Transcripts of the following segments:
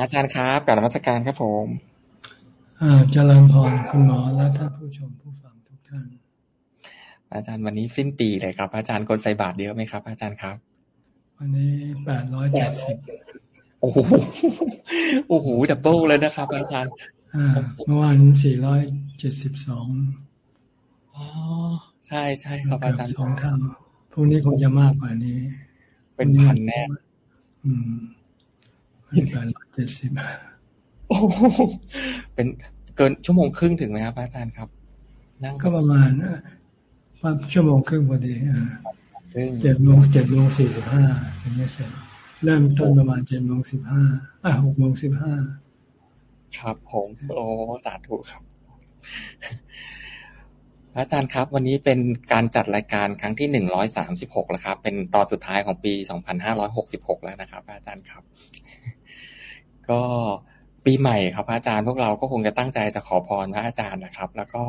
อาจารย์ครับกราบนมัสการครับผมอ่าเจริญพรคุณหมอและท่านผู้ชมผู้ฟังทุกท่าน อาจารย์วันนี้สิ้นปีเลยครับ อาจารย์คนใส่บาตรเยอะไหมครับ อาจารย์ครับ วันนี้แปดร้อยเจ็ดสิบโอ้โหโอ้โห double เลยนะครับ อาจารย์อ่าเมื่อวานสี่ร้อยเจ็ดสิบสองอ๋อใช่ใช่ครับอาจารย์สองทางพรุ่งนี้คงจะมากกว่านี้ เป็นพันแน่อืมเป็น แปดร้อยเจ็ดสิบโอ้เป็นเกินชั่วโมงครึ่งถึงไหมครับอาจารย์ครับ นั่งก็ประมาณว่าชั่วโมงครึ่งพอดีอ่าเจ็ดโมงเจ็ดโมงสี่สิบห้าถึงจะเสร็จเริ่มต้นประมาณเจ็ดโมงสิบห้าอ่าหกโมงสิบห้าครับผมโอ้สาธุครับ อาจารย์ครับ วันนี้เป็นการจัดรายการครั้งที่หนึ่งร้อยสามสิบหกแล้วครับ เป็นตอนสุดท้ายของปีสองพันห้าร้อยหกสิบหกแล้วนะครับ อาจารย์ครับ ก็ปีใหม่ครับพระอาจารย์พวกเราก็คงจะตั้งใจจะขอพรพระอาจารย์นะครับ แล้วก็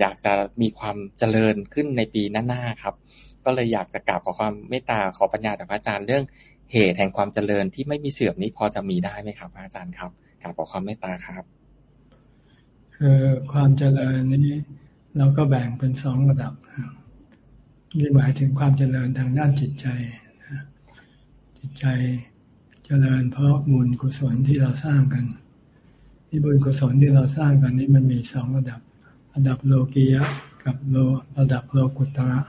อยากจะมีความเจริญขึ้นในปีหน้าๆครับ ก็เลยอยากจะกราบขอความเมตตาขอปัญญาจากพระอาจารย์เรื่องเหตุแห่งความเจริญที่ไม่มีเสื่อมนี้พอจะมีได้ไหมครับ อาจารย์ครับกราบขอความเมตตาครับ คือความเจริญนี้เราก็แบ่งเป็นสองระดับนี่หมายถึงความเจริญทางด้านจิตใจจิตใจ เจริญเพราะบุญกุศลที่เราสร้างกันที่บุญกุศลที่เราสร้างกันนี้มันมีสองระดับ ระดับโลกียะกับโลระดับโลกุตระ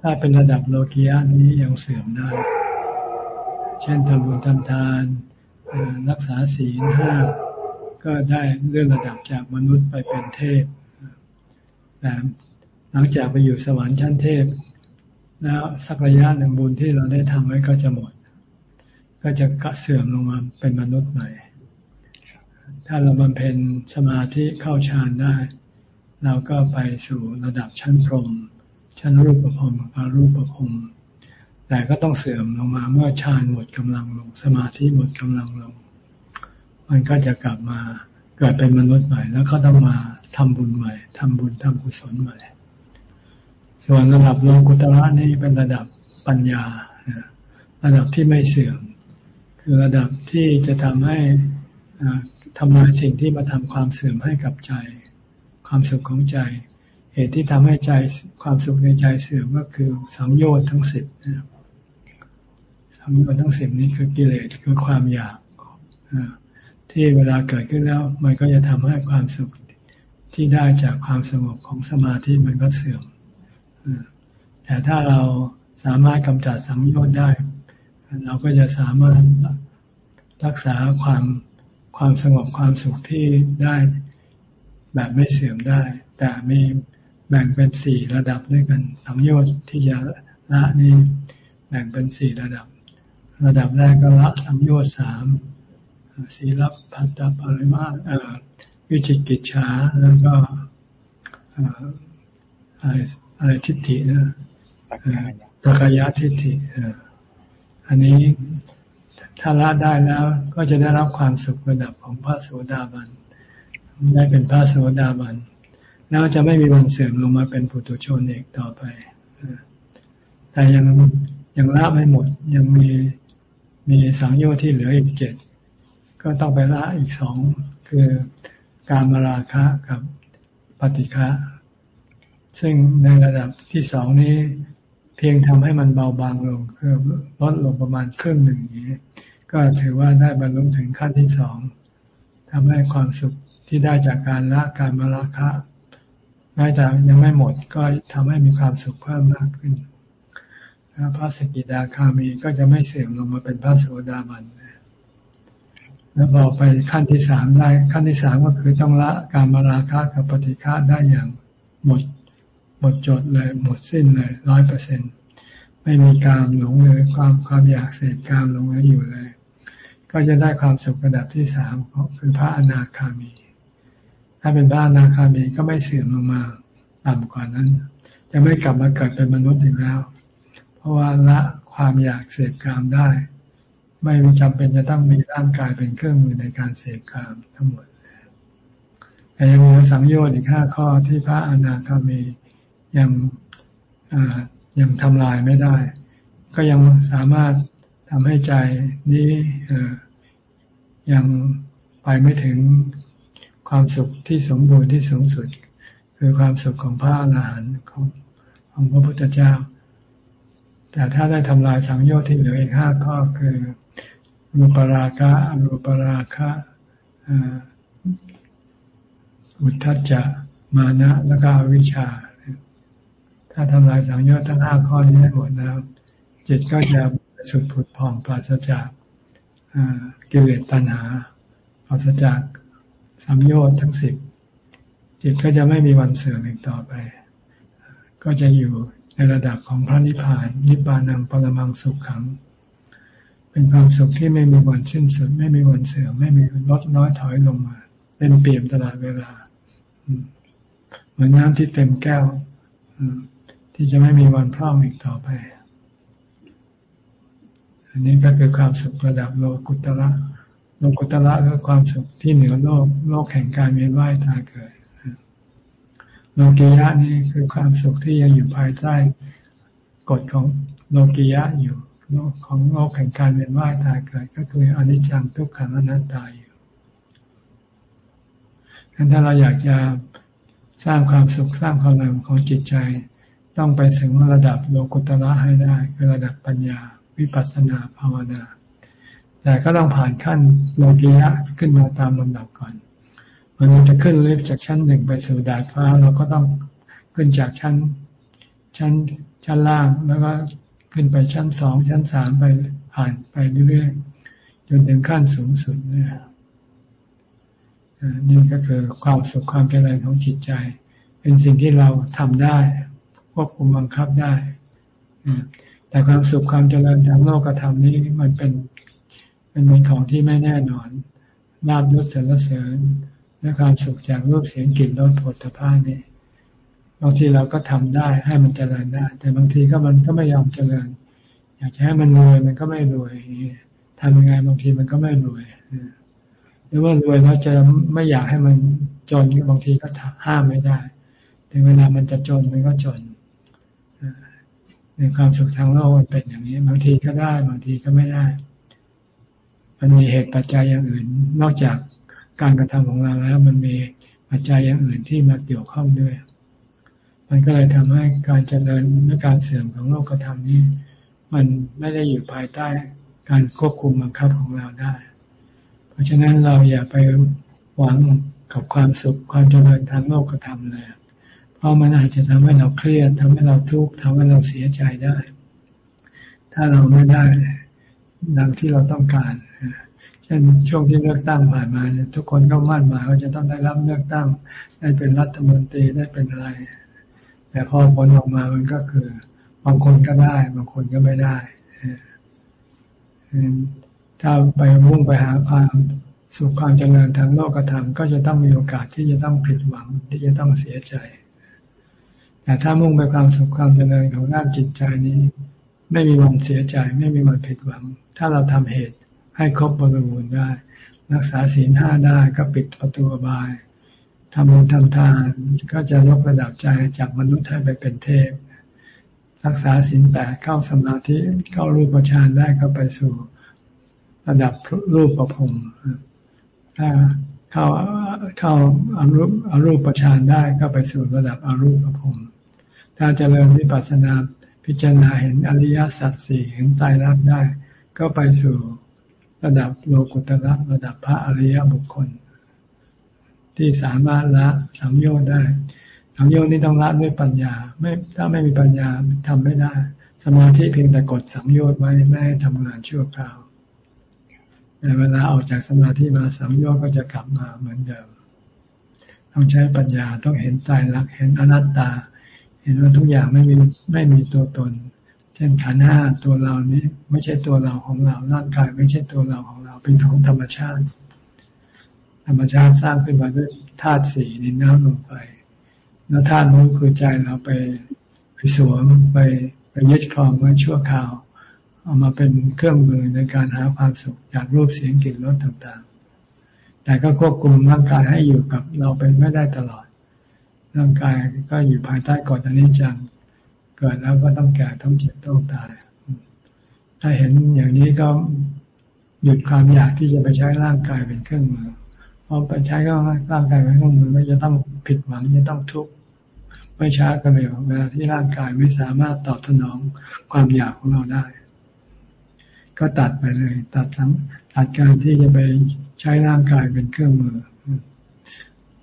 ถ้าเป็นระดับโลกียะนี้ยังเสื่อมได้ เช่นทำบุญทำทานรักษาศีลห้าก็ได้เลื่อนระดับจากมนุษย์ไปเป็นเทพแต่หลังจากไปอยู่สวรรค์ชั้นเทพ แล้วสักระยะหนึ่งบุญที่เราได้ทำไว้ก็จะหมด ก็จะกะเสื่อมลงมาเป็นมนุษย์ใหม่ ถ้าเราบำเพ็ญสมาธิเข้าฌานได้ เราก็ไปสู่ระดับชั้นพรหมชั้นรูปภพปารูปภพแต่ก็ต้องเสื่อมลงมาเมื่อฌานหมดกำลังลง สมาธิหมดกำลังลง มันก็จะกลับมาเกิดเป็นมนุษย์ใหม่ แล้วก็ต้องมาทำบุญใหม่ทำบุญทำกุศลใหม่ ส่วนระดับโลกุตระนี่เป็นระดับปัญญาระดับที่ไม่เสื่อม คือระดับที่จะทำให้ทำลายสิ่งที่มาทำความเสื่อมให้กับใจ ความสุขของใจ เหตุที่ทำให้ใจความสุขในใจเสื่อมก็คือสังโยชน์ทั้งสิบสังโยชน์ทั้งสิบนี้คือกิเลสคือความอยากที่เวลาเกิดขึ้นแล้ว มันก็จะทำให้ความสุขที่ได้จากความสงบของสมาธิมันก็เสื่อมแต่ถ้าเราสามารถกำจัดสังโยชน์ได้ เราก็จะสามารถรักษาความความสงบความสุขที่ได้แบบไม่เสื่อมได้ แต่มีแบ่งเป็นสี่ระดับด้วยกันสังโยชน์ที่จะละนี่แบ่งเป็นสี่ระดับ ระดับแรกก็ละสังโยชน์สามสีลับพัตตปริมาวิจิกิจฉาแล้วก็อะไรอะไรทิฏฐินะสักยะทิฏฐิ อันนี้ถ้าละได้แล้วก็จะได้รับความสุขระดับของพระโสดาบันได้เป็นพระโสดาบันแล้วจะไม่มีวันเสื่อมลงมาเป็นปุถุชนอีกต่อไปแต่ยังยังละไม่หมดยังมีมีสังโยชน์ที่เหลืออีกเจ็ดก็ต้องไปละอีกสองคือการมาราคะกับปฏิฆะซึ่งในระดับที่สองนี้ พียงทำให้มันเบาบางลงคือลดลงประมาณครึ่งหนึ่งอย่างนี้ ก็ถือว่าได้บรรลุถึงขั้นที่สองทำให้ความสุขที่ได้จากการละการมาราคะแม้แต่ยังไม่หมดก็ทำให้มีความสุขเพิ่มมากขึ้นพระสกิดาคามีก็จะไม่เสื่อมลงมาเป็นพระโสดาบันแล้วพอไปขั้นที่สามได้ขั้นที่สามก็คือต้องละการมาราคะกับปฏิฆาได้อย่างหมดหมดจดเลยหมดสิ้นเลยร้อยเปอร์เซ็นต์ ไม่มีการหลงเลยความความอยากเสพการหลงเหลืออยู่เลย ก็จะได้ความสุขระดับที่สามคือพระอนาคามี ถ้าเป็นพระอนาคามีก็ไม่เสื่อมลงมาต่ำกว่านั้น จะไม่กลับมาเกิดเป็นมนุษย์อีกแล้ว เพราะว่าละความอยากเสพกามได้ ไม่จำเป็นจะต้องมีร่างกายเป็นเครื่องมือในการเสพกามทั้งหมดแต่ยังมีสังโยชน์อีกห้าข้อที่พระอนาคามียัง ยังทำลายไม่ได้ ก็ยังสามารถทำให้ใจนี้ยังไปไม่ถึงความสุขที่สมบูรณ์ที่สูงสุด คือความสุขของพระอรหันต์ของของพระพุทธเจ้า แต่ถ้าได้ทำลายสังโยชน์ที่เหลืออีกห้าข้อคือรูปราคะอรูปราคะอุทธัจจะมานะ แล้วก็วิชา ถ้าทำลายสังโยชน์ทั้งห้าข้อนี้ได้หมดแล้ว จิตก็จะสุดผุดผ่องปราศจากกิเลสตัณหาปราศจากสัมโยชน์ทั้งสิบจิตก็จะไม่มีวันเสื่อมอีกต่อไป ก็จะอยู่ในระดับของพระนิพพาน นิพพานังปรมังสุขขัง เป็นความสุขที่ไม่มีวันสิ้นสุด ไม่มีวันเสื่อมไม่มีลดน้อยถอยลงมาเป็นเปี่ยมตลอดเวลาเหมือนน้ำที่เต็มแก้ว ที่จะไม่มีวันพร่องอีกต่อไป อันนี้ก็คือความสุขระดับโลกุตระโลกุตระคือความสุขที่เหนือโลกโลกแห่งการเวียนว่ายตายเกิดโลกียะนี่คือความสุขที่ยังอยู่ภายใต้กฎของโลกียะอยู่โลกของโลกแห่งการเวียนว่ายตายเกิด ก็คืออนิจจังทุกขังอนัตตาอยู่งั้นถ้าเราอยากจะสร้างความสุขสร้างความงามของจิตใจ ต้องไปถึงระดับโลกุตระให้ได้ คือระดับปัญญา วิปัสสนาภาวนา แต่ก็ต้องผ่านขั้นโลกียะขึ้นมาตามลำดับก่อนมันจะขึ้นลิฟต์จากชั้นหนึ่งไปสู่ดาดฟ้า เราก็ต้องขึ้นจากชั้น ชั้นชั้นล่างแล้วก็ขึ้นไปชั้นสองชั้นสามไปผ่านไปเรื่อยๆจนถึงขั้นสูงสุดเนี่ยนี่ก็คือความสุขความเจริญของจิตใจ เป็นสิ่งที่เราทำได้ ควบคุมบังคับได้แต่ความสุขความเจริญทางโลกธรรมนี้มันเป็นเป็นเหมือนของที่ไม่แน่นอนลาบยศเสริญเสริญและความสุขจากรูปเสียงกลิ่นรสผลตภานี่บางทีเราก็ทำได้ให้มันเจริญได้ แต่บางทีก็มันก็ไม่ยอมเจริญ อยากจะให้มันรวยมันก็ไม่รวยทำยังไงบางทีมันก็ไม่รวยหรือว่ารวยแล้วจะไม่อยากให้มันจนบางทีก็ห้ามไม่ได้ ถึงเวลามันจะจนมันก็จน ในความสุขทางโลกมันเป็นอย่างนี้ บางทีก็ได้บางทีก็ไม่ได้ มันมีเหตุปัจจัยอย่างอื่น นอกจากการกระทำของเราแล้ว มันมีปัจจัยอย่างอื่นที่มาเกี่ยวข้องด้วย มันก็เลยทำให้การเจริญและการเสื่อมของโลกธรรมนี้ มันไม่ได้อยู่ภายใต้การควบคุมบังคับของเราได้ เพราะฉะนั้นเราอย่าไปหวังกับความสุขความเจริญทางโลกธรรมเลย เพราะมันอาจจะทำให้เราเครียดทำให้เราทุกข์ทำให้เราเสียใจได้ ถ้าเราไม่ได้ดังที่เราต้องการเช่นช่วงที่เลือกตั้งผ่านมาทุกคนก็มั่นหมายว่าจะต้องได้รับเลือกตั้ง ได้เป็นรัฐมนตรีได้เป็นอะไร แต่พอผลออกมามันก็คือบางคนก็ได้ บางคนก็ไม่ได้ถ้าไปมุ่งไปหาความสุขความเจริญทางโลกธรรมก็จะต้องมีโอกาสที่จะต้องผิดหวังที่จะต้องเสียใจ แต่ถ้ามุ่งไปความสุขความเจริญของด้านจิตใจนี้ ไม่มีวันเสียใจ ไม่มีวันผิดหวัง ถ้าเราทำเหตุให้ครบบริบูรณ์ได้ รักษาศีลห้าได้ก็ปิดประตูบายทำบุญทำทานก็จะยกระดับใจจากมนุษย์ให้ไปเป็นเทพ รักษาศีลแปดเข้าสมาธิเข้ารูปฌานได้ก็ไปสู่ระดับรูปประพรมถ้าเข้าเข้าอารูปอารูปฌานได้ก็ไปสู่ระดับอารูปประพรม ถ้าเจริญวิปัสสนาพิจารณาเห็นอริยสัจสี่เห็นตายรักได้ ก็ไปสู่ระดับโลกุตระระดับพระอริยบุคคล ที่สามารถละสังโยชน์ได้สังโยชน์นี้ต้องละด้วยปัญญา ไม่ถ้าไม่มีปัญญาทำไม่ได้ สมาธิเพียงแต่กดสังโยชน์ไว้ไม่ให้ทำงานชั่วคราวแต่เวลาออกจากสมาธิมาสังโยชน์ก็จะกลับมาเหมือนเดิม ต้องใช้ปัญญาต้องเห็นตายรักเห็นอนัตตา เห็นว่าทุกอย่างไม่มีไม่มีตัวตน เช่นขันห้าตัวเรานี้ไม่ใช่ตัวเราของเรา ร่างกายไม่ใช่ตัวเราของเรา เป็นของธรรมชาติ ธรรมชาติสร้างขึ้นมาด้วยธาตุสี่ดินน้ำลมไฟ แล้วธาตุนู้นคือใจเราไปไปสวมไปไปยึดครองไว้ชั่วคราว เอามาเป็นเครื่องมือในการหาความสุขจากรูปเสียงกลิ่นรสต่างๆ แต่ก็ควบคุมร่างกายให้อยู่กับเราเป็นไม่ได้ตลอด ร่างกายก็อยู่ภายใต้กฎอนิจจัง เกิดแล้วก็ต้องแก่ต้องเจ็บต้องตาย ถ้าเห็นอย่างนี้ก็หยุดความอยากที่จะไปใช้ร่างกายเป็นเครื่องมือพอไปใช้ก็ร่างกายเป็นเครื่องมือไม่จะต้องผิดหวังจะต้องทุกข์ไม่ช้าก็เร็วเวลาที่ร่างกายไม่สามารถตอบสนองความอยากของเราได้ ก็ตัดไปเลย ตัดทั้งตัดการที่จะไปใช้ร่างกายเป็นเครื่องมือ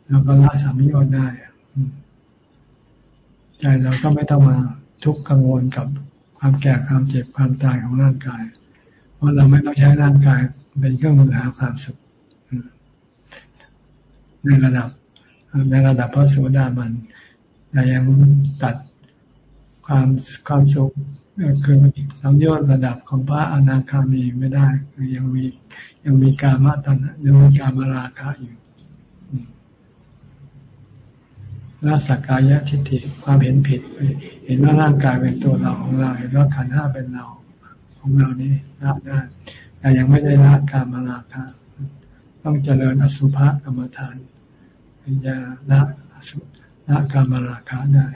แล้วก็ละสามิโยได้ ใจเราก็ไม่ต้องมาทุกข์กังวลกับความแก่ความเจ็บความตายของร่างกาย เพราะเราไม่ต้องใช้ร่างกายเป็นเครื่องมือหาความสุขในระดับในระดับพระสุดามันแต่ยังตัดความความสุขคือสังโยชน์ระดับของพระอนาคามีไม่ได้ยังมียังมีการมาตันยังมีการมาราคะอยู่ ละสักกายทิฏฐิความเห็นผิด เห็นว่าร่างกายเป็นตัวเราของเราเห็นว่าขันห้าเป็นเราของเรานี้ละได้แต่ยังไม่ได้ละการมาราคะต้องเจริญอสุภกรรมฐานถึงจะละอสุละการมาราคะได้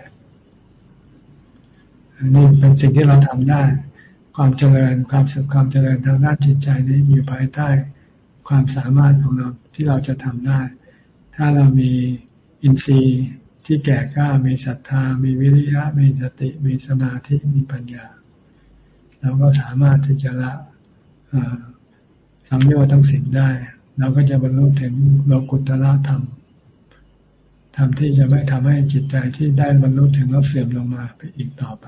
อันนี้เป็นสิ่งที่เราทำได้ ความเจริญความสุขความเจริญทางด้านจิตใจนี้อยู่ภายใต้ความสามารถของเราที่เราจะทำได้ ถ้าเรามีอินทรีย์ ที่แก่กล้ามีศรัทธา มีวิริยะ มีสติ มีสมาธิ มีปัญญา เราก็สามารถที่จะละสังโยชน์ทั้งสิ่งได้ เราก็จะบรรลุถึงโลกุตละธรรมธรรมที่จะไม่ทำให้จิตใจที่ได้บรรลุถึงแล้วเสื่อมลงมาไปอีกต่อไป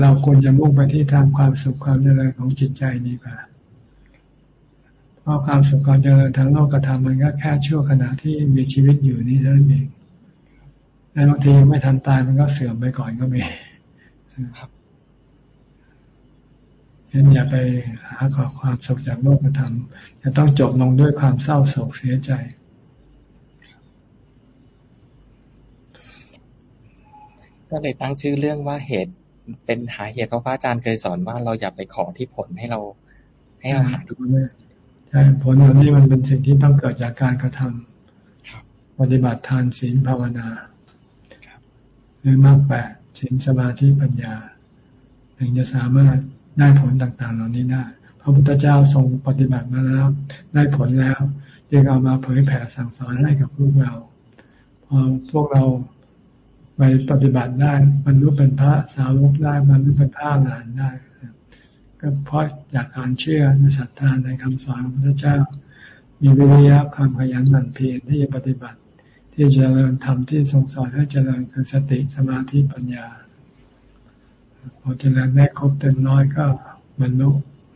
เราควรจะมุ่งไปที่ทางความสุขความเจริญของจิตใจนี้กว่า เพราะความสุขความเจริญทางโลกธรรมมันก็แค่ชั่วขณะที่มีชีวิตอยู่นี่เท่านั้นเองในบางทีไม่ทันตายมันก็เสื่อมไปก่อนก็มีฉะนั้นอย่าไปหาขอความสุขจากโลกธรรมจะต้องจบลงด้วยความเศร้าโศกเสียใจ ก็เลยตั้งชื่อเรื่องว่าเหตุ เป็นหาเหตุเพราะพระอาจารย์เคยสอนว่าเราอย่าไปขอที่ผลให้เรา ให้เราหาที่ใช่ ผลเหล่านี้มันเป็นสิ่งที่ต้องเกิดจากการกระทำปฏิบัติทานศีลภาวนาหรือมากแปดศีลสมาธิปัญญาถึงจะสามารถได้ผลต่างๆ เหล่านี้ได้พระพุทธเจ้าทรงปฏิบัติมาแล้ว ได้ผลแล้วจึงเอามาเผยแผ่สั่งสอนให้กับพวกเราพอพวกเราไปปฏิบัติได้บรรลุเป็นพระสาวกได้บรรลุเป็นพระอรหันต์ได้ ก็เพราะจากการเชื่อในศรัทธาในคำสอนของพระเจ้า มีวิริยะความขยันหมั่นเพียรที่จะปฏิบัติ ที่จะเจริญธรรมที่ทรงสอนให้เจริญคือสติสมาธิปัญญา พอเจริญได้ครบเต็มน้อยก็บรรลุ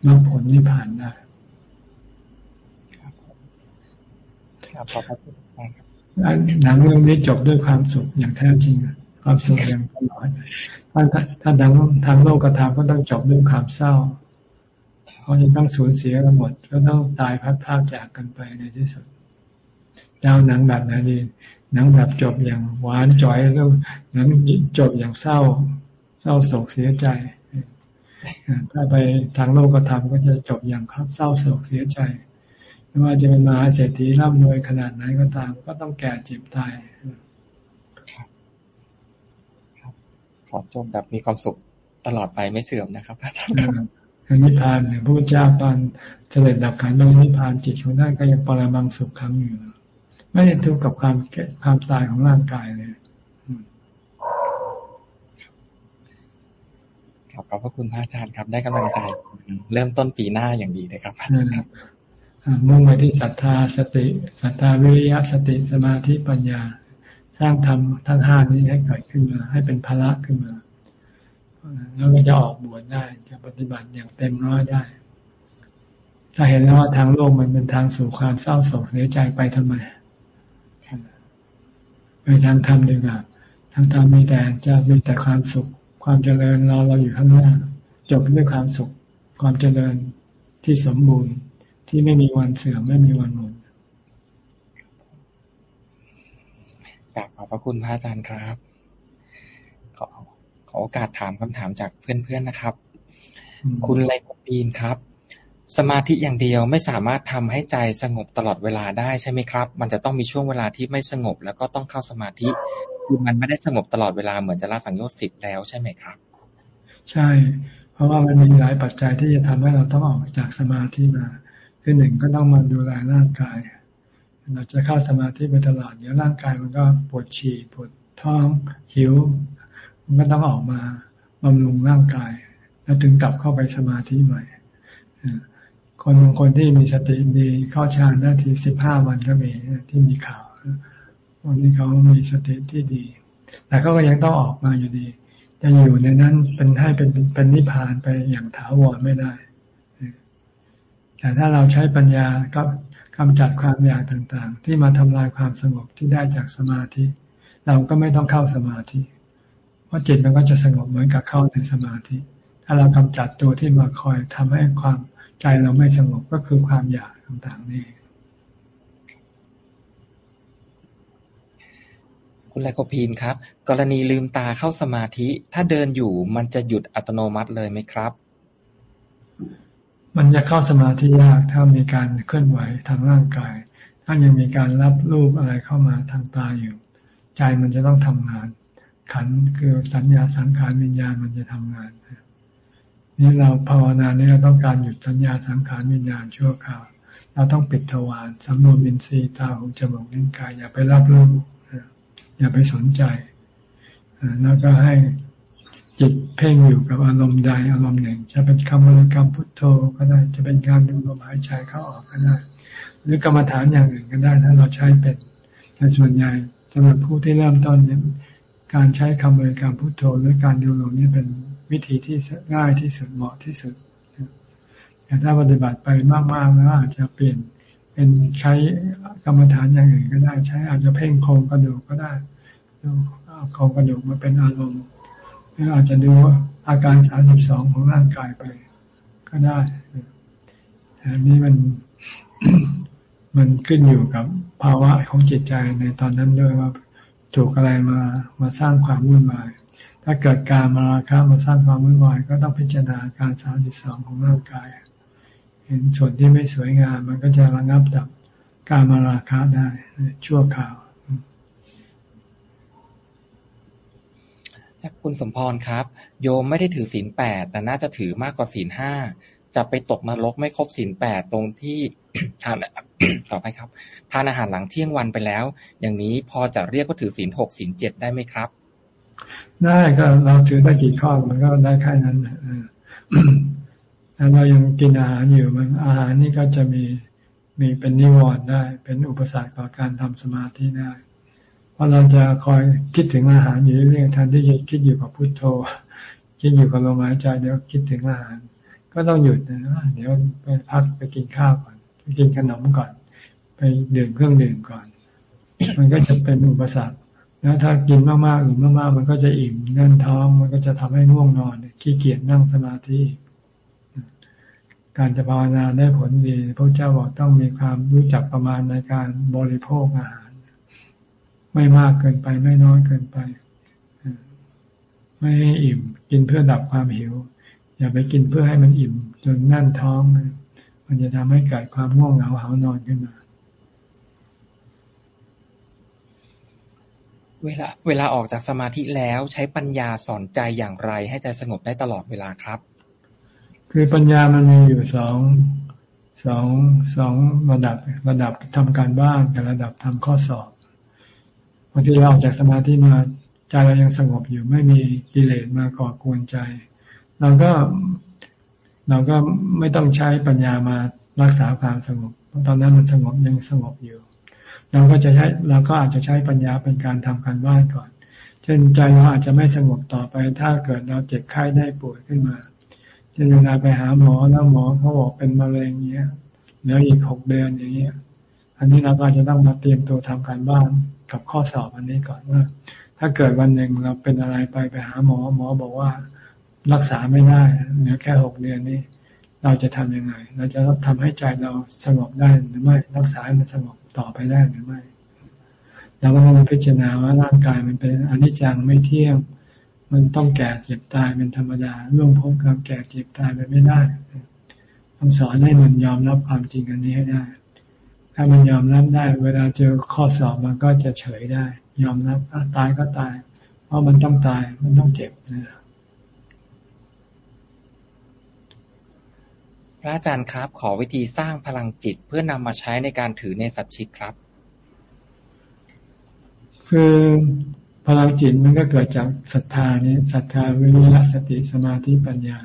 มรรคผลนิพพานได้ครับขอบคุณหนังเรื่องนี้จบด้วยความสุขอย่างแท้จริง ความสุขอย่างตลอด ถ้าถ้าดังทางโลกธรรมก็ต้องจบด้วยความเศร้าเพราะยังต้องสูญเสียกันหมดก็ต้องตายพัดพาจากกันไปในที่สุดดาวหนังแบบไหนดีหนังแบบจบอย่างหวานจ่อยแล้วหนังจบอย่างเศร้า เศร้าโศกเสียใจถ้าไปทางโลกธรรมก็จะจบอย่างเศร้าโศกเสียใจไม่ว่าจะเป็นมาเศรษฐีร่ำรวยขนาดไหนก็ตาม ก็ต้องแก่เจ็บตาย ขอจงแบบมีความสุขตลอดไปไม่เสื่อมนะครับอาจารย์นิพพานเนี่ยพระพุทธเจ้าตอนเสด็จดับขันธ์ตรงนิพพานจิตของท่านก็ยังปรมังสุขครั้งอยู่ไม่ได้ทุกข์กับความแก่ความตายของร่างกายเลยครับขอบพระคุณพระอาจารย์ครับ ได้กำลังใจ เริ่มต้นปีหน้าอย่างดีเลยครับอาจารย์ครับมุ่งไปที่ศรัทธาสติศรัทธาวิริยะสติสมาธิปัญญา สร้างธรรมทั้งห้านี้ให้เกิดขึ้นมา ให้เป็นภาระขึ้นมา แล้วก็จะออกบวชได้จะปฏิบัติอย่างเต็มร้อยได้ ถ้าเห็นแล้วว่าทางโลกมันเป็นทางสู่ความเศร้าโศกเสียใจไปทำไมไปทางธรรมดีกว่าทางธรรมมีแต่จะมีแต่ความสุข ความเจริญรอเราอยู่ข้างหน้า จบด้วยความสุข ความเจริญที่สมบูรณ์ที่ไม่มีวันเสื่อมไม่มีวันหมด กราบขอบพระคุณพระอาจารย์ครับ ขอขอโอกาสถามคำถามจากเพื่อนๆนะครับ คุณไลโคปีนครับ สมาธิอย่างเดียวไม่สามารถทำให้ใจสงบตลอดเวลาได้ใช่ไหมครับ มันจะต้องมีช่วงเวลาที่ไม่สงบ แล้วก็ต้องเข้าสมาธิคือมันไม่ได้สงบตลอดเวลาเหมือนจะละสังโยชน์สิบแล้วใช่ไหมครับ ใช่ เพราะว่ามันมีหลายปัจจัยที่จะทำให้เราต้องออกจากสมาธิมา คือหนึ่งก็ต้องมาดูแลร่างกาย เราจะเข้าสมาธิไปตลอดเดี๋ยวร่างกายมันก็ปวดฉี่ปวดท้องหิว มันก็ต้องออกมาบำรุงร่างกาย แล้วถึงกลับเข้าไปสมาธิใหม่คนบางคนที่มีสติดีเข้าฌานได้ทีสิบห้าวันก็มีที่มีข่าววันนี้เขามีสติที่ดี แต่เขาก็ยังต้องออกมาอยู่ดีจะอยู่ในนั้นเป็นให้เป็นเป็นนิพพานไปอย่างถาวรไม่ได้แต่ถ้าเราใช้ปัญญาก็ กำจัดความอยากต่างๆ ที่มาทำลายความสงบที่ได้จากสมาธิ เราก็ไม่ต้องเข้าสมาธิ เพราะจิตมันก็จะสงบเหมือนกับเข้าในสมาธิ ถ้าเรากำจัดตัวที่มาคอยทำให้ความใจเราไม่สงบก็คือความอยากต่างๆนี่คุณไลโคพีนครับ กรณีลืมตาเข้าสมาธิ ถ้าเดินอยู่มันจะหยุดอัตโนมัติเลยไหมครับ มันจะเข้าสมาธิยากถ้ามีการเคลื่อนไหวทางร่างกาย ถ้ายังมีการรับรูปอะไรเข้ามาทางตาอยู่ ใจมันจะต้องทำงาน ขันคือสัญญาสังขารวิญญาณมันจะทำงานนี่เราภาวนาเนี่ยเราต้องการหยุดสัญญาสังขารวิญญาณชั่วคราวเราต้องปิดทวารสำรวมอินทรีย์ตาหูจมูกลิ้นกายอย่าไปรับรู้อย่าไปสนใจแล้วก็ให้ จิตเพ่งอยู่กับอารมณ์ใดอารมณ์หนึ่ง จะเป็นคำบริกรรมพุทโธก็ได้ จะเป็นการดูลมหายใจเข้าออกก็ได้ หรือกรรมฐานอย่างอื่นก็ได้ถ้าเราใช้เป็นแต่ส่วนใหญ่สำหรับผู้ที่เริ่มต้นเนี่ยการใช้คำบริกรรมพุทโธหรือการดูลมนี่เป็นวิธีที่ง่ายที่สุดเหมาะที่สุดแต่ถ้าปฏิบัติไปมากๆแล้วอาจจะเปลี่ยนเป็นใช้กรรมฐานอย่างอื่นก็ได้ ใช้อาจจะเพ่งโครงกระดูกก็ได้เอาโครงกระดูกมาเป็นอารมณ์ หรืออาจจะดูอาการสามสิบสองของร่างกายไป ก็ได้แต่นี้มันมันขึ้นอยู่กับภาวะของจิตใจในตอนนั้นด้วยว่าถูกอะไรมามาสร้างความวุ่นวายถ้าเกิดการมาราคะมาสร้างความวุ่นวายก็ต้องพิจารณาการสามสิบสองของร่างกาย เห็นส่วนที่ไม่สวยงาม มันก็จะระงับดับการมาราคะได้ชั่วคราวจาก คุณสมพรครับ โยมไม่ได้ถือศีลแปด แต่น่าจะถือมากกว่าศีลห้า จะไปตกนรกไม่ครบศีลแปดตรงที่ทานต่อไปครับ ทานอาหารหลังเที่ยงวันไปแล้ว อย่างนี้พอจะเรียกว่าถือศีลหกศีลเจ็ดได้ไหมครับ ได้ก็เราถือได้กี่ข้อมันก็ได้แค่นั้นแล้วเรายังกินอาหารอยู่มันอาหารนี่ก็จะมีมีเป็นนิวรณ์ได้ เป็นอุปสรรคต่อการทำสมาธิได้ เพราะเราจะคอยคิดถึงอาหารอยู่เรื่อยๆแทนที่จะคิดอยู่กับพุโทโธ คิดอยู่กับลมหายใจเดี๋ยวคิดถึงอาหาร ก็ต้องหยุดนะเดี๋ยวไปพักไปกินข้าวก่อนไปกินขนมก่อน ไปดื่มเครื่องดื่มก่อน มันก็จะเป็นอุปสรรคแล้วถ้ากินมากๆหรือมากๆ มันก็จะอิ่มแน่นท้องมันก็จะทำให้ง่วงนอนขี้เกียจนั่งสมาธิการจะภาวนาได้ผลดีพระเจ้าบอกต้องมีความรู้จักประมาณในการบริโภคอาหาร ไม่มากเกินไป ไม่น้อยเกินไป ไม่ให้อิ่ม กินเพื่อดับความหิว อย่าไปกินเพื่อให้มันอิ่ม จนแน่นท้องมันจะทำให้เกิดความง่วงเหงาหานอนขึ้นมา เวลา เวลาออกจากสมาธิแล้วใช้ปัญญาสอนใจอย่างไร ให้ใจสงบได้ตลอดเวลาครับ คือปัญญามันมีอยู่สองสองสองระดับระดับทำการบ้านกับระดับทำข้อสอบบางทีเราออกจากสมาธิมาใจเรายังสงบอยู่ ไม่มีกิเลสมาก่อกวนใจ เราก็เราก็ไม่ต้องใช้ปัญญามารักษาความสงบเพราะตอนนั้นมันสงบยังสงบอยู่ เราก็จะใช้เราก็อาจจะใช้ปัญญาเป็นการทำการบ้านก่อน เช่นใจเราอาจจะไม่สงบต่อไป ถ้าเกิดเราเจ็บไข้ได้ป่วยขึ้นมาเช่นเวลาไปหาหมอแล้วหมอเขาบอกเป็นมะเร็งเงี้ยเหลืออีกหกเดือนอย่างเงี้ย อันนี้เราก็จะต้องมาเตรียมตัวทำการบ้าน กับข้อสอบอันนี้ก่อนว่า ถ้าเกิดวันหนึ่งเราเป็นอะไรไปไปหาหมอหมอบอกว่ารักษาไม่ได้เหลือแค่หกเดือนนี้ เราจะทํำยังไง เราจะทำให้ใจเราสงบได้หรือไม่ รักษาให้มันสงบต่อไปได้หรือไม่เราก็ต้องพิจารณาว่าร่างกายมันเป็นอนิจจังไม่เที่ยง มันต้องแก่เจ็บตายเป็นธรรมดาล่วงพ้นความแก่เจ็บตายไปไม่ได้ต้องสอนให้มันยอมรับความจริงอันนี้ให้ได้ ถ้ามันยอมรับได้ เวลาเจอข้อสอบมันก็จะเฉยได้ ยอมรับตายก็ตาย เพราะมันต้องตายมันต้องเจ็บนะระอาจารย์ครับ ขอวิธีสร้างพลังจิตเพื่อนำมาใช้ในการถือในสัจชิกครับ คือพลังจิตมันก็เกิดจากศรัทธานี่ศรัทธาวิริยะสติสมาธิปัญญา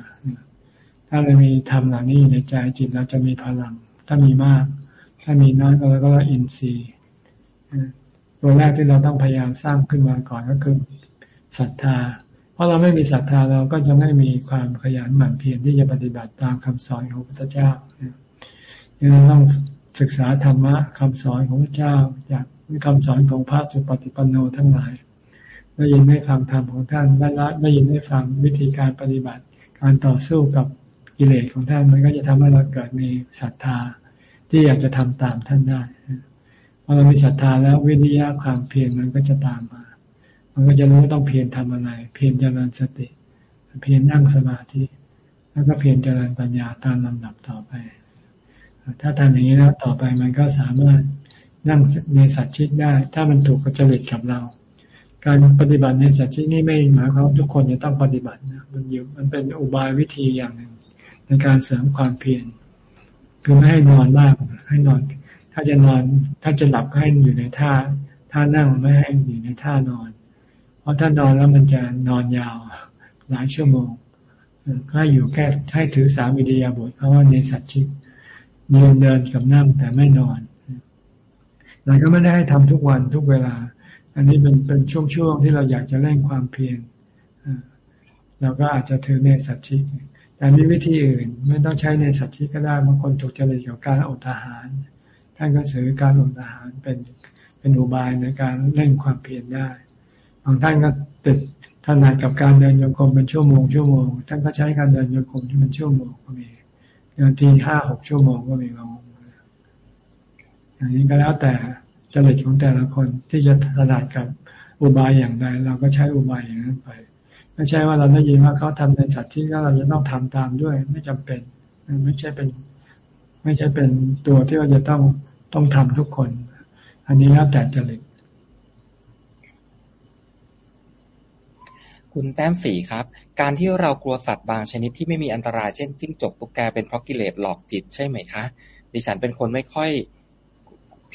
ถ้าเรามีธรรมเหล่านี้ในใจจิตเราจะมีพลัง ถ้ามีมาก ถ้ามีน้อยก็เราก็อินทรีย์ตัวแรกที่เราต้องพยายามสร้างขึ้นมาก่อนก็คือศรัทธา เพราะเราไม่มีศรัทธาเราก็จะไม่มีความขยันหมั่นเพียรที่จะปฏิบัติตามคำสอนของพระพุทธเจ้าเราต้องศึกษาธรรมะคำสอนของพระเจ้า จากคำสอนของพระสุปฏิปันโนทั้งหลายได้ยินได้ฟังธรรมของท่านได้ละได้ยินได้ฟังวิธีการปฏิบัติ การต่อสู้กับกิเลสของท่านมันก็จะทำให้เราเกิดมีศรัทธา ที่อยากจะทำตามท่านได้พอเรามีศรัทธาแล้ววิริยะความเพียรมันก็จะตามมา มันก็จะรู้ว่าต้องเพียรทำอะไร เพียรเจริญสติ เพียรนั่งสมาธิ แล้วก็เพียรเจริญปัญญาตามลำดับต่อไป ถ้าทำอย่างนี้แล้วต่อไปมันก็สามารถนั่งในสัจชิกได้ ถ้ามันถูกกับจริตกับเรา การปฏิบัติในสัจชิกนี่ไม่หมายความทุกคนจะต้องปฏิบัตินะมันอยู่มันเป็นอุบายวิธีอย่างหนึ่งในการเสริมความเพียร คือไม่ให้นอนมาก ให้นอน ถ้าจะนอน ถ้าจะหลับก็ให้อยู่ในท่า ท่านั่งไม่ให้อยู่ในท่านอน เพราะถ้านอนแล้วมันจะนอนยาวหลายชั่วโมง ก็อยู่แค่ให้ถือสามวิทยาบทเขาว่าในสัตชิกยืนเดินกับนั่งแต่ไม่นอนแต่ก็ไม่ได้ให้ทำทุกวันทุกเวลา อันนี้เป็นเป็นช่วงๆที่เราอยากจะเร่งความเพียรเราก็อาจจะถือในสัตชิ แต่มีวิธีอื่นไม่ต้องใช้ในสัตชิกก็ได้บางคนถูกจริตกับการอดอาหาร ท่านก็ถือการอดอาหารเป็นเป็นอุบายในการเล่นความเพียรได้บางท่านก็ติดถนัดกับการเดินโยกมเป็นชั่วโมงชั่วโมงท่านก็ใช้การเดินโยกมที่เป็นชั่วโมงก็มีบางทีห้าหกชั่วโมงก็มีบางอย่างนี้ก็แล้วแต่จริตของแต่ละคนที่จะถนัดกับอุบายอย่างใดเราก็ใช้อุบายอย่างนั้นไป ไม่ใช่ว่าเราได้ยินว่าเขาทำในสัตว์ที่เราจะต้องทำตามด้วย ไม่จำเป็น ไม่ใช่เป็น ไม่ใช่เป็นตัวที่เราจะต้องต้องทำทุกคน อันนี้แล้วแต่จริตคุณแต้มสีครับ การที่เรากลัวสัตว์บางชนิดที่ไม่มีอันตรายเช่นจิ้งจกตุ๊กแกเป็นเพราะกิเลสหลอกจิตใช่ไหมคะ ดิฉันเป็นคนไม่ค่อย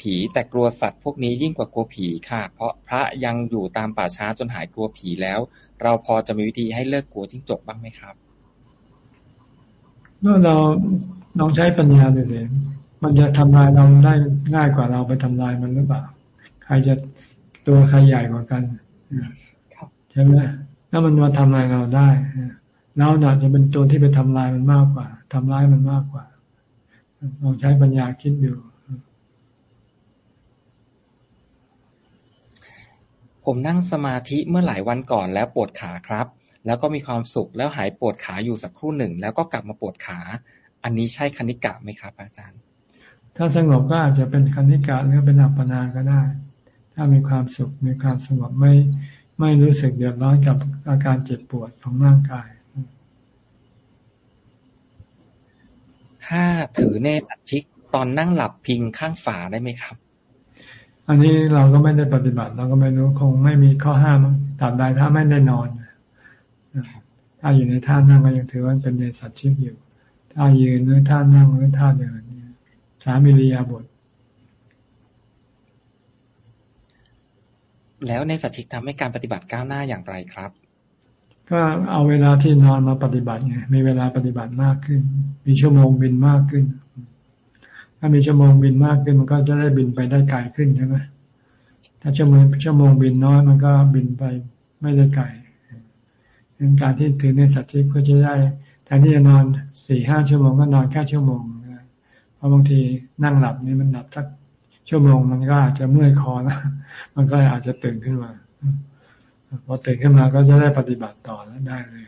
ผีแต่กลัวสัตว์พวกนี้ยิ่งกว่ากลัวผีค่ะ เพราะพระยังอยู่ตามป่าช้าจนหายกลัวผีแล้ว เราพอจะมีวิธีให้เลิกกลัวจิ้งจกบ้างไหมครับเมื่อเราลองใช้ปัญญาดูเลยมันจะทำลายเราได้ง่ายกว่าเราไปทำลายมันหรือเปล่า ใครจะตัวใครใหญ่กว่ากันใช่ไหมถ้ามันมาทำลายเราได้เราเนี่ยจะเป็นตัวที่ไปทำลายมันมากกว่าทำร้ายมันมากกว่าลองใช้ปัญญาคิดดู ผมนั่งสมาธิเมื่อหลายวันก่อนแล้วปวดขาครับ แล้วก็มีความสุขแล้วหายปวดขาอยู่สักครู่หนึ่ง แล้วก็กลับมาปวดขา อันนี้ใช่คณิกะไหมครับ อาจารย์ ถ้าสงบก็อาจจะเป็นคณิกะหรือเป็นอัปปนาก็ได้ ถ้ามีความสุขมีความสงบไม่ไม่รู้สึกเดือดร้อนกับอาการเจ็บปวดของร่างกาย ถ้าถือเนสัตชิกตอนนั่งหลับพิงข้างฝาได้ไหมครับ อันนี้เราก็ไม่ได้ปฏิบัติ เราก็ไม่รู้คงไม่มีข้อห้ามตราบใดถ้าไม่ได้นอนถ้าอยู่ในท่านั่งก็ยังถือว่าเป็นเนสัตชิกอยู่ ถ้ายืนหรือท่านั่งหรือท่าเดินสามิริยาบทแล้วในสัจจิกทำให้การปฏิบัติก้าวหน้าอย่างไรครับ ก็เอาเวลาที่นอนมาปฏิบัติไงมีเวลาปฏิบัติมากขึ้น มีชั่วโมงบินมากขึ้น ถ้ามีชั่วโมงบินมากขึ้นมันก็จะได้บินไปได้ไกลขึ้นใช่ไหมถ้าชั่วโมงชั่วโมงบินน้อยมันก็บินไปไม่ได้ไกลเป็นการที่ถือในสัจจิก็จะได้แทนที่จะนอนสี่ห้าชั่วโมงก็นอนแค่ชั่วโมงเพราะบางทีนั่งหลับนี่มันหลับสักชั่วโมงมันก็อาจจะเมื่อยคอแล้วมันก็อาจจะตื่นขึ้นมาพอตื่นขึ้นมาก็จะได้ปฏิบัติต่อแล้วได้เลย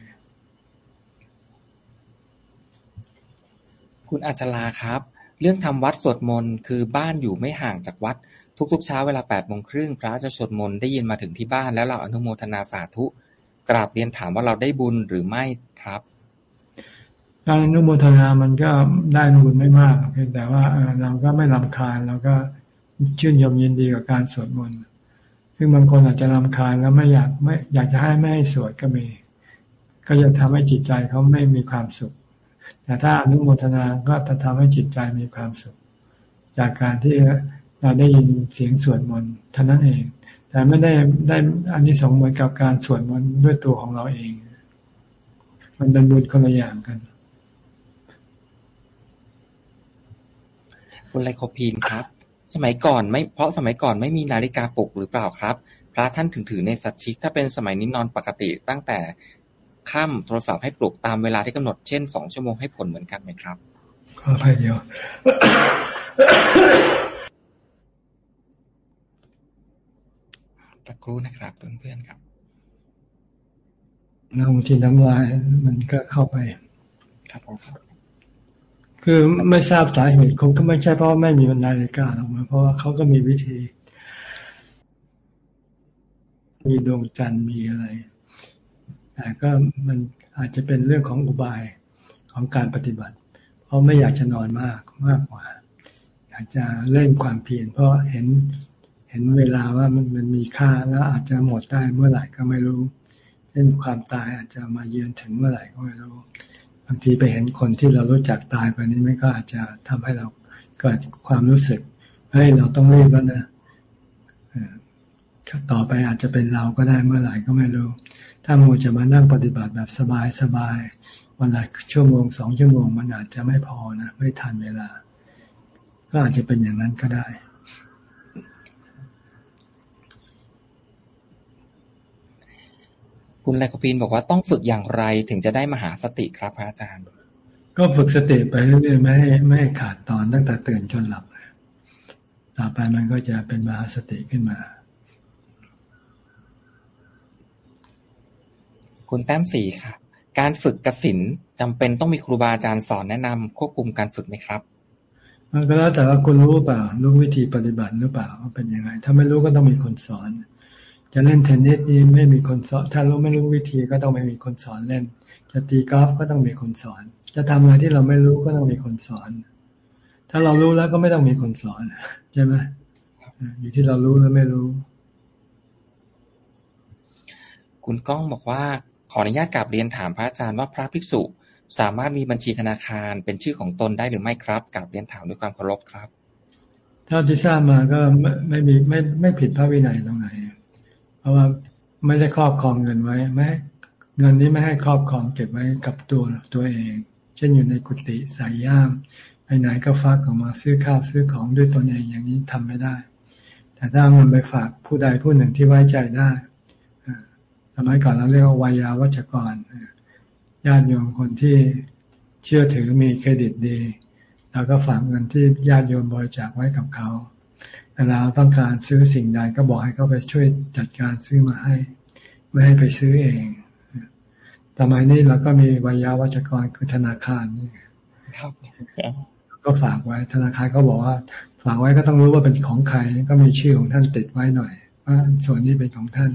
คุณอัชลาครับ เรื่องทำวัดสวดมนต์ คือบ้านอยู่ไม่ห่างจากวัด ทุก ๆ เช้าเวลาแปดโมงครึ่งพระจะสวดมนต์ได้ยินมาถึงที่บ้าน แล้วเราอนุโมทนาสาธุ กราบเรียนถามว่าเราได้บุญหรือไม่ครับการอนุโมทนามันก็ได้บุญไม่มากเพียงแต่ว่าเราก็ไม่ลำคาญเราก็ชื่นยมยินดีกับการสวดมนต์ซึ่งบางคนอาจจะลำคาญแล้วไม่อยากไม่อยากจะให้ไม่ให้สวดก็มี ก็จะทำให้จิตใจเขาไม่มีความสุข แต่ถ้าอนุโมทนาก็จะทำให้จิตใจมีความสุข จากการที่เราได้ยินเสียงสวดมนต์เท่านั้นเอง แต่ไม่ได้ได้อันนี้สองเหมือนกับการสวดมนต์ด้วยตัวของเราเอง มันเป็นบุญคนละอย่างกันคุณไลโคพีนครับ สมัยก่อนไม่เพราะสมัยก่อนไม่มีนาฬิกาปลุกหรือเปล่าครับ พระท่านถึงถือในสัตชิกถ้าเป็นสมัยนี้นอนปกติตั้งแต่ ค่ำโทรศัพท์ให้ปลุกตามเวลาที่กำหนดเช่นสองชั่วโมงให้ผลเหมือนกันไหมครับขอภัยเดียวสักครู่นะครับเพื่อนๆครับน้ำที่น้ำลายมันก็เข้าไป ครับผมคือไม่ทราบสาเหตุคงก็ไม่ใช่เพราะไม่มีนาฬิกาหรอกเพราะว่าเขาก็มีวิธี มีดวงจันทร์มีอะไร แต่ก็มันอาจจะเป็นเรื่องของอุบายของการปฏิบัติ เพราะไม่อยากจะนอนมากมากกว่า อยากจะเล่นความเพียรเพราะเห็นเห็นเวลาว่ามันมันมีค่าแล้วอาจจะหมดได้เมื่อไหร่ก็ไม่รู้เช่นความตายอาจจะมาเยือนถึงเมื่อไหร่ก็ไม่รู้บางทีไปเห็นคนที่เรารู้จักตายไปนี้ไม่ก็อาจจะทำให้เราเกิดความรู้สึกเฮ้ยเราต้องรีบแล้วนะต่อไปอาจจะเป็นเราก็ได้เมื่อไหร่ก็ไม่รู้ ถ้ามูจะมานั่งปฏิบัติแบบสบายสบายวันละชั่วโมงสองชั่วโมงมันอาจจะไม่พอนะ ไม่ทันเวลา ก็อาจจะเป็นอย่างนั้นก็ได้ คุณไลโคปีนบอกว่าต้องฝึกอย่างไรถึงจะได้มหาสติครับพระอาจารย์ ก็ฝึกสติไปเรื่อยๆไม่ให้ไม่ให้ขาดตอนตั้งแต่ตื่นจนหลับต่อไปมันก็จะเป็นมหาสติขึ้นมา คุณแต้มสีครับ การฝึกกสินจำเป็นต้องมีครูบาอาจารย์สอนแนะนำควบคุมการฝึกไหมครับมันก็แล้วแต่ว่าคุณรู้เปล่า รู้วิธีปฏิบัติหรือเปล่าว่าเป็นยังไง ถ้าไม่รู้ก็ต้องมีคนสอน จะเล่นเทนนิสนี่ไม่มีคนสอน ถ้ารู้ไม่รู้วิธีก็ต้องไม่มีคนสอนเล่น จะตีกอล์ฟก็ต้องมีคนสอน จะทำอะไรที่เราไม่รู้ก็ต้องมีคนสอน ถ้าเรารู้แล้วก็ไม่ต้องมีคนสอนใช่ไหมอยู่ที่เรารู้แล้วไม่รู้ คุณก้องบอกว่า ขออนุญาตกลับเรียนถามพระอาจารย์ว่าพระภิกษุ สามารถมีบัญชีธนาคารเป็นชื่อของตนได้หรือไม่ครับกลับเรียนถามด้วยความเคารพครับถ้าที่ทราบมาก็ไม่ไม่มีไม่ไม่ผิดพระวินัยตรงไหน เพราะว่าไม่ได้ครอบครองเงินไว้ไม่เงินนี้ไม่ให้ครอบครองเก็บไว้กับตัวตัวเอง เช่นอยู่ในกุฏิใส่ย่ามไปไหนก็ฟักออกมาซื้อข้าวซื้อของด้วยตนเองอย่างนี้ทำไม่ได้ แต่ถ้ามันไปฝากผู้ใดผู้หนึ่งที่ไว้ใจได้ มัยก่อนเราเรียกว่าวายาวัจกรญาติโยมคนที่เชื่อถือมีเครดิตดีเราก็ฝากเงินที่ญาติโยมบริจาคไว้กับเขาเวลาต้องการซื้อสิ่งใดก็บอกให้เขาไปช่วยจัดการซื้อมาให้ ไม่ให้ไปซื้อเองสมัยนี้เราก็มีวายาวัจกรคือธนาคารนี่ครับก็ฝากไว้ธนาคารก็บอกว่า ฝากไว้ก็ต้องรู้ว่าเป็นของใครก็มีชื่อของท่านติดไว้หน่อย ว่าส่วนนี้เป็นของท่าน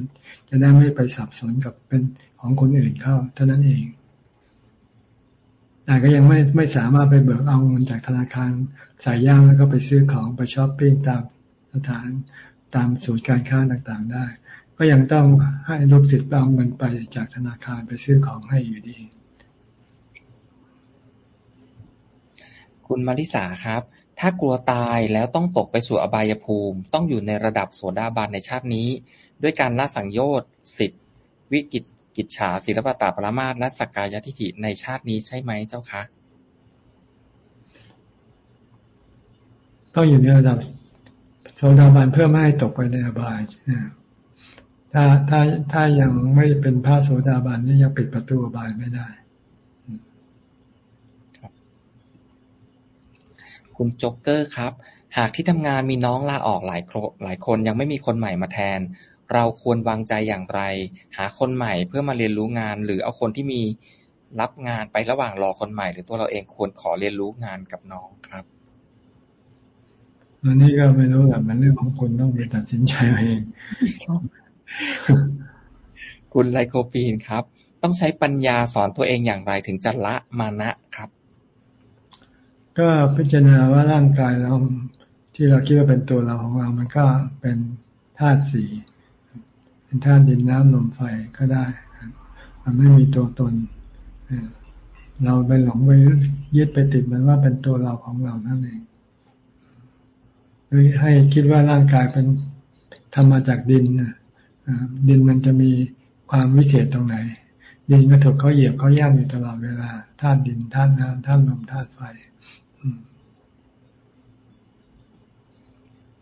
จะได้ไม่ไปสับสนกับเป็นของคนอื่นเข้า เท่านั้นเองแต่ก็ยังไม่ไม่สามารถไปเบิกเอาเงินจากธนาคารสายย่างแล้วก็ไปซื้อของไปช้อปปิ้งตามสถานตามศูนย์การค้าต่างๆ ได้ ก็ยังต้องให้ลูกศิษย์เอาเงินไปจากธนาคารไปซื้อของให้อยู่ดี คุณมาริสาครับ ถ้ากลัวตายแล้วต้องตกไปสู่อบายภูมิ ต้องอยู่ในระดับโสดาบันในชาตินี้ ด้วยการละสังโยชน์สิทธิวิกิจกิจฉาศิลปตาปรมาตและสักกายทิฏฐิในชาตินี้ใช่ไหมเจ้าคะ ต้องอยู่ในระดับโสดาบันเพื่อไม่ให้ตกไปในอบายถ้าถ้าถ้ายังไม่เป็นพระโสดาบันนี่ยังปิดประตูอบายไม่ได้ คุณจ็กเกอร์ครับ หากที่ทำงานมีน้องลาออกหลายหลายคนยังไม่มีคนใหม่มาแทน เราควรวางใจอย่างไร หาคนใหม่เพื่อมาเรียนรู้งาน หรือเอาคนที่มีรับงานไประหว่างรอคนใหม่ หรือตัวเราเองควรขอเรียนรู้งานกับน้องครับอันนี้ก็ไม่รู้แหละมันเรื่องของคุณต้องไปตัดสินใจเอง คุณไลโคปีนครับ ต้องใช้ปัญญาสอนตัวเองอย่างไรถึงจะละมานะครับ ก็พิจารณาว่าร่างกายเราที่เราคิดว่าเป็นตัวเราของเรา มันก็เป็นธาตุสี่เป็นธาตุดินน้ำลมไฟก็ได้ มันไม่มีตัวตน เราไปหลงไปยึดไปติดมันว่าเป็นตัวเราของเรานั่นเองหรือให้คิดว่าร่างกายเป็นทำมาจากดินดินมันจะมีความวิเศษตรงไหน ดินก็ถูกเขาเหยียบเขาย่ำอยู่ตลอดเวลาธาตุดินธาตุน้ำธาตุลมธาตุไฟ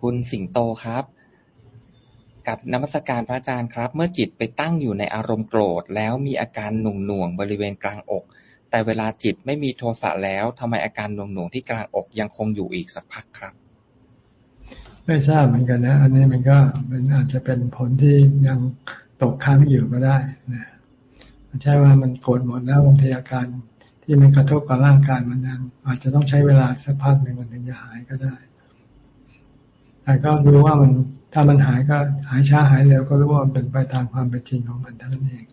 คุณสิงโตครับกับนมัสการพระอาจารย์ครับ เมื่อจิตไปตั้งอยู่ในอารมณ์โกรธ แล้วมีอาการหน่วงหน่วงบริเวณกลางอก แต่เวลาจิตไม่มีโทสะแล้วทำไมอาการหน่วงหน่วงที่กลางอกยังคงอยู่อีกสักพักครับ ไม่ทราบเหมือนกันนะ อันนี้มันก็มันอาจจะเป็นผลที่ยังตกค้างอยู่ก็ได้นะไม่ใช่ว่ามันโกรธหมดแล้วบางทีอาการที่มันกระทบกับร่างกายมันยังอาจจะต้องใช้เวลาสักพักหนึ่งมันถึงจะหายก็ได้ แต่ก็รู้ว่ามันถ้ามันหายก็หายช้าหายเร็วก็รู้ว่ามันเป็นไปตามความเป็นจริงของมันเท่านั้นเอง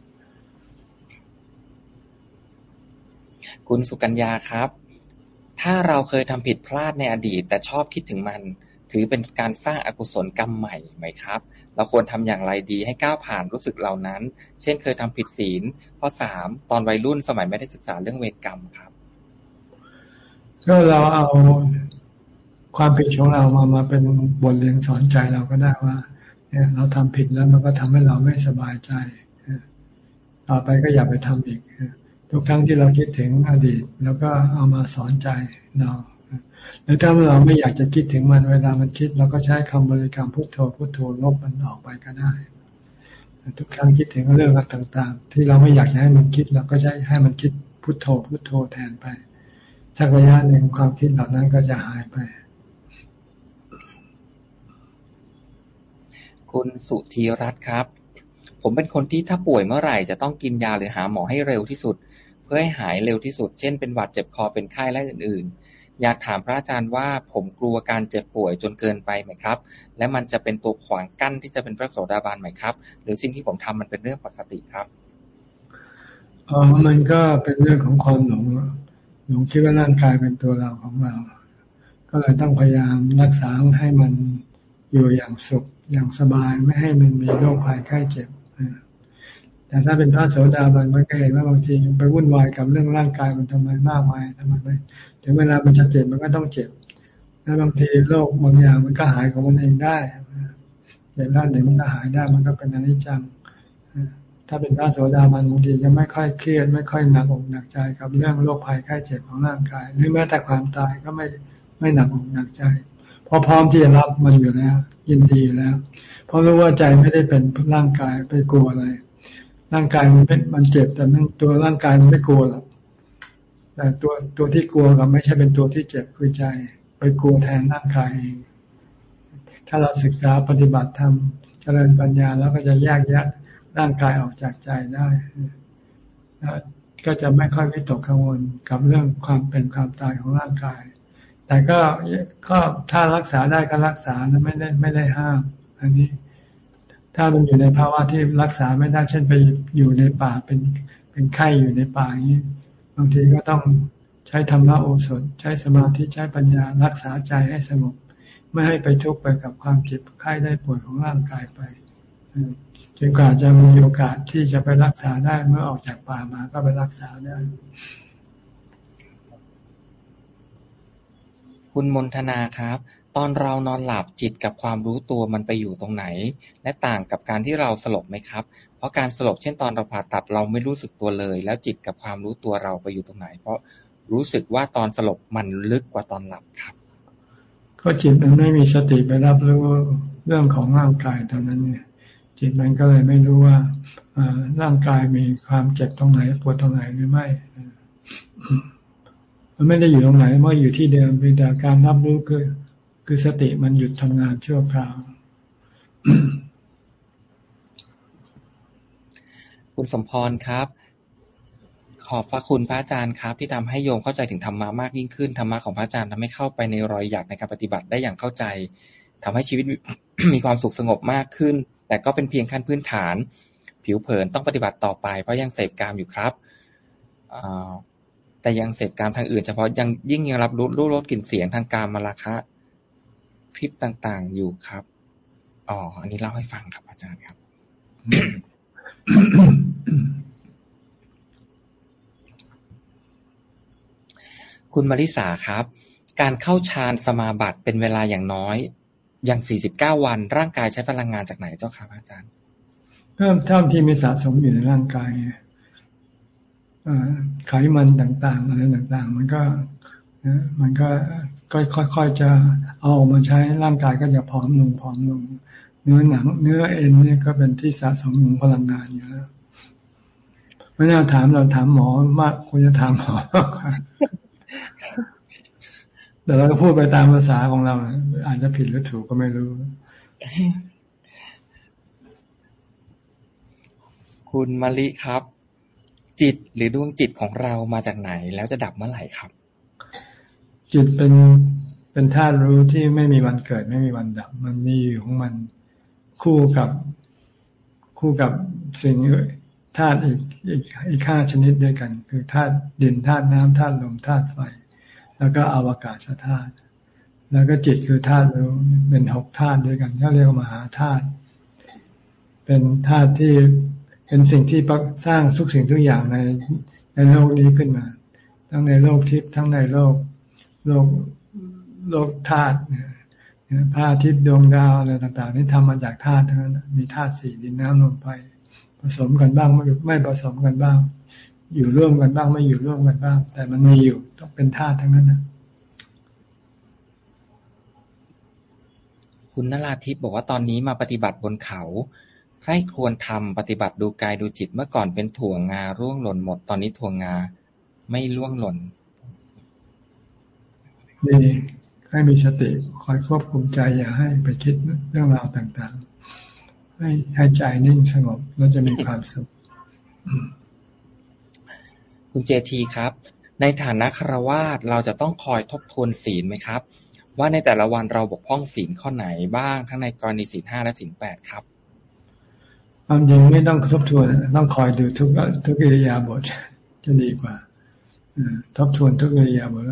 คุณสุกัญญาครับ ถ้าเราเคยทำผิดพลาดในอดีต แต่ชอบคิดถึงมัน ถือเป็นการสร้างอากุศลกรรมใหม่ไหมครับ เราควรทำอย่างไรดีให้ก้าวผ่านรู้สึกเหล่านั้น เช่นเคยทำผิดศีลข้อสามตอนวัยรุ่นสมัยไม่ได้ศึกษาเรื่องเวรกรรมครับก็เราเอา ความผิดของเรามามาเป็นบทเรียนสอนใจเราก็ได้ว่า เนี่ย เราทำผิดแล้วมันก็ทำให้เราไม่สบายใจต่อไปก็อย่าไปทำอีกทุกครั้งที่เราคิดถึงอดีต แล้วก็เอามาสอนใจเราแล้วถ้าเราไม่อยากจะคิดถึงมันเวลามันคิดเราก็ใช้คำบริกรรมพุทโธพุทโธลบมันออกไปก็ได้ ทุกครั้งคิดถึงเรื่องต่างๆ ที่เราไม่อยากให้มันคิดเราก็ใช้ให้มันคิดพุทโธพุทโธแทนไปสักระยะหนึ่งความคิดเหล่านั้นก็จะหายไป คุณสุธีรัตน์ครับ ผมเป็นคนที่ถ้าป่วยเมื่อไหร่จะต้องกินยาหรือหาหมอให้เร็วที่สุด เพื่อให้หายเร็วที่สุด เช่นเป็นหวัดเจ็บคอเป็นไข้และอื่น ๆ อยากถามพระอาจารย์ว่าผมกลัวการเจ็บป่วยจนเกินไปไหมครับ และมันจะเป็นตัวขวางกั้นที่จะเป็นพระโสดาบันไหมครับ หรือสิ่งที่ผมทำมันเป็นเรื่องปกติครับอ๋อมันก็เป็นเรื่องของความหลงหลงคิดว่าร่างกายเป็นตัวเราของเรา ก็เลยต้องพยายามรักษาให้มันอยู่อย่างสุข อย่างสบายไม่ให้มันมีโรคภัยไข้เจ็บแต่ถ้าเป็นพระโสดาบันมันก็เห็นว่าบางทีไปวุ่นวายกับเรื่องร่างกายมันทำไมมากมายทำไมไม่ถึงเวลามันจะเจ็บมันก็ต้องเจ็บแล้วบางทีโรคบางอย่างมันก็หายของมันเองได้เจ็บด้านไหนมันก็หายได้มันก็เป็นอนิจจังถ้าเป็นพระโสดาบันบางทีจะไม่ค่อยเครียด ไม่ค่อยหนักอกหนักใจกับเรื่องโรคภัยไข้เจ็บของร่างกายหรือแม้แต่ความตายก็ไม่ไม่หนักอกหนักใจ เพราะพร้อมที่จะรับมันอยู่แล้ว ยินดีแล้ว เพราะรู้ว่าใจไม่ได้เป็นร่างกายไปกลัวอะไร ร่างกายมันเป็นมันเจ็บแต่ตัวร่างกายมันไม่กลัวหรอกแต่ตัวตัวที่กลัวกับไม่ใช่เป็นตัวที่เจ็บคือใจ ไปกลัวแทนร่างกายเองถ้าเราศึกษาปฏิบัติธรรมเจริญปัญญาแล้วก็จะแยกแยะร่างกายออกจากใจได้ก็จะไม่ค่อยวิตกกังวลกับเรื่องความเป็นความตายของร่างกาย แต่ก็ก็ถ้ารักษาได้ก็รักษาไม่ได้ไม่ได้ห้าม อันนี้ ถ้ามันอยู่ในภาวะที่รักษาไม่ได้เช่นไปอยู่ในป่าเป็นเป็นไข้อยู่ในป่าอย่างนี้บางทีก็ต้องใช้ธรรมะโอสถ ใช้สมาธิใช้ปัญญารักษาใจให้สงบไม่ให้ไปทุกข์ไปกับความเจ็บไข้ได้ป่วยของร่างกายไปจนกว่าจะมีโอกาสที่จะไปรักษาได้เมื่อออกจากป่ามาก็ไปรักษาได้ คุณมนทนาครับ ตอนเรานอนหลับจิตกับความรู้ตัวมันไปอยู่ตรงไหน และต่างกับการที่เราสลบไหมครับ เพราะการสลบเช่นตอนเราผ่าตัดเราไม่รู้สึกตัวเลย แล้วจิตกับความรู้ตัวเราไปอยู่ตรงไหน เพราะรู้สึกว่าตอนสลบมันลึกกว่าตอนหลับครับ ก็จิตมันไม่มีสติไปรับรู้เรื่องของร่างกายตอนนั้นเนี่ยจิตมันก็เลยไม่รู้ว่าร่างกายมีความเจ็บตรงไหนปวดตรงไหนหรือไม่ มันไม่ได้อยู่ตรงไหนมันอยู่ที่เดิมเพียงแต่การรับรู้คือ คือสติมันหยุดทำงานชั่วคราว คุณสมพรครับ ขอบพระคุณพระอาจารย์ครับ ที่ทำให้โยมเข้าใจถึงธรรมะมากยิ่งขึ้นธรรมะของพระอาจารย์ทำให้เข้าไปในรอยอยากในการปฏิบัติได้อย่างเข้าใจทำให้ชีวิตมีความสุขสงบมากขึ้น แต่ก็เป็นเพียงขั้นพื้นฐาน ผิวเผินต้องปฏิบัติต่อไป เพราะยังเสพกามอยู่ครับ แต่ยังเสพการทางอื่นเฉพาะยังยิ่งยังรับรู้รู้รสกลิ่นเสียงทางการมราคะคลิปต่างๆอยู่ครับ อ๋อ อันนี้เล่าให้ฟังครับอาจารย์ครับ คุณมาริสาครับ การเข้าฌานสมาบัติเป็นเวลาอย่างน้อย อย่างสี่สิบเก้าวัน ร่างกายใช้พลังงานจากไหนเจ้าครับอาจารย์ เพิ่มเท่าที่มีสะสมอยู่ในร่างกาย ไขมันต่างๆอะไรต่างๆ มันก็มันก็ค่อยๆจะเอาออกมาใช้ร่างกายก็จะผอมลงผอมลง เนื้อหนัง เนื้อเอ็นนี่ก็เป็นที่สะสมของพลังงานอยู่แล้วไม่น่าถามเราถามหมอมากควรจะถามหมอมากกว่าแต่เราก็พูดไปตามภาษาของเรา อาจจะผิดหรือถูกก็ไม่รู้ คุณมะลิครับ จิตหรือดวงจิตของเรามาจากไหน แล้วจะดับเมื่อไหร่ครับ จิตเป็นเป็นธาตุรู้ที่ไม่มีวันเกิด ไม่มีวันดับ มันมีอยู่ของมันคู่กับคู่กับสิ่งธาตุอีกอีกอีกห้าชนิดด้วยกัน คือธาตุดินธาตุน้ำธาตุลมธาตุไฟ แล้วก็อวกาศธาตุแล้วก็จิตคือธาตุรู้เป็นหกธาตุด้วยกันเขาเรียกว่ามหาธาตุเป็นธาตุที่ เป็นสิ่งที่สร้างทุกสิ่งทุกอย่างในในโลกนี้ขึ้นมา ทั้งในโลกทิพย์ทั้งในโลกโลกโลกธาตุพระอาทิตย์ดวงดาวอะไรต่างๆนี่ทำมาจากธาตุทั้งนั้นมีธาตุสี่ดินน้ำลมไฟผสมกันบ้างไม่ไม่ผสมกันบ้าง อยู่ร่วมกันบ้างไม่อยู่ร่วมกันบ้าง แต่มันมีอยู่ต้องเป็นธาตุทั้งนั้นนะคุณนราทิพย์บอกว่าตอนนี้มาปฏิบัติบนเขา ใครควรทำปฏิบัติดูกายดูจิต เมื่อก่อนเป็นถั่วงาร่วงหล่นหมด ตอนนี้ถั่วงาไม่ร่วงหล่น ดีให้มีสติคอยควบคุมใจอย่าให้ไปคิดเรื่องราวต่างๆ ให้ให้ใจนิ่งสงบแล้วจะมีความสุข คุณเจทีครับ ในฐานะครวาสเราจะต้องคอยทบทวนศีลไหมครับ ว่าในแต่ละวันเราบกพร่องศีลข้อไหนบ้างทั้งในกรณีศีลห้าและศีลแปดครับ ความจริงไม่ต้องทบทวน ต้องคอยดูทุกทุกอิริยาบถจะดีกว่าทบทวนทุกอิริยาบถ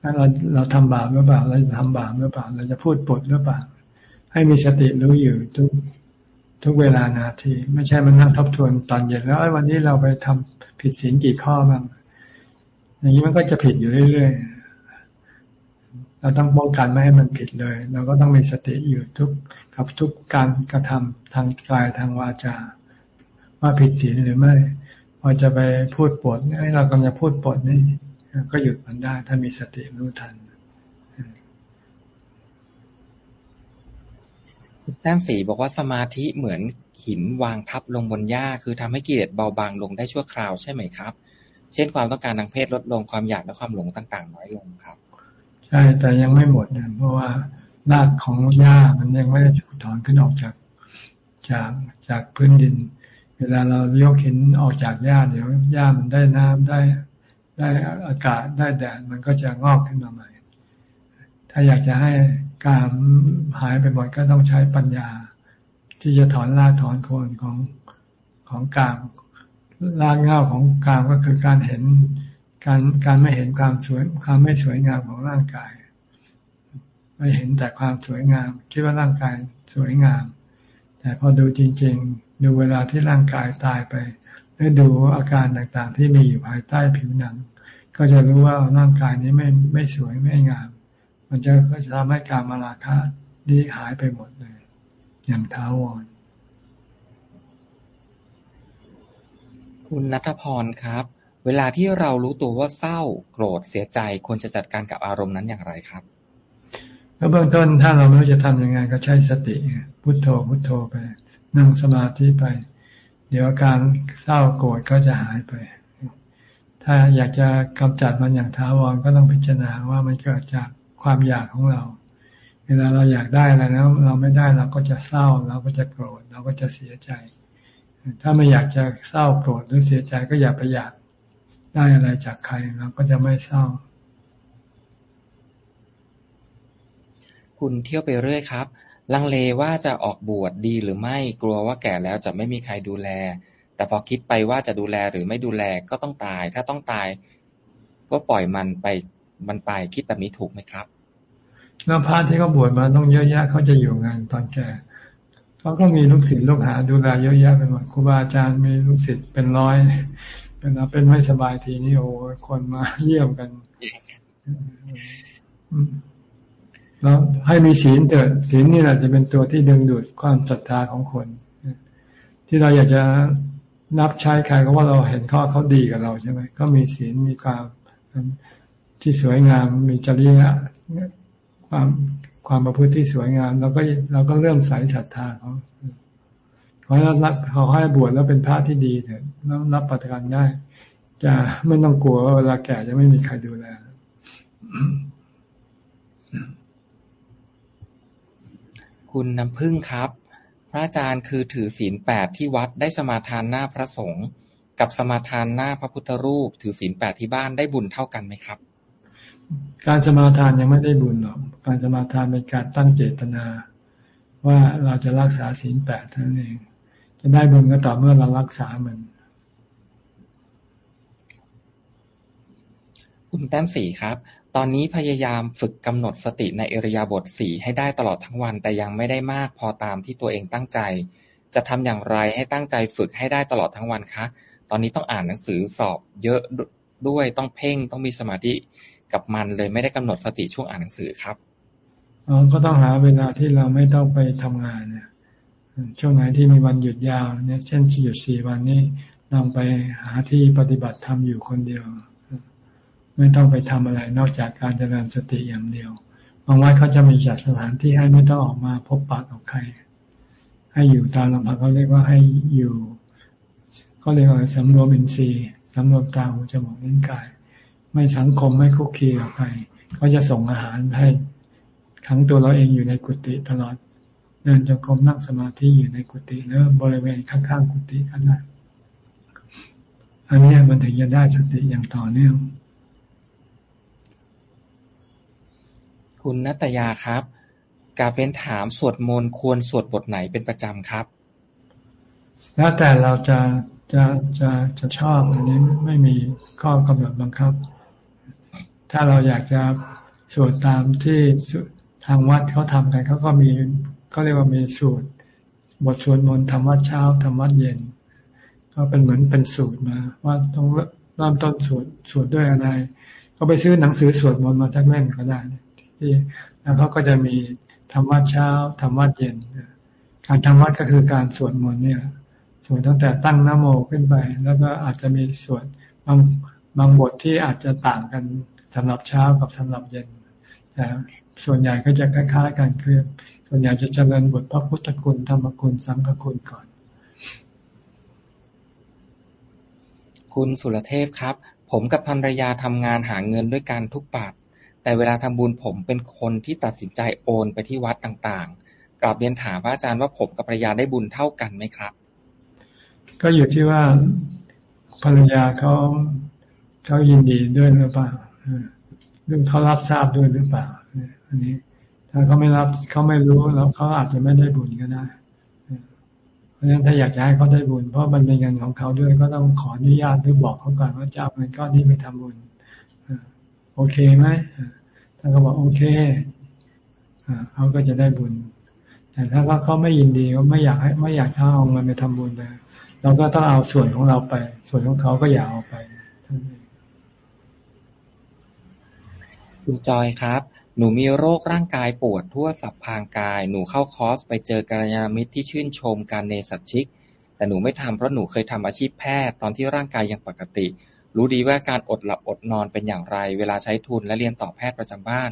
ถ้าเราเราทำบาปหรือเปล่า เราจะทำบาปหรือเปล่า เราจะพูดปดหรือเปล่า ให้มีสติรู้อยู่ทุกทุกเวลานาที ไม่ใช่มันนั่งทบทวนตอนเย็นแล้ววันนี้เราไปทำผิดศีลกี่ข้อบ้างอย่างนี้มันก็จะผิดอยู่เรื่อยๆ เราต้องป้องกันไม่ให้มันผิดเลย เราก็ต้องมีสติอยู่ทุกกับทุกการกระทำทางกายทางวาจา ว่าผิดศีลหรือไม่พอจะไปพูดปดให้เรากำลังพูดปดนี่ก็หยุดมันได้ ถ้ามีสติรู้ทันแต้มสีบอกว่าสมาธิเหมือนหินวางทับลงบนหญ้า คือทำให้กิเลสเบาบางลงได้ชั่วคราวใช่ไหมครับ เช่นความต้องการทางเพศลดลงความอยากและความหลงต่าง ๆ น้อยลงครับ ใช่ แต่ยังไม่หมดนะเพราะว่ารากของหญ้ามันยังไม่ได้ถูกถอนขึ้นออกจากจากจากพื้นดิน เวลาเรายกหินออกจากหญ้าเดี๋ยวหญ้ามันได้น้ำได้ได้อากาศได้แดดมันก็จะงอกขึ้นมาใหม่ ถ้าอยากจะให้การหายไปหมดก็ต้องใช้ปัญญา ที่จะถอนรากถอนโคนของของกามรากเงาของกามก็คือการเห็น การการไม่เห็นความสวยความไม่สวยงามของร่างกาย ไม่เห็นแต่ความสวยงาม คิดว่าร่างกายสวยงาม แต่พอดูจริง ๆ ดูเวลาที่ร่างกายตายไปได้ดูอาการต่างๆ ที่มีอยู่ภายใต้ผิวหนัง ก็จะรู้ว่าร่างกายนี้ไม่ไม่สวยไม่งาม มันจะก็จะทำให้การมาราคะนี้หายไปหมดเลย อย่างท้าวรคุณนัทพรครับ เวลาที่เรารู้ตัวว่าเศร้าโกรธเสียใจควรจะจัดการกับอารมณ์นั้นอย่างไรครับก็เบื้องต้นถ้าเราไม่รู้จะทำยังไงก็ใช้สติพุโทโธพุโทโธไป นั่งสมาธิไป เดี๋ยวอาการเศร้าโกรธก็จะหายไป ถ้าอยากจะกำจัดมันอย่างท้าวรก็ต้องพิจารณาว่ามันเกิดจากความอยากของเรา เวลาเราอยากได้อะไรแล้ว เราไม่ได้เราก็จะเศร้าเราก็จะโกรธเราก็จะเสียใจ ถ้าไม่อยากจะเศร้าโกรธหรือเสียใจก็อย่าไปอยาก ได้อะไรจากใครเราก็จะไม่เศร้า คุณเที่ยวไปเรื่อยครับ ลังเลว่าจะออกบวชดีหรือไม่กลัวว่าแก่แล้วจะไม่มีใครดูแล แต่พอคิดไปว่าจะดูแลหรือไม่ดูแลก็ต้องตาย ถ้าต้องตาย ก็ปล่อยมันไปมันไปคิดแบบนี้ถูกไหมครับแล้วพระที่เขาบวชมาต้องเยอะแยะเขาจะอยู่งานตอนแก่เขาก็มีลูกศิษย์ลูกหาดูแลเยอะแยะไปหมดครูบาอาจารย์มีลูกศิษย์เป็นร้อย เวลาเป็นไม่สบายทีนี่โอ้คนมาเยี่ยมกันแล้วให้มีศีลเถิดศีลนี่แหละจะเป็นตัวที่ดึงดูดความศรัทธาของคน ที่เราอยากจะนับใช้ใครก็ว่าเราเห็นเขาเขาดีกับเราใช่ไหมก็มีศีลมีความที่สวยงามมีจริยะความความประพฤติที่สวยงามเราก็เราก็เริ่มใส่ศรัทธาเขา ขอให้รับเขาให้บวชแล้วเป็นพระที่ดีเถิดรับปฏิการได้ จะไม่ต้องกลัวว่าเวลาแก่จะไม่มีใครดูแลคุณน้ำพึ่งครับ พระอาจารย์คือถือศีลแปดที่วัดได้สมาทานหน้าพระสงฆ์กับสมาทานหน้าพระพุทธรูป ถือศีลแปดที่บ้านได้บุญเท่ากันไหมครับ การสมาทานยังไม่ได้บุญหรอก การสมาทานเป็นการตั้งเจตนา ว่าเราจะรักษาศีลแปดเท่านั้นเอง จะได้บุญก็ต่อเมื่อเรารักษามัน คุณแต้มสีครับ ตอนนี้พยายามฝึกกำหนดสติในอิริยาบถสี่ให้ได้ตลอดทั้งวัน แต่ยังไม่ได้มากพอตามที่ตัวเองตั้งใจ จะทำอย่างไรให้ตั้งใจฝึกให้ได้ตลอดทั้งวันคะ ตอนนี้ต้องอ่านหนังสือสอบเยอะด้วยต้องเพ่งต้องมีสมาธิกับมันเลยไม่ได้กำหนดสติช่วงอ่านหนังสือครับอ๋อก็ต้องหาเวลาที่เราไม่ต้องไปทำงานเนี่ย ช่วงไหนที่มีวันหยุดยาวเนี่ยเช่นหยุดสี่วันนี้ลองไปหาที่ปฏิบัติธรรมอยู่คนเดียว ไม่ต้องไปทำอะไรนอกจากการเจริญสติอย่างเดียวบางวัดเขาจะมีจัดสถานที่ให้ไม่ต้องออกมาพบปะกับใคร ให้อยู่ตามลำพังเขาเรียกว่าให้อยู่ก็เรียกว่าสำรวมอินทรีย์สำรวมตาหูจมูกนิ้วกาย ไม่สังคมไม่คุกคีกับใครเขาจะส่งอาหารให้ทั้งตัวเราเองอยู่ในกุฏิตลอด เดินจงกรมนั่งสมาธิอยู่ในกุฏิหรือบริเวณข้างๆกุฏิก็ได้อันนี้มันถึงจะได้สติอย่างต่อเนื่อง คุณนัตยาครับกาเป็นถามสวดมนต์ควรสวดบทไหนเป็นประจำครับ แล้วแต่เราจะจะจะจะชอบอันนี้ไม่มีข้อกำหนดบังคับ ถ้าเราอยากจะสวดตามที่ทางวัดเขาทำกันเขาก็มี เขาเรียกว่ามีสูตร บทสวดมนต์ทำวัดเช้าทำวัดเย็น ก็เป็นเหมือนเป็นสูตรมา ว่าต้องเริ่มต้นสวดสวดด้วยอะไร ก็ไปซื้อหนังสือสวดมนต์มาสักเล่มก็ได้ที่แล้วเขาก็จะมีทำวัดเช้าทำวัดเย็น การทำวัดก็คือการสวดมนต์เนี่ยสวดตั้งแต่ตั้งนโมขึ้นไป แล้วก็อาจจะมีสวดบางบางบทที่อาจจะต่างกันสำหรับเช้ากับสำหรับเย็นแต่ส่วนใหญ่ก็จะคล้ายๆกันคือ ส่วนใหญ่จะเจริญบทพระพุทธคุณธรรมคุณสังฆคุณก่อน คุณสุรเทพครับ ผมกับภรรยาทำงานหาเงินด้วยกันทุกบาท แต่เวลาทำบุญผมเป็นคนที่ตัดสินใจโอนไปที่วัดต่างๆกลับเรียนถามพระอาจารย์ว่าผมกับภรรยาได้บุญเท่ากันไหมครับ ก็อยู่ที่ว่าภรรยาเขาเขายินดีด้วยหรือเปล่าเรื่องเขารับทราบด้วยหรือเปล่า อันนี้ ถ้าเขาไม่รับเขาไม่รู้แล้วเขาอาจจะไม่ได้บุญก็ได้ เพราะฉะนั้นถ้าอยากจะให้เขาได้บุญ เพราะมันเป็นเงินของเขาด้วยก็ต้องขออนุญาตหรือบอกเขาก่อนว่าจะเอาเงินก้อนนี้ไปทำบุญโอเคไหมถ้าเขาบอกโอเคเขาก็จะได้บุญ แต่ถ้าว่าเขาไม่ยินดีเขาไม่อยากให้ไม่อยากเอาเงินไปทำบุญเลยเราก็ต้องเอาส่วนของเราไป ส่วนของเขาก็อย่าเอาไปคุณจอยครับ หนูมีโรคร่างกายปวดทั่วสับพางกาย หนูเข้าคอร์สไปเจอกัลยาณมิตรที่ชื่นชมการเนสัตชิก แต่หนูไม่ทำเพราะหนูเคยทำอาชีพแพทย์ตอนที่ร่างกายยังปกติ รู้ดีว่าการอดหลับอดนอนเป็นอย่างไร เวลาใช้ทุนและเรียนต่อแพทย์ประจำบ้าน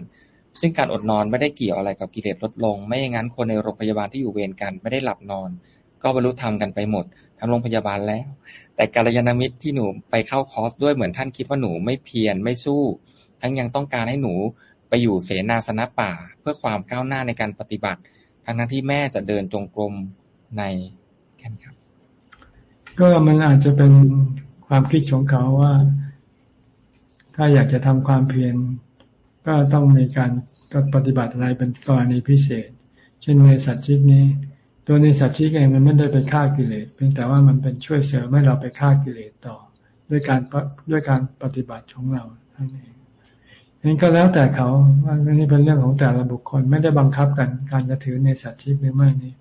ซึ่งการอดนอนไม่ได้เกี่ยวอะไรกับกิเลสลดลง ไม่อย่างนั้นคนในโรงพยาบาลที่อยู่เวรกันไม่ได้หลับนอน ก็บรรลุธรรมกันไปหมดทั้งโรงพยาบาลแล้ว แต่กัลยาณมิตรที่หนูไปเข้าคอร์สด้วยเหมือนท่านคิดว่าหนูไม่เพียรไม่สู้ ทั้งยังต้องการให้หนู ไปอยู่เสนาสนะป่า เพื่อความก้าวหน้าในการปฏิบัติ ทั้งนั้นที่แม่จะเดินจงกรมในแค่นี้ครับ ก็มันอาจจะเป็นความคิดของเขาว่า ถ้าอยากจะทำความเพียรก็ต้องมีการปฏิบัติอะไรเป็นกรณีพิเศษ เช่นในสัตว์ชิกนี้ ตัวในสัตว์ชิกเองมันไม่ได้ไปฆ่ากิเลสเพียงแต่ว่ามันเป็นช่วยเสริมให้เราไปฆ่ากิเลสต่อ ด้วยการด้วยการปฏิบัติของเราท่านเอง นี่ก็แล้วแต่เขาว่านี่เป็นเรื่องของแต่ละบุคคลไม่ได้บังคับกัน การจะถือในสัตว์ชิกหรือไม่นี่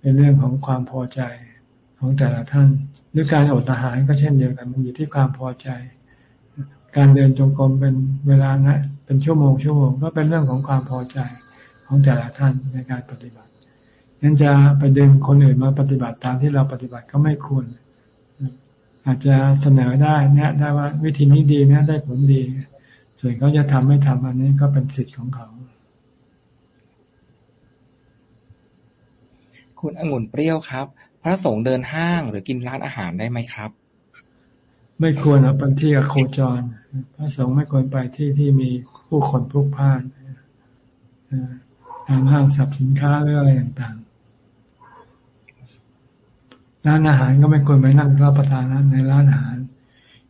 เป็นเรื่องของความพอใจของแต่ละท่าน หรือการอดอาหารก็เช่นเดียวกันมันอยู่ที่ความพอใจ การเดินจงกรมเป็นเวลานะเป็นชั่วโมงชั่วโมงก็เป็นเรื่องของความพอใจของแต่ละท่านในการปฏิบัติงั้นจะไปดึงคนอื่นมาปฏิบัติตามที่เราปฏิบัติก็ไม่ควรอาจจะเสนอได้แนะได้ว่าวิธีนี้ดีนะได้ผลดี ส่วนเขาจะทำไม่ทำอันนี้ก็เป็นสิทธิ์ของเขา คุณองุ่นเปรี้ยวครับ พระสงฆ์เดินห้างหรือกินร้านอาหารได้ไหมครับ ไม่ควรเอาเป็นที่โคจร พระสงฆ์ไม่ควรไปที่ที่มีผู้คนพลุกพล่านตามห้างสับสินค้าหรืออะไรต่างๆ ร้านอาหารก็ไม่ควรไปนั่งรับประทานในร้านอาหาร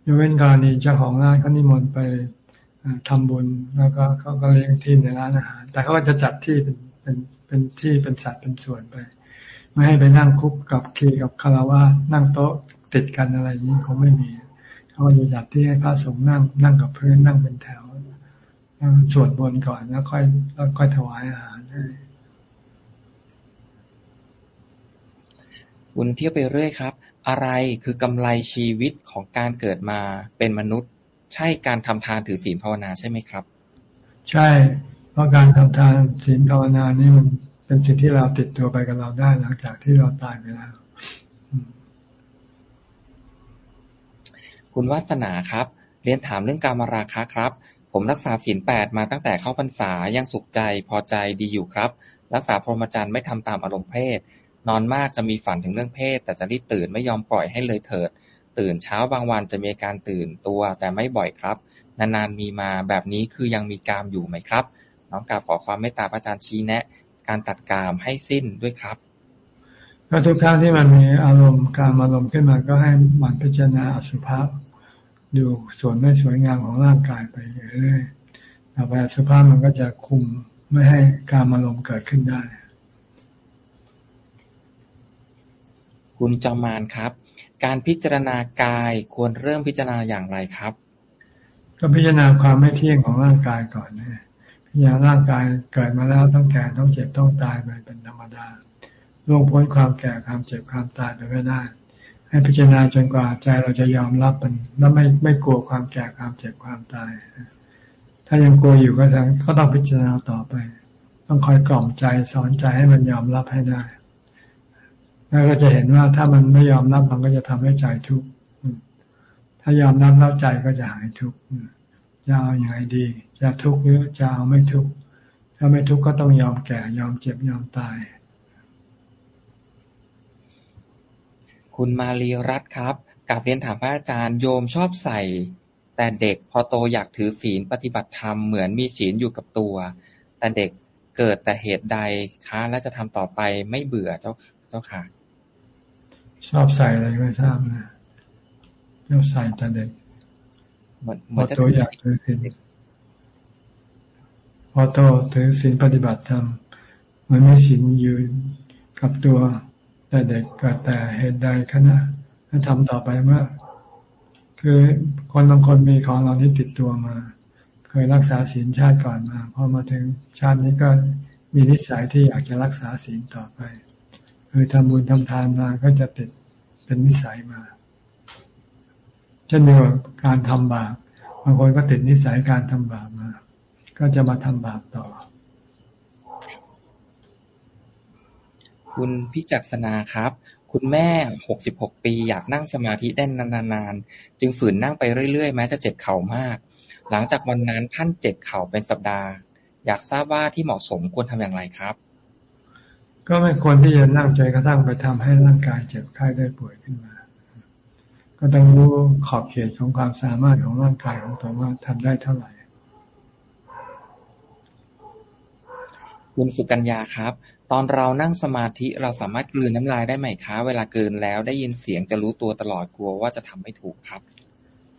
ยกเว้นกรณีเจ้าของร้านเขานิมนต์ไป ทำบุญแล้วก็เขาก็เลี้ยงที่ในร้านอาหาร แต่เขาก็จะจัดที่เป็นเป็นเป็นที่เป็นสัดเป็นส่วนไป ไม่ให้ไปนั่งคุกกับคีกับคารวะนั่งโต๊ะติดกันอะไรนี้คงไม่มีเขาจะจัดที่ให้พระสงฆ์นั่งนั่งกับเพื่อนนั่งเป็นแถวนั่งสวดบนก่อนแล้วค่อยแล้วค่อยถวายอาหารคุณเที่ยวไปเรื่อยครับ อะไรคือกำไรชีวิตของการเกิดมาเป็นมนุษย์ ใช่การทำทานถือศีลภาวนาใช่ไหมครับ ใช่ เพราะการทำทานศีลภาวนานี่มันเป็นสิ่งที่เราติดตัวไปกับเราได้หลังจากที่เราตายไปแล้ว คุณวัสนาครับ เรียนถามเรื่องการมาราคะครับ ผมรักษาศีลแปดมาตั้งแต่เข้าพรรษายังสุขใจพอใจดีอยู่ครับ รักษาพรหมจรรย์ไม่ทำตามอารมณ์เพศ นอนมากจะมีฝันถึงเรื่องเพศ แต่จะรีบตื่นไม่ยอมปล่อยให้เลยเถิด ตื่นเช้าบางวันจะมีการตื่นตัวแต่ไม่บ่อยครับ นานๆมีมาแบบนี้คือยังมีกามอยู่ไหมครับ น้องกาบขอความเมตตาพระอาจารย์ชี้แนะ การตัดกามให้สิ้นด้วยครับก็ทุกครั้งที่มันมีอารมณ์การอารมณ์ขึ้นมาก็ให้หมั่นพิจารณาอสุภาพดูส่วนไม่สวยงามของร่างกายไปเรื่อยๆต่อไปอสุภาพมันก็จะคุมไม่ให้การอารมณ์เกิดขึ้นได้ คุณจอมานครับ การพิจารณากายควรเริ่มพิจารณาอย่างไรครับ ก็พิจารณาความไม่เที่ยงของร่างกายก่อนนะพิจารณาร่างกายเกิดมาแล้วต้องแก่ต้องเจ็บต้องตายไปเป็นธรรมดาล่วงพ้นความแก่ความเจ็บความตายไปไม่ได้ ให้พิจารณาจนกว่าใจเราจะยอมรับมันแล้วไม่ไม่กลัวความแก่ความเจ็บความตาย ถ้ายังกลัวอยู่ก็ต้องก็ต้องพิจารณาต่อไป ต้องคอยกล่อมใจสอนใจให้มันยอมรับให้ได้ แล้วก็จะเห็นว่าถ้ามันไม่ยอมรับมันก็จะทำให้ใจทุกข์ถ้ายอมรับแล้วใจก็จะหายทุกข์จะเอาอย่างไรดีจะทุกข์หรือจะเอาไม่ทุกข์ถ้าไม่ทุกข์ก็ต้องยอมแก่ ยอมเจ็บยอมตาย คุณมาลีรัตครับกับเรียนถามพระอาจารย์โยมชอบใส่ แต่เด็กพอโตอยากถือศีลปฏิบัติธรรมเหมือนมีศีลอยู่กับตัว แต่เด็กเกิดแต่เหตุใดคะและจะทำต่อไปไม่เบื่อเจ้าเจ้าค่ะ ชอบใส่อะไรไม่ทราบนะชอบใส่แต่เด็กพอโตอยากถือศีลพอโตถือศีลปฏิบัติธรรมมันไม่ศีลอยู่กับตัวแต่เด็กเกิดแต่เหตุใดขณะถ้าทำต่อไปเมื่อคือคนบางคนมีของเรานี้ติดตัวมา เคยรักษาศีลชาติก่อนมาพอมาถึงชาตินี้ก็มีนิสัยที่อยากจะรักษาศีลต่อไป คือทำบุญทำทานมาก็จะติดเป็นนิสัยมา เช่นเดียวกับการทำบาปบางคนก็ติดนิสัยการทำบาปมา ก็จะมาทำบาปต่อ คุณพิจักษนาครับ คุณแม่หกสิบหกปีอยากนั่งสมาธิได้นานๆ จึงฝืนนั่งไปเรื่อยๆ แม้จะเจ็บเข่ามาก หลังจากวันนั้นท่านเจ็บเข่าเป็นสัปดาห์ อยากทราบว่าที่เหมาะสมควรทำอย่างไรครับ ก็ไม่ควรที่จะนั่งใจกระทั่งไปทำให้ร่างกายเจ็บไข้ได้ป่วยขึ้นมา ก็ต้องรู้ขอบเขตของความสามารถของร่างกายของตัวว่าทำได้เท่าไหร่คุณสุกัญญาครับ ตอนเรานั่งสมาธิเราสามารถกลืนน้ำลายได้ไหมคะ เวลาเกินแล้วได้ยินเสียงจะรู้ตัวตลอดกลัวว่าจะทำไม่ถูกครับ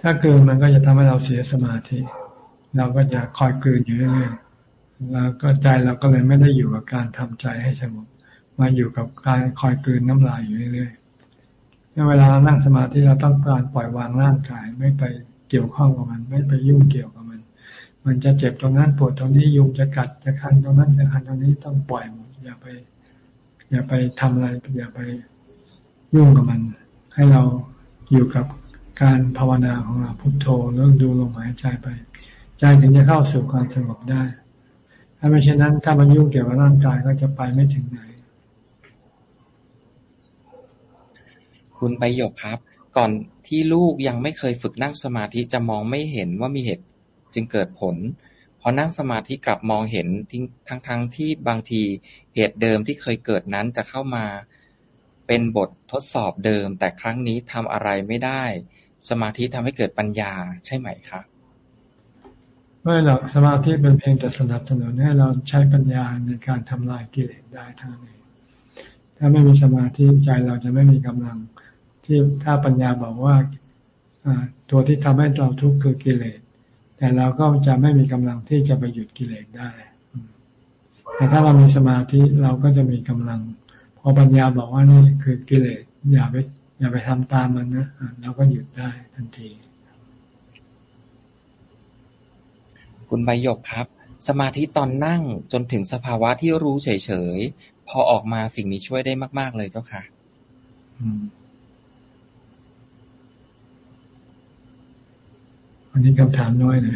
ถ้าเกินมันก็จะทำให้เราเสียสมาธิ เราก็จะคอยกลืนอยู่เรื่อยๆแล้วก็ใจเราก็เลยไม่ได้อยู่กับการทำใจให้สงบ มาอยู่กับการคอยกลืนน้ำลายอยู่เรื่อยๆเวลาเรานั่งสมาธิเราต้องการปล่อยวางร่างกายไม่ไปเกี่ยวข้องกับมัน ไม่ไปยุ่งเกี่ยวกับมัน มันจะเจ็บตรงนั้นปวดตรงนี้ยุงจะกัดจะคันตรงนั้นจะคันตรงนี้ต้องปล่อยหมดอย่าไป อย่าไปทำอะไรอย่าไปยุ่งกับมัน ให้เราอยู่กับการภาวนาของเราพุทโธแล้วดูลมหายใจไปใจถึงจะเข้าสู่ความสงบได้ ถ้าไม่เช่นนั้น ถ้ามันยุ่งเกี่ยวกับร่างกายก็จะไปไม่ถึงไหน คุณไปหยกครับ ก่อนที่ลูกยังไม่เคยฝึกนั่งสมาธิจะมองไม่เห็นว่ามีเหตุจึงเกิดผล พอนั่งสมาธิกลับมองเห็นทั้งทั้งที่บางทีเหตุเดิมที่เคยเกิดนั้นจะเข้ามา เป็นบททดสอบเดิม แต่ครั้งนี้ทำอะไรไม่ได้ สมาธิทำให้เกิดปัญญาใช่ไหมครับ ไม่หรอกสมาธิเป็นเพียงแต่สนับสนุนให้เราใช้ปัญญาในการทำลายกิเลสได้ทั้งนี้ถ้าไม่มีสมาธิใจเราจะไม่มีกำลัง ที่ถ้าปัญญาบอกว่าตัวที่ทำให้เราทุกข์คือกิเลส แต่เราก็จะไม่มีกำลังที่จะไปหยุดกิเลสได้ แต่ถ้าเรามีสมาธิเราก็จะมีกำลัง พอปัญญาบอกว่านี่คือกิเลสอย่าไปอย่าไปทำตามมันนะเราก็หยุดได้ทันที คุณใบหยกครับ สมาธิตอนนั่งจนถึงสภาวะที่รู้เฉยๆ พอออกมาสิ่งนี้ช่วยได้มาก ๆ เลยเจ้าค่ะอั นนี้คำถามน้อยเลย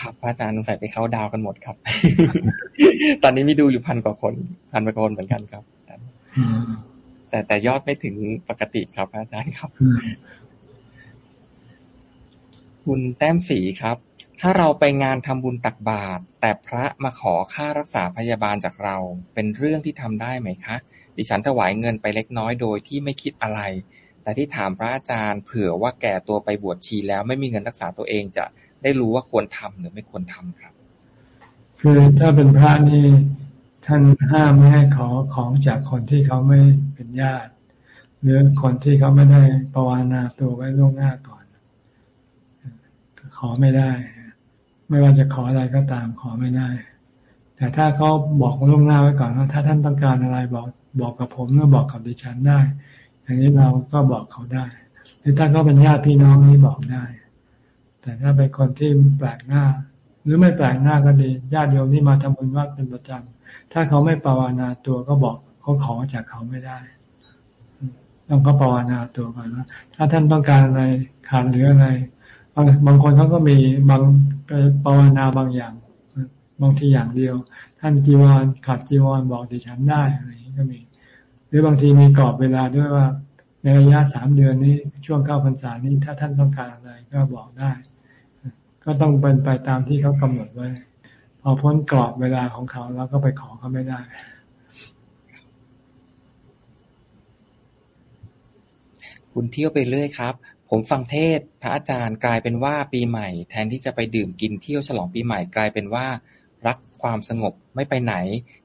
ครับอาจารย์สงสัยไปเข้าดาวกันหมดครับ ตอนนี้มีดูอยู่พันกว่าคนพันกว่าคนเหมือนกันครับแต่แต่ยอดไม่ถึงปกติครับ อาจารย์ครับ คุณแต้มสีครับ ถ้าเราไปงานทำบุญตักบาตรแต่พระมาขอค่ารักษาพยาบาลจากเรา เป็นเรื่องที่ทำได้ไหมคะ ดิฉันถวายเงินไปเล็กน้อยโดยที่ไม่คิดอะไร แต่ที่ถามพระอาจารย์เผื่อว่าแก่ตัวไปบวชชีแล้วไม่มีเงินรักษาตัวเองจะได้รู้ว่าควรทำหรือไม่ควรทำครับ คือถ้าเป็นพระนี่ท่านห้ามไม่ให้ขอของจากคนที่เขาไม่เป็นญาติ หรือคนที่เขาไม่ได้ปวานาตัวไว้ล่วงหน้าก่อน ขอไม่ได้ ไม่ว่าจะขออะไรก็ตามขอไม่ได้ แต่ถ้าเขาบอกล่วงหน้าไว้ก่อนว่าถ้าท่านต้องการอะไรบอกบอกกับผมหรือบอกกับดิฉันได้ อย่างนี้เราก็บอกเขาได้ หรือถ้าเขาเป็นญาติพี่น้องนี่บอกได้ แต่ถ้าเป็นคนที่แปลกหน้า หรือไม่แปลกหน้าก็ดีญาติโยมที่มาทำบุญวัดเป็นประจำถ้าเขาไม่ปวานาตัวก็บอกเขาขอจากเขาไม่ได้ต้องก็ปวานาตัวก่อนว่าถ้าท่านต้องการอะไรขาดหรืออะไรบางคนเขาก็มีบางไปปวนาบางอย่าง บางทีอย่างเดียว ท่านจีวรขาดจีวรบอกดิฉันได้อะไรอย่างนี้ก็มี หรือบางทีมีกรอบเวลาด้วยว่า ในระยะสามเดือนนี้ช่วงเข้าพรรษานี้ถ้าท่านต้องการอะไรก็บอกได้ ก็ต้องเป็นไปตามที่เขากำหนดไว้ พอพ้นกรอบเวลาของเขาเราก็ไปขอเขาไม่ได้คุณเที่ยวไปเรื่อยครับ ผมฟังเทศพระอาจารย์กลายเป็นว่าปีใหม่ แทนที่จะไปดื่มกินเที่ยวฉลองปีใหม่กลายเป็นว่า รัก ความสงบ ไม่ไปไหน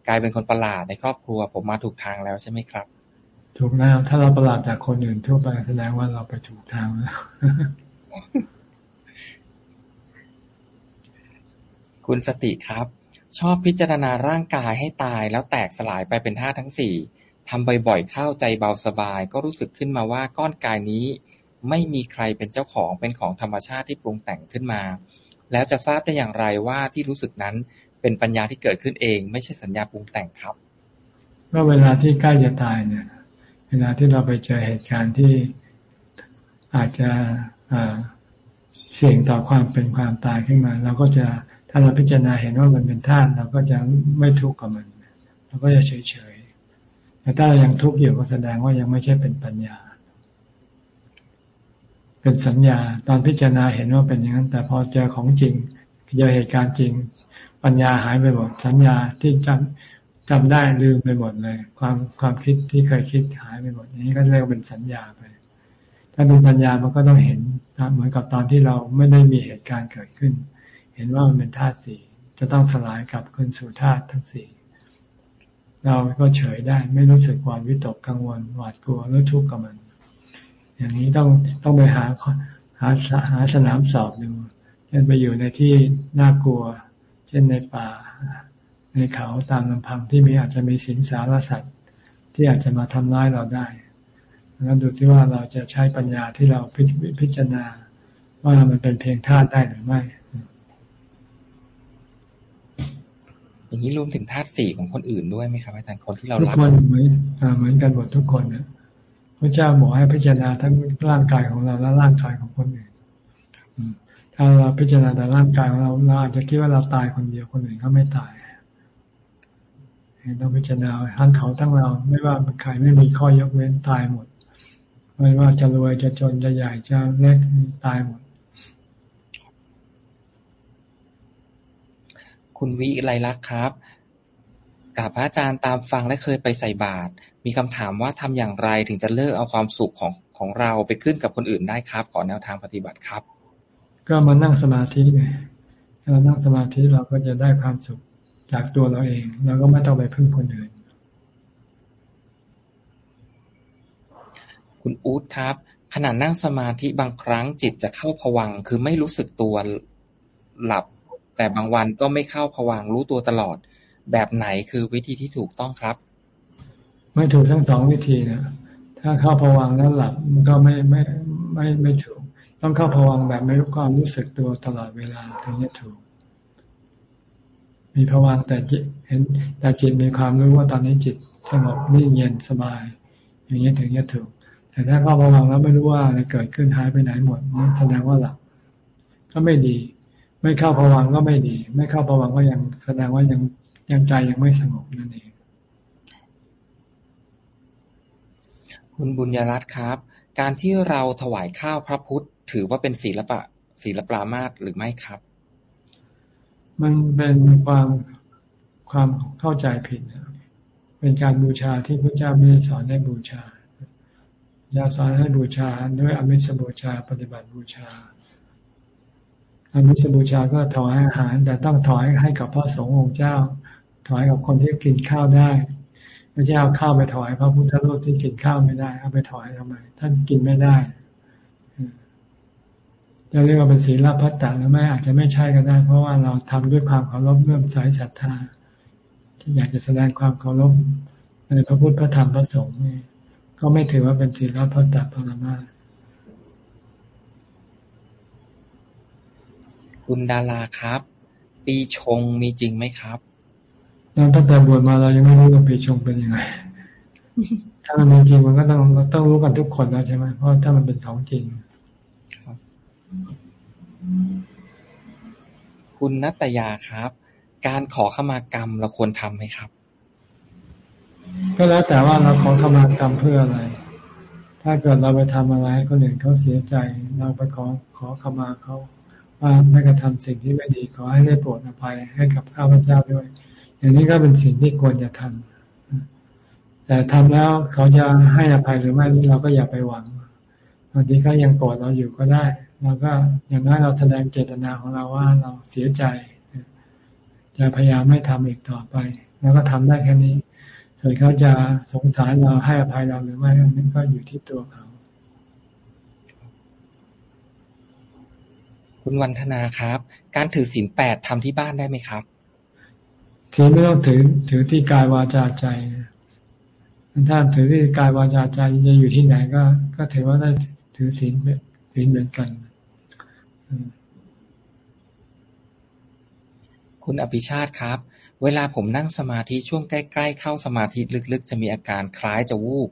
กลายเป็นคนประหลาดในครอบครัว ผมมาถูกทางแล้วใช่ไหมครับ ถูกแล้วถ้าเราประหลาดจากคนอื่นทั่วไปแสดงว่าเราไปถูกทางแล้วคุณสติครับ ชอบพิจารณาร่างกายให้ตายแล้วแตกสลายไปเป็นธาตุทั้งสี่ทำบ่อยๆเข้าใจเบาสบาย ก็รู้สึกขึ้นมาว่าก้อนกายนี้ ไม่มีใครเป็นเจ้าของเป็นของธรรมชาติที่ปรุงแต่งขึ้นมา แล้วจะทราบได้อย่างไรว่าที่รู้สึกนั้น เป็นปัญญาที่เกิดขึ้นเอง ไม่ใช่สัญญาปรุงแต่งครับเมื่อเวลาที่ใกล้จะตายเนี่ย เวลาที่เราไปเจอเหตุการณ์ที่อาจจะเสี่ยงต่อความเป็นความตายขึ้นมาเราก็จะถ้าเราพิจารณาเห็นว่ามันเป็นธาตุเราก็จะไม่ทุกข์กับมันเราก็จะเฉยเฉยแต่ถ้าเรายังทุกข์อยู่ก็แสดงว่ายังไม่ใช่เป็นปัญญา เป็นสัญญา ตอนพิจารณาเห็นว่าเป็นอย่างนั้น แต่พอเจอของจริงเจอเหตุการณ์จริง ปัญญาหายไปหมด สัญญาที่จำจำได้ลืมไปหมดเลย ความความคิดที่เคยคิดหายไปหมดนี้ก็เรียกว่าเป็นสัญญาไป ถ้าเป็นปัญญามันก็ต้องเห็นเหมือนกับตอนที่เราไม่ได้มีเหตุการณ์เกิดขึ้น เห็นว่ามันเป็นธาตุสี่จะต้องสลายกลับคืนสู่ธาตุทั้งสี่เราก็เฉยได้ไม่รู้สึกความวิตกกังวลหวาดกลัวหรือทุกข์กับมัน อย่างนี้ต้องต้องไปหาหาหาสนามสอบดูเช่นไปอยู่ในที่น่ากลัว ช่นในป่า ในเขาตามลำพังที่มีอาจจะมีสิงสารสัตว์ที่อาจจะมาทำร้ายเราได้แล้วดูซิว่าเราจะใช้ปัญญาที่เราพิจารณา ว่ามันเป็นเพียงธาตุได้หรือไม่ อย่างนี้รวมถึงธาตุสี่ของคนอื่นด้วยไหมครับอาจารย์คนที่เราทุกคนเหมือนเหมือนกันหมดทุกคนนะคระเจ้าบอกให้พิจารณาทั้งร่างกายของเราและร่างกายของคนอื่น ถ้าเราพิจารณาแต่ร่างกายของเราเราอาจจะคิดว่าเราตายคนเดียวคนอื่นเขาไม่ตายต้องพิจารณาทั้งเขาทั้งเรา ไม่ว่าใครไม่มีข้อยกเว้นตายหมด ไม่ว่าจะรวยจะจนจะใหญ่จะเล็กตายหมด คุณวิไลลักษ์ครับกับพระอาจารย์ตามฟังและเคยไปใส่บาตรมีคำถามว่าทำอย่างไรถึงจะเลิกเอาความสุขของของเราไปขึ้นกับคนอื่นได้ครับขอแนวทางปฏิบัติครับ ก็มานั่งสมาธิไงเรานั่งสมาธิเราก็จะได้ความสุขจากตัวเราเอง เราก็ไม่ต้องไปพึ่งคนอื่น คุณอู๊ดครับ ขณะนั่งสมาธิบางครั้งจิตจะเข้าผวังคือไม่รู้สึกตัวหลับ แต่บางวันก็ไม่เข้าผวังรู้ตัวตลอด แบบไหนคือวิธีที่ถูกต้องครับ ไม่ถูกทั้งสองวิธีนะถ้าเข้าผวังแล้วหลับมันก็ไม่ไม่ไม่ไม่ถูก ต้องเข้าผวังแบบไม่รู้ความรู้สึกตัวตลอดเวลาถึงจะถูก มีภาวะแต่จิตเห็นแต่จิตมีความรู้ว่าตอนนี้จิตสงบนิ่งเย็นสบาย อย่างนี้ถึงจะถูก แต่ถ้าเข้าภาวะแล้วไม่รู้ว่าอะไรเกิดขึ้นหายไปไหนหมดนี่แสดงว่าหลับก็ไม่ดี ไม่เข้าภาวะก็ไม่ดี ไม่เข้าภาวะก็ยังแสดงว่ายังยังใจยังไม่สงบนั่นเองคุณบุญยรัตน์ครับ การที่เราถวายข้าวพระพุทธ ถือว่าเป็นศีลปะศีลปรามาสหรือไม่ครับ มันเป็นความความเข้าใจผิด เป็นการบูชาที่พระเจ้าไม่ได้สอนให้บูชาอยาสอนให้บูชาด้วยอมิสบูชา ปฏิบัติบูชาอมิสบูชาก็ถอยอาหาร แต่ต้องถอยให้กับพระสงฆ์องค์เจ้า ถอยกับคนที่กินข้าวได้พระเจ้าข้าวไปถอยพระพุทธรูปที่กินข้าวไม่ได้เอาไปถอยทำไม ท่านกินไม่ได้ จะเรียกว่าเป็นศีลพัตตาหรือไม่อาจจะไม่ใช่ก็ได้ เพราะว่าเราทำด้วยความเคารพเรื่มสายศรัทธา ที่อยากจะแสดงความเคารพในพระพุทธพระธรรมพระสงฆ์นี่ก็ไม่ถือว่าเป็นศีลพัตตาปรมาคุณดาราครับ ปีชงมีจริงไหมครับเราตั้งแต่บวชมาเรายังไม่รู้ว่าปีชงเป็นยังไงถ้ามันมีจริงมันก็ต้องต้องรู้กันทุกคนแล้วใช่ไหมเพราะถ้ามันเป็นของจริง คุณนัตยาครับ การขอขมากรรมเราควรทำไหมครับ ก็แล้วแต่ว่าเราขอขมากรรมเพื่ออะไร ถ้าเกิดเราไปทำอะไรให้คนอื่นเขาเสียใจ เราไปขอขอขมาเขาว่าไม่กระทำสิ่งที่ไม่ดีขอให้ได้โปรดอภัยให้กับข้าพเจ้าด้วย อย่างนี้ก็เป็นสิ่งที่ควรจะทำแต่ทำแล้วเขาจะให้อภัยหรือไม่เราก็อย่าไปหวังบางทีเขายังโกรธเราอยู่ก็ได้ เราก็อย่างน้อยเราแสดงเจตนาของเราว่าเราเสียใจจะพยายามไม่ทำอีกต่อไป แล้วก็ทำได้แค่นี้ ส่วนเขาจะสงสารเราให้อภัยเราหรือไม่นั่นก็อยู่ที่ตัวเขา คุณวันธนาครับ การถือศีลแปดทำที่บ้านได้ไหมครับศีลไม่ต้องถือถือที่กายวาจาใจถ้าถือที่กายวาจาใจจะอยู่ที่ไหนก็ ก็ถือว่าได้ถือศีลศีลเหมือนกัน คุณอภิชาติครับ เวลาผมนั่งสมาธิช่วงใกล้ๆเข้าสมาธิลึกๆ จะมีอาการคล้ายจะวูบ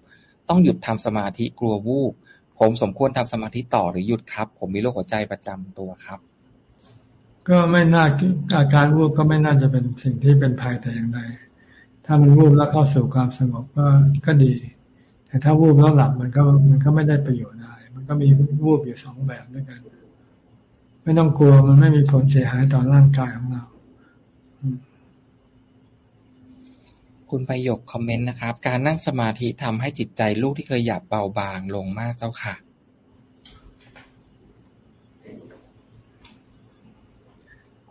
ต้องหยุดทำสมาธิกลัววูบ ผมสมควรทำสมาธิต่อหรือหยุดครับ ผมมีโรคหัวใจประจำตัวครับ ก็ไม่น่าอาการวูบก็ไม่น่าจะเป็นสิ่งที่เป็นภัยแต่อย่างใด ถ้ามันวูบแล้วเข้าสู่ความสงบก็ก็ดี แต่ถ้าวูบแล้วหลับมันก็มันก็ไม่ได้ประโยชน์อะไร มันก็มีวูบอยู่สองแบบด้วยกัน ไม่ต้องกลัวมันไม่มีผลเสียหายต่อร่างกายของเรา คุณประโยคคอมเมนต์นะครับ การนั่งสมาธิทำให้จิตใจลูกที่เคยหยาบเบาบางลงมากเจ้าค่ะ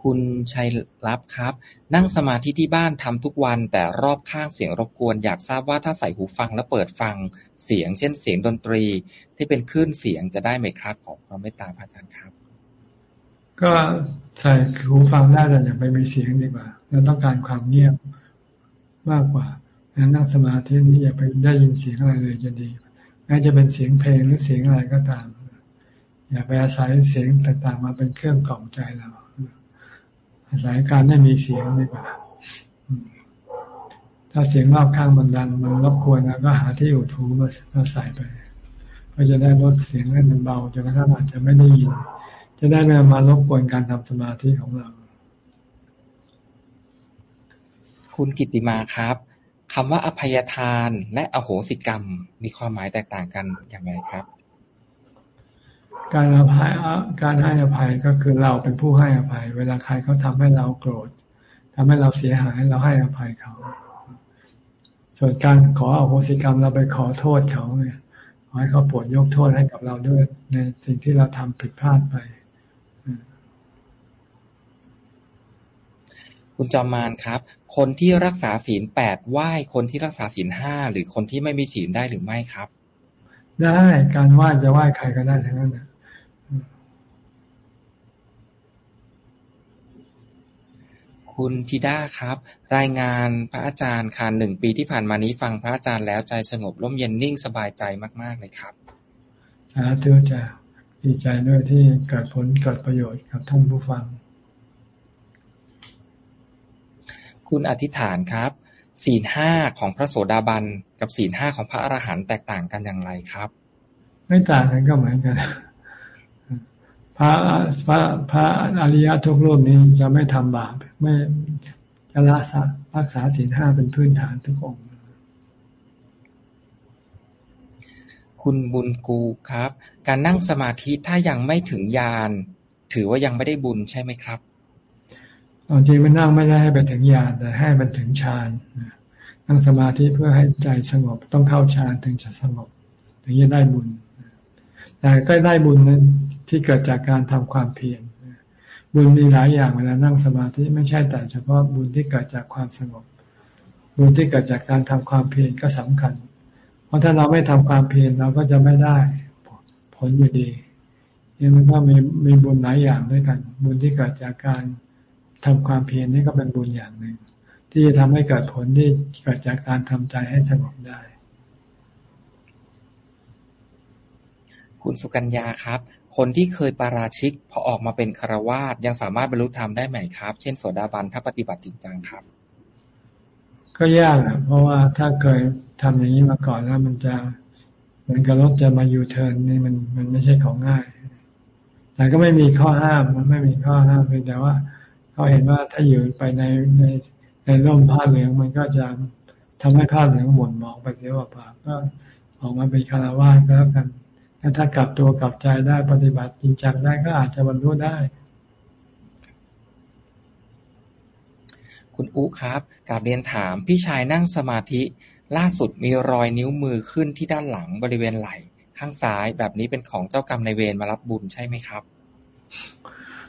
คุณชัยรับครับ นั่งสมาธิที่บ้านทำทุกวัน แต่รอบข้างเสียงรบกวน อยากทราบว่าถ้าใส่หูฟังแล้วเปิดฟังเสียง เช่นเสียงดนตรี ที่เป็นคลื่นเสียงจะได้ไหมครับ ขอความเมตตาพระอาจารย์ครับก็ใส่หูฟังได้แต่อย่าไปมีเสียงดีกว่าเราต้องการความเงียบ มากกว่านั่งสมาธินี้อย่าไปได้ยินเสียงอะไรเลยจะดีแม้จะเป็นเสียงเพลงหรือเสียงอะไรก็ตาม อย่าไปอาศัยเสียงต่างๆ มาเป็นเครื่องกล่อมใจเรา อาศัยการไม่มีเสียงดีกว่า ถ้าเสียงรอบข้างมันดังมันรบกวนแล้วก็หาที่อุดหูมาใส่ไปเพื่อจะได้ลดเสียงให้มันเบาจนกระทั่งอาจจะไม่ได้ยิน จะได้ไม่มารบกวนการทำสมาธิของเรา คุณกิติมาครับคำว่าอภัยทานและอโหสิกรรม มีความหมายแตกต่างกันอย่างไรครับ การอภัยการให้อภัยก็คือเราเป็นผู้ให้อภัย เวลาใครเขาทาให้เราโกรธทำให้เราเสียหายเราให้อภัยเขา ส่วนการขออโหสิกรรมเราไปขอโทษเขาเนี่ยขอให้เขาปรดยกโทษให้กับเราด้วยในสิ่งที่เราทำผิดพลาดไป คุณจอมมานครับ คนที่รักษาศีลแปดไหว้คนที่รักษาศีลห้าหรือคนที่ไม่มีศีลได้หรือไม่ครับ ได้การไหว้จะไหว้ใครก็ได้ทั้งนั้นนะคุณธิดาครับ รายงานพระอาจารย์ค่ะหนึ่งปีที่ผ่านมานี้ฟังพระอาจารย์แล้วใจสงบร่มเย็นนิ่งสบายใจมาก ๆ เลยครับสาธุจ้ะดีใจด้วยที่เกิดผลเกิดประโยชน์กับท่านผู้ฟัง คุณอธิษฐานครับ ศีลห้าของพระโสดาบันกับศีลห้าของพระอรหันต์แตกต่างกันอย่างไรครับ ไม่ต่างกันก็เหมือนกัน พระพระพระอริยะทุกรูปนี้จะไม่ทำบาปไม่จะละสัรักษาศีลห้าเป็นพื้นฐานทุกองค์คุณบุญกูครับ การนั่งสมาธิถ้ายังไม่ถึงญาณถือว่ายังไม่ได้บุญใช่ไหมครับ ตอนจริงมันนั่งไม่ได้ให้ไปถึงญาณแต่ให้มันถึงฌานนั่งสมาธิเพื่อให้ใจสงบต้องเข้าฌานถึงจะสงบ ถึงจะได้บุญ แต่ก็ได้บุญนั้นที่เกิดจากการทำความเพียรบุญมีหลายอย่างเวลานั่งสมาธิไม่ใช่แต่เฉพาะบุญที่เกิดจากความสงบ บุญที่เกิดจากการทำความเพียรก็สำคัญ เพราะถ้าเราไม่ทำความเพียรเราก็จะไม่ได้ผลอยู่ดีนี่มันก็มีมีบุญหลายอย่างด้วยกัน บุญที่เกิดจากการ ทำความเพียรนี่ก็เป็นบุญอย่างหนึ่ง ที่จะทำให้เกิดผลที่เกิดจากการทำใจให้สงบได้ คุณสุกัญญาครับ คนที่เคยปาราชิกพอออกมาเป็นคารวาสยังสามารถบรรลุธรรมได้ไหมครับ เช่นโสดาบันถ้าปฏิบัติจริงจังครับ ก็ยากอะเพราะว่าถ้าเคยทำอย่างนี้มาก่อนแล้วมันจะเหมือนกับรถจะมายูเทิร์นนี่มันมันไม่ใช่ของง่าย แต่ก็ไม่มีข้อห้ามมันไม่มีข้อห้ามเพียงแต่ว่า เขาเห็นว่าถ้าอยู่ไปในในในร่มผ้าเหลืองมันก็จะทำให้ผ้าเหลืองหม่นหมองไปเสียเปล่าก็ออกมาเป็นคารวาสก็แล้วกันถ้ากลับตัวกลับใจได้ปฏิบัติจริงจังได้ก็อาจจะบรรลุได้ คุณอุครับกาบเรียนถามพี่ชายนั่งสมาธิล่าสุดมีรอยนิ้วมือขึ้นที่ด้านหลังบริเวณไหล่ข้างซ้ายแบบนี้เป็นของเจ้ากรรมในเวรมารับบุญใช่ไหมครับ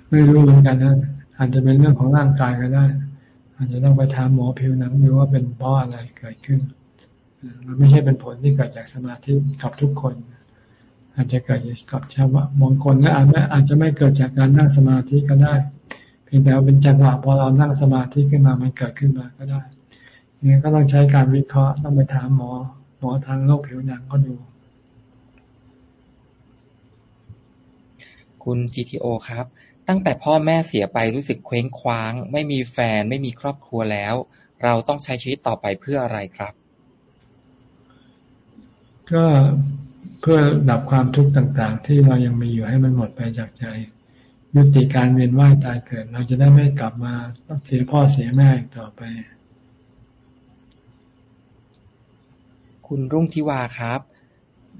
ไม่รู้เหมือนกันนะ อาจจะเป็นเรื่องของร่างกายก็ได้ อาจจะต้องไปถามหมอผิวหนังดูว่าเป็นเพราะอะไรเกิดขึ้น มันไม่ใช่เป็นผลที่เกิดจากสมาธิกับทุกคน อาจจะเกิดกับชาวบางคนก็อาจจะอาจจะไม่เกิดจากการนั่งสมาธิก็ได้ เพียงแต่ว่าเป็นจังหวะพอเรานั่งสมาธิขึ้นมามันเกิดขึ้นมาก็ได้นี่ก็ต้องใช้การวิเคราะห์ต้องไปถามหมอ หมอทางโรคผิวหนังก็ดูคุณ GTO ครับ ตั้งแต่พ่อแม่เสียไปรู้สึกเคว้งคว้าง ไม่มีแฟน ไม่มีครอบครัวแล้ว เราต้องใช้ชีวิตต่อไปเพื่ออะไรครับ ก็เพื่อดับความทุกข์ต่างๆ ที่เรายังมีอยู่ให้มันหมดไปจากใจ ยุติการเวียนว่ายตายเกิด เราจะได้ไม่กลับมาต้องเสียพ่อเสียแม่อีกต่อไป คุณรุ่งทิวาครับ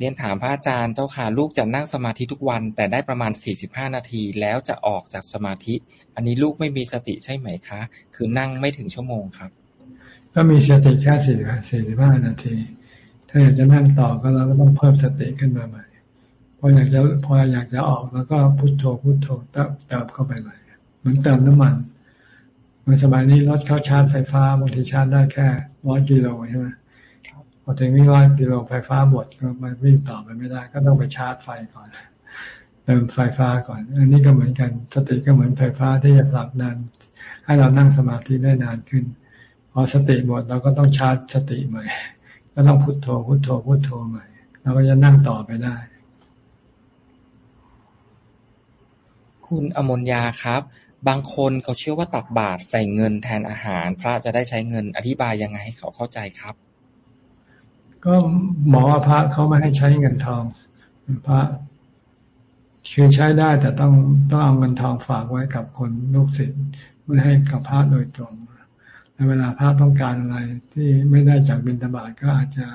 เรียนถามพระอาจารย์เจ้าค่ะ ลูกจะนั่งสมาธิทุกวัน แต่ได้ประมาณสี่สิบห้านาที แล้วจะออกจากสมาธิ อันนี้ลูกไม่มีสติใช่ไหมคะ คือนั่งไม่ถึงชั่วโมงครับ ก็มีสติแค่สี่สิบห้านาที ถ้าอยากจะนั่งต่อก็เราก็ต้องเพิ่มสติขึ้นมาใหม่พออยากจะพออยากจะออกแล้วก็พุโทโธพุโทโธเติมเข้าไปใหม่เหมือนเติมน้ำมันเมื่อสมัยนี้รถเข้าชาร์จไฟฟ้าบางทีชาร์จได้แค่ร้อยกิโลใช่ไหม พอถึงวิ่งร้อยกิโลไฟฟ้าหมดก็มันวิ่งต่อไปไม่ได้ ก็ต้องไปชาร์จไฟก่อนเติมไฟฟ้าก่อน อันนี้ก็เหมือนกันสติก็เหมือนไฟฟ้าที่จะผลักดันให้เรานั่งสมาธิได้นานขึ้น พอสติหมดเราก็ต้องชาร์จสติใหม่ ก็ต้องพุโทโธพุโทโธพุโทโธใหม่เราก็จะนั่งต่อไปได้ คุณอมนยาครับ บางคนเขาเชื่อว่าตักบาตรใส่เงินแทนอาหาร พระจะได้ใช้เงินอธิบายยังไงให้เขาเข้าใจครับ ก็หมอพระเขาไม่ให้ใช้เงินทอง พระคือใช้ได้แต่ต้องต้องเอาเงินทองฝากไว้กับคนลูกศิษย์ไม่ให้กับพระโดยตรงในเวลาพระต้องการอะไรที่ไม่ได้จากบิณฑบาตก็อาจจะ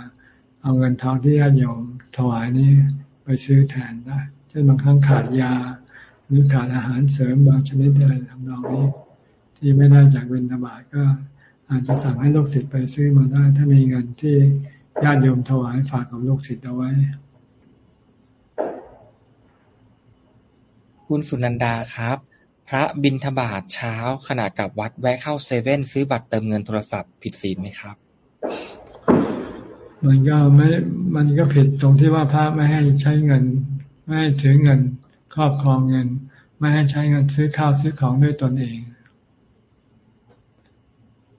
เอาเงินทองที่ญาติโยมถวายนี้ไปซื้อแทนได้ เช่นบางครั้งขาดยา หรือขาดอาหารเสริมบางชนิดอะไรทำนองนี้ ที่ไม่ได้จากบิณฑบาตก็อาจจะสั่งให้ลูกศิษย์ไปซื้อมาได้ ถ้ามีเงินที่ ญาติโยมถวายฝากกับลูกศิษย์เอาไว้ คุณสุนันดาครับ พระบิณฑบาตเช้าขณะกลับวัดแวะเข้าเซเว่นซื้อบัตรเติมเงินโทรศัพท์ผิดศีลไหมครับ มันก็ไม่ มันก็ผิดตรงที่ว่าพระไม่ให้ใช้เงิน ไม่ให้ถือเงินครอบครองเงิน ไม่ให้ใช้เงินซื้อข้าวซื้อของด้วยตนเอง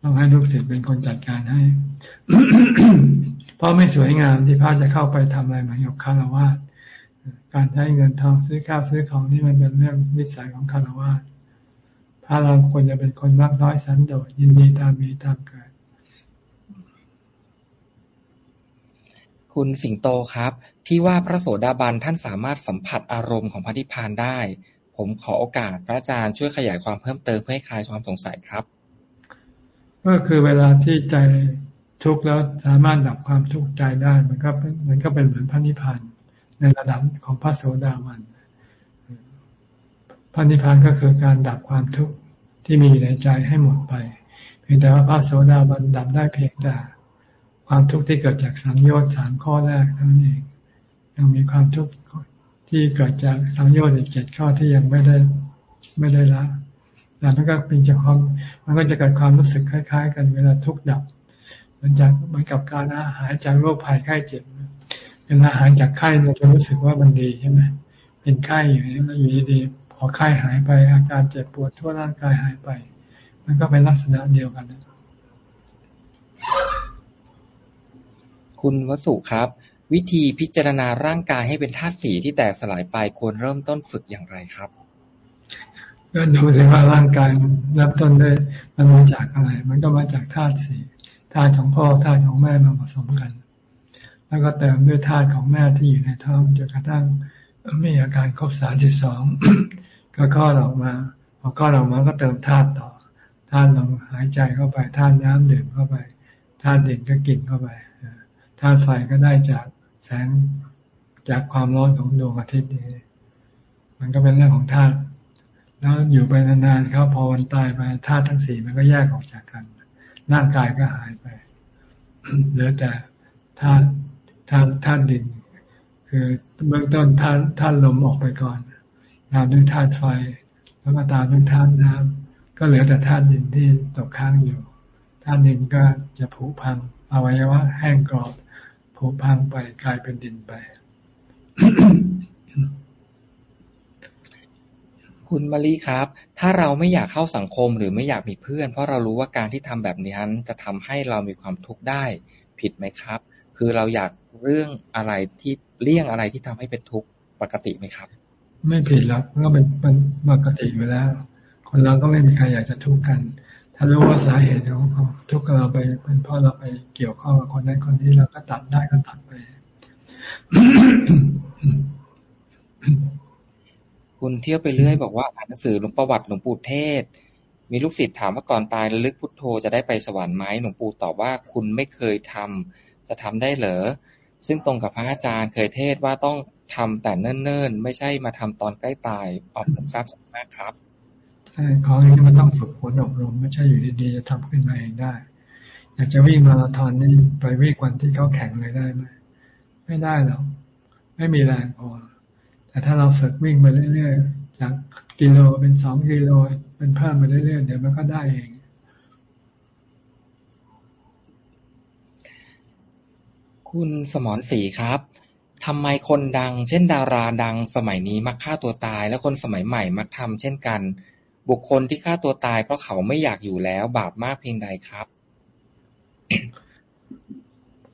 ต้องให้ลูกศิษย์เป็นคนจัดการให้ เพราะไม่สวยงามที่พระจะเข้าไปทำอะไรเหมือนกับคารวะการใช้เงินทองซื้อข้าวซื้อของนี่มันเป็นเรื่องนิสัยของคารวะพระเราควรจะเป็นคนมากน้อยสันโดษยินดีตามมีตามเกิด คุณสิงโตครับ ที่ว่าพระโสดาบันท่านสามารถสัมผัสอารมณ์ของพระนิพพานได้ ผมขอโอกาสพระอาจารย์ช่วยขยายความเพิ่มเติมเพื่อให้คลายความสงสัยครับ ก็คือเวลาที่ใจ ทุกข์แล้วสามารถดับความทุกข์ใจได้ มันก็มันก็เป็นเหมือนพระนิพพานในระดับของพระโสดาบันพระนิพพานก็คือการดับความทุกข์ที่มีในใจให้หมดไป เพียงแต่ว่าพระโสดาบันดับได้เพียงแต่ความทุกข์ที่เกิดจากสังโยชน์สามข้อแรกเท่านั้นเองยังมีความทุกข์ที่เกิดจากสังโยชน์อีกเจ็ดข้อที่ยังไม่ได้ไม่ได้ละแต่มันก็เป็นจากความมันก็จะเกิดความรู้สึกคล้าย ๆ กันเวลาทุกข์ดับ มันจะเหมือนกับการหายจากโรคภัยไข้เจ็บเวลาหายจากไข้เราจะรู้สึกว่ามันดีใช่ไหมเป็นไข้อยู่นี้แล้วอยู่ดีๆพอไข้หายไปอาการเจ็บปวดทั่วร่างกายหายไป มันก็เป็นลักษณะเดียวกันคุณวสุครับ วิธีพิจารณาร่างกายให้เป็นธาตุสีที่แตกสลายไปควรเริ่มต้นฝึกอย่างไรครับก็ดูสิว่าร่างกายเริ่มต้นได้มันมาจากอะไร มันก็มาจากธาตุสี่ ธาตุของพ่อธาตุของแม่มาผสมกัน แล้วก็เติมด้วยธาตุของแม่ที่อยู่ในท้องจนกระทั่งมีอาการครบสามสิบสองก็คลอดออกมาพอคลอดออกมาก็เติมธาตุต่อธาตุลมหายใจเข้าไปธาตุน้ำดื่มเข้าไปธาตุดินก็กินเข้าไปธาตุไฟก็ได้จากแสงจากความร้อนของดวงอาทิตย์นี่มันก็เป็นเรื่องของธาตุแล้วอยู่ไปนานๆครับพอวันตายไปธาตุทั้งสี่มันก็แยกออกจากกัน ร่างกายก็หายไปเหลือแต่ธาตุธาตุธาตุดิน คือเบื้องต้นธาตุธาตุลมออกไปก่อนตามด้วยธาตุไฟ แล้วก็ตามด้วยธาตุน้ำก็เหลือแต่ธาตุดินที่ตกค้างอยู่ธาตุดินก็จะผุพังอวัยวะแห้งกรอบผุพังไปกลายเป็นดินไป คุณมารีครับ ถ้าเราไม่อยากเข้าสังคมหรือไม่อยากมีเพื่อน เพราะเรารู้ว่าการที่ทำแบบนี้นั้นจะทำให้เรามีความทุกข์ได้ ผิดไหมครับ คือเราอยากเรื่องอะไรที่เลี่ยงอะไรที่ทำให้เป็นทุกข์ปกติไหมครับ ไม่ผิดแล้วก็เป็นเป็นปกติอยู่แล้ว คนเราก็ไม่มีใครอยากจะทุกข์กัน ถ้ารู้ว่าสาเหตุของทุกข์เราไปเป็นเพราะเราไปเกี่ยวข้องกับคนนั้นคนนี้เราก็ตัดได้ก็ตัดไป คุณเที่ยวไปเรื่อยบอกว่าอ่านหนังสือหลวงประวัติหลวงปู่เทศ มีลูกศิษย์ถามว่าก่อนตายระลึกพุทโธจะได้ไปสวรรค์ไหมหลวงปู่ตอบว่าคุณไม่เคยทำจะทำได้เหรอซึ่งตรงกับพระอาจารย์เคยเทศว่าต้องทำแต่เนิ่นๆ ไม่ใช่มาทำตอนใกล้ตายออกผมทราบมากครับใช่ของนี้มันต้องฝึกฝนอบรม ไม่ใช่อยู่ดีๆจะทำขึ้นมาเองได้ อยากจะวิ่งมาราธอนนี่ไปวิ่งวันที่เขาแข่งเลยได้ไหมไม่ได้หรอกไม่มีแรงพอ แต่ถ้าเราฝึกวิ่งไปเรื่อยๆ จากกิโลเป็นสองกิโลเป็นเพิ่มไปเรื่อยๆ เดี๋ยวมันก็ได้เอง คุณสมรศรีครับทำไมคนดัง เช่น ดาราดังสมัยนี้มักฆ่าตัวตาย และคนสมัยใหม่มักทำเช่นกัน บุคคลที่ฆ่าตัวตายเพราะเขาไม่อยากอยู่แล้ว บาปมากเพียงใดครับ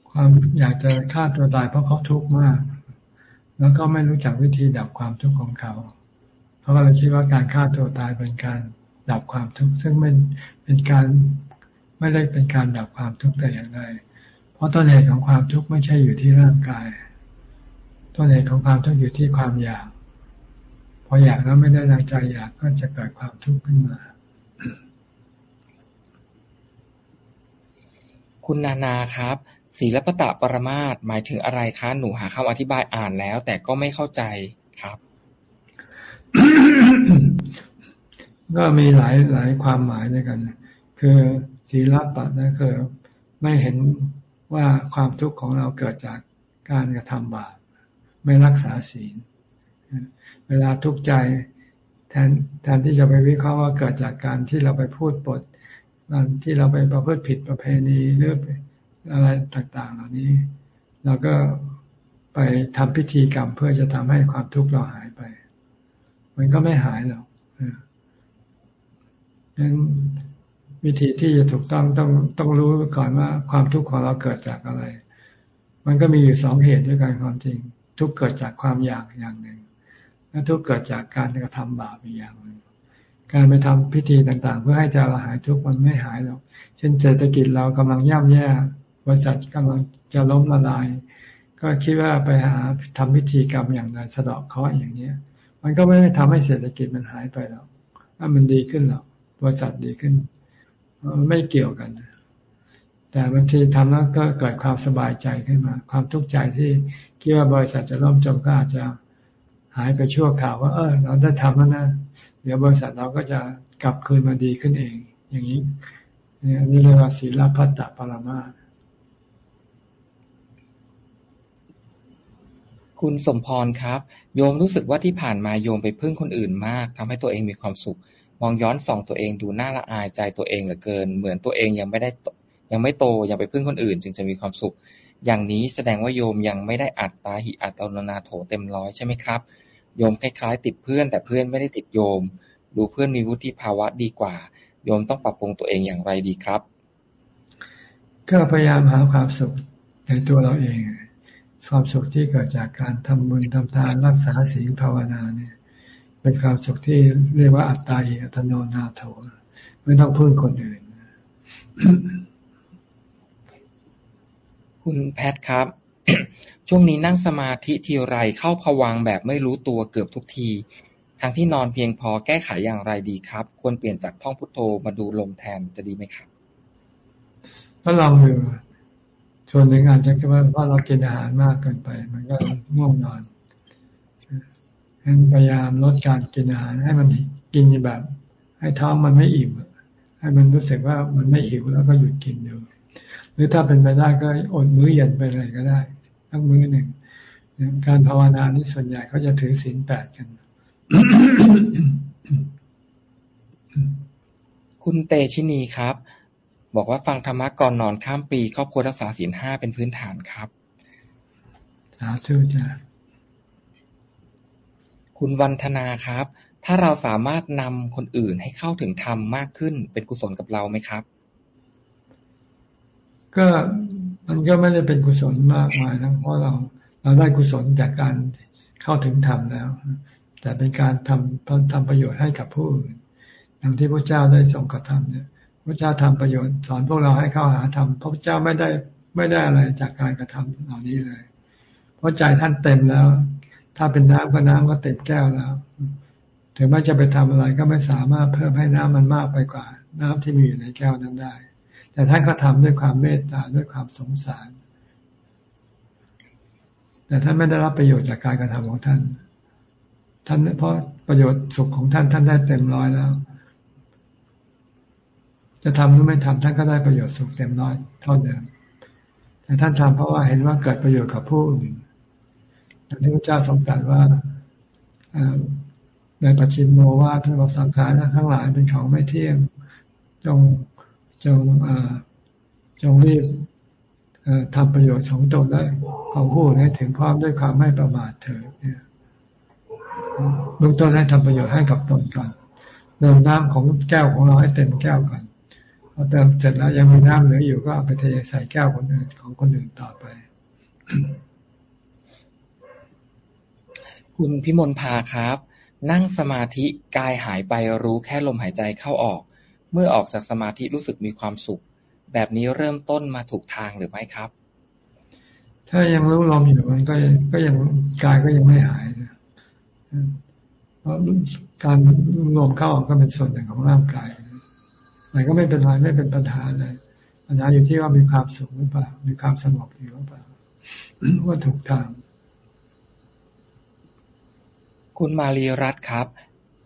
ความอยากจะฆ่าตัวตายเพราะเขาทุกข์มาก แล้วก็ไม่รู้จักวิธีดับความทุกข์ของเขา เพราะว่าเราคิดว่าการฆ่าตัวตายเป็นการดับความทุกข์ซึ่งไม่เป็นการไม่ได้เป็นการดับความทุกข์แต่อย่างใดเพราะต้นเหตุของความทุกข์ไม่ใช่อยู่ที่ร่างกาย ต้นเหตุของความทุกข์อยู่ที่ความอยากพออยากแล้วไม่ได้ดังใจอยากก็จะเกิดความทุกข์ขึ้นมา คุณนานาครับ ศีลปตะปรมาตหมายถึงอะไรคะ หนูหาคำอธิบายอ่านแล้ว แต่ก็ไม่เข้าใจครับ ก็มีหลายหลายความหมายด้วยกัน คือศีลปะนะคือไม่เห็นว่าความทุกข์ของเราเกิดจากการกระทำบาปไม่รักษาศีล เวลาทุกข์ใจแทนแทนที่จะไปวิเคราะห์ว่าเกิดจากการที่เราไปพูดปดการที่เราไปประพฤติผิดประเพณีหรือ อะไรต่างๆ เหล่านี้ เราก็ไปทำพิธีกรรมเพื่อจะทำให้ความทุกข์เราหายไป มันก็ไม่หายหรอกนั้นวิธีที่จะถูกต้องต้องต้องรู้ก่อนว่าความทุกข์ของเราเกิดจากอะไร มันก็มีอยู่สองเหตุด้วยกันความจริง ทุกเกิดจากความอยากอย่างหนึ่ง และทุกเกิดจากการกระทำบาปอีกอย่างหนึ่งการไปทำพิธีต่างๆ เพื่อให้ใจเราหายทุกข์มันไม่หายหรอก เช่นเศรษฐกิจเรากำลังย่ำแย่ บริษัทกำลังจะล้มละลาย ก็คิดว่าไปหาทำพิธีกรรมอย่างไรสะเดอกเคราะห์อย่างเนี้ย มันก็ไม่ได้ทำให้เศรษฐกิจมันหายไปหรอกถ้ามันดีขึ้นหรอกบริษัทดีขึ้นไม่เกี่ยวกัน แต่บางทีทำแล้วก็เกิดความสบายใจขึ้นมา ความทุกข์ใจที่คิดว่าบริษัทจะล่มจมก็อาจจะหายไปชั่วข่าวว่า เออ เราได้ทำแล้วนะเดี๋ยวบริษัทเราก็จะกลับคืนมาดีขึ้นเอง อย่างนี้นี่เรียกว่าศีลพัตตปรมา คุณสมพรครับ โยมรู้สึกว่าที่ผ่านมาโยมไปพึ่งคนอื่นมากทำให้ตัวเองมีความสุข มองย้อนส่องตัวเองดูน่าละอายใจตัวเองเหลือเกิน เหมือนตัวเองยังไม่ได้ยังไม่โตยังไปพึ่งคนอื่น จึงจะมีความสุข อย่างนี้แสดงว่าโยมยังไม่ได้อัตตาหิอัตโนนาโถเต็มร้อยใช่ไหมครับ โยมคล้ายๆ ติดเพื่อน แต่เพื่อนไม่ได้ติดโยม ดูเพื่อนมีวุฒิภาวะดีกว่า โยมต้องปรับปรุงตัวเองอย่างไรดีครับ ก็พยายามหาความสุขในตัวเราเอง ความสุขที่เกิดจากการทำบุญทำทานรักษาศีลภาวนาเนี่ย เป็นความสุขที่เรียกว่าอัตตาหิอัตโนนาโถไม่ต้องพึ่งคนอื่น คุณแพทครับ ช่วงนี้นั่งสมาธิทีไรเข้าผวังแบบไม่รู้ตัวเกือบทุกที ทั้งที่นอนเพียงพอแก้ไขอย่างไรดีครับ ควรเปลี่ยนจากท่องพุทโธมาดูลมแทนจะดีไหมครับก็ลองดู ส่วนหนึ่งอาจจะคิดว่าว่าเรากินอาหารมากเกินไป มันก็ง่วงนอนพยายามลดการกินอาหาร ให้มันกินแบบ ให้ท้องมันไม่อิ่มให้มันรู้สึกว่ามันไม่หิวแล้วก็หยุดกินดูหรือถ้าเป็นไปได้ก็อดมื้อเย็นไปเลยก็ได้ทั้งมื้อหนึ่งการภาวนานี่ส่วนใหญ่เขาจะถือศีลแปดกัน คุณเตชินีครับ บอกว่าฟังธรรมะก่อนนอนข้ามปี ครอบครัวรักษาศีลห้าเป็นพื้นฐานครับสาธุจ้ะคุณวันธนาครับ ถ้าเราสามารถนำคนอื่นให้เข้าถึงธรรมมากขึ้นเป็นกุศลกับเราไหมครับ ก็มันก็ไม่ได้เป็นกุศลมากมายนะเพราะเราเราได้กุศลจากการเข้าถึงธรรมแล้ว แต่เป็นการทำทำประโยชน์ให้กับผู้อื่นอย่างที่พระเจ้าได้ทรงกระทำเนี่ย พระเจ้าทำประโยชน์ สอนพวกเราให้เข้าหาธรรมพระเจ้าไม่ได้ไม่ได้อะไรจากการกระทำเหล่านี้เลย เพราะใจท่านเต็มแล้ว ถ้าเป็นน้ำก็น้ำก็เต็มแก้วแล้วถึงแม้จะไปทำอะไรก็ไม่สามารถเพิ่มให้น้ำมันมากไปกว่า น้ำที่มีอยู่ในแก้วนั้นได้ แต่ท่านก็ทำด้วยความเมตตาด้วยความสงสาร แต่ท่านไม่ได้รับประโยชน์จากการกระทำของท่าน ท่านเพราะประโยชน์สุขของท่านท่านได้เต็มร้อยแล้ว จะทำหรือไม่ทำท่านก็ได้ประโยชน์สุขเต็มร้อยเท่าเดิมแต่ท่านทำเพราะว่าเห็นว่าเกิดประโยชน์กับผู้อื่นที่พระเจ้าทรงตรัสว่าในปัจฉิมโมว่าทั้งเราสังขารทั้งหลายเป็นของไม่เที่ยงจงจงจงรีบทำประโยชน์ของตนได้ของผู้ให้ถึงพร้อมด้วยความไม่ประมาทเถิดเนี่ยเบื้องต้นให้ทำประโยชน์ให้กับตนก่อนเติมน้ำของแก้วของเราให้เต็มแก้วก่อน พอเติมเสร็จแล้วยังมีน้ำเหลืออยู่ก็เอาไปเทใส่แก้วคนอื่นของคนอื่นต่อไป คุณพิมลพาครับ นั่งสมาธิกายหายไปรู้แค่ลมหายใจเข้าออก เมื่อออกจากสมาธิรู้สึกมีความสุข แบบนี้เริ่มต้นมาถูกทางหรือไม่ครับถถ้ายังรู้ลมอยู่มันก็ก็ยังกายก็ยังไม่หายนะเพราะการลมเข้าออกก็เป็นส่วนหนึ่งของร่างกาย มันก็ไม่เป็นไรไม่เป็นปัญหาเลยปัญหาอยู่ที่ว่ามีความสุขหรือเปล่า มีความสงบอยู่หรือเปล่าว่าถูกทาง คุณมารีรัตครับ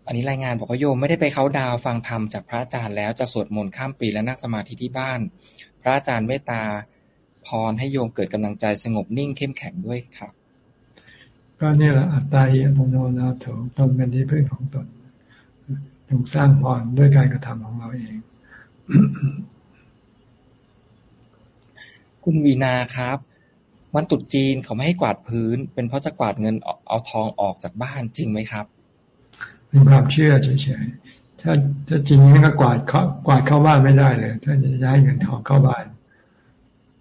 อันนี้รายงานบอกว่าโยมไม่ได้ไปเขาดาวฟังธรรมจากพระอาจารย์แล้วจะสวดมนต์ข้ามปีและนั่งสมาธิที่บ้าน พระอาจารย์เมตตาพรให้โยมเกิดกำลังใจสงบนิ่งเข้มแข็งด้วยครับ ก็นี่แหละอัตตาหิอัตโนนาโถตนเป็นที่พึ่งของตนจงสร้างพรด้วยการกระทำของเราเอง คุณวีนาครับ วันตรุษจีนเขาไม่ให้กวาดพื้น เป็นเพราะจะกวาดเงินเอาทองออกจากบ้านจริงไหมครับ เป็นความเชื่อเฉยๆ ถ้าถ้าจริงนี่ก็กวาดเข้ากวาดเข้าบ้านไม่ได้เลย ถ้าจะย้ายเงินทองเข้าบ้าน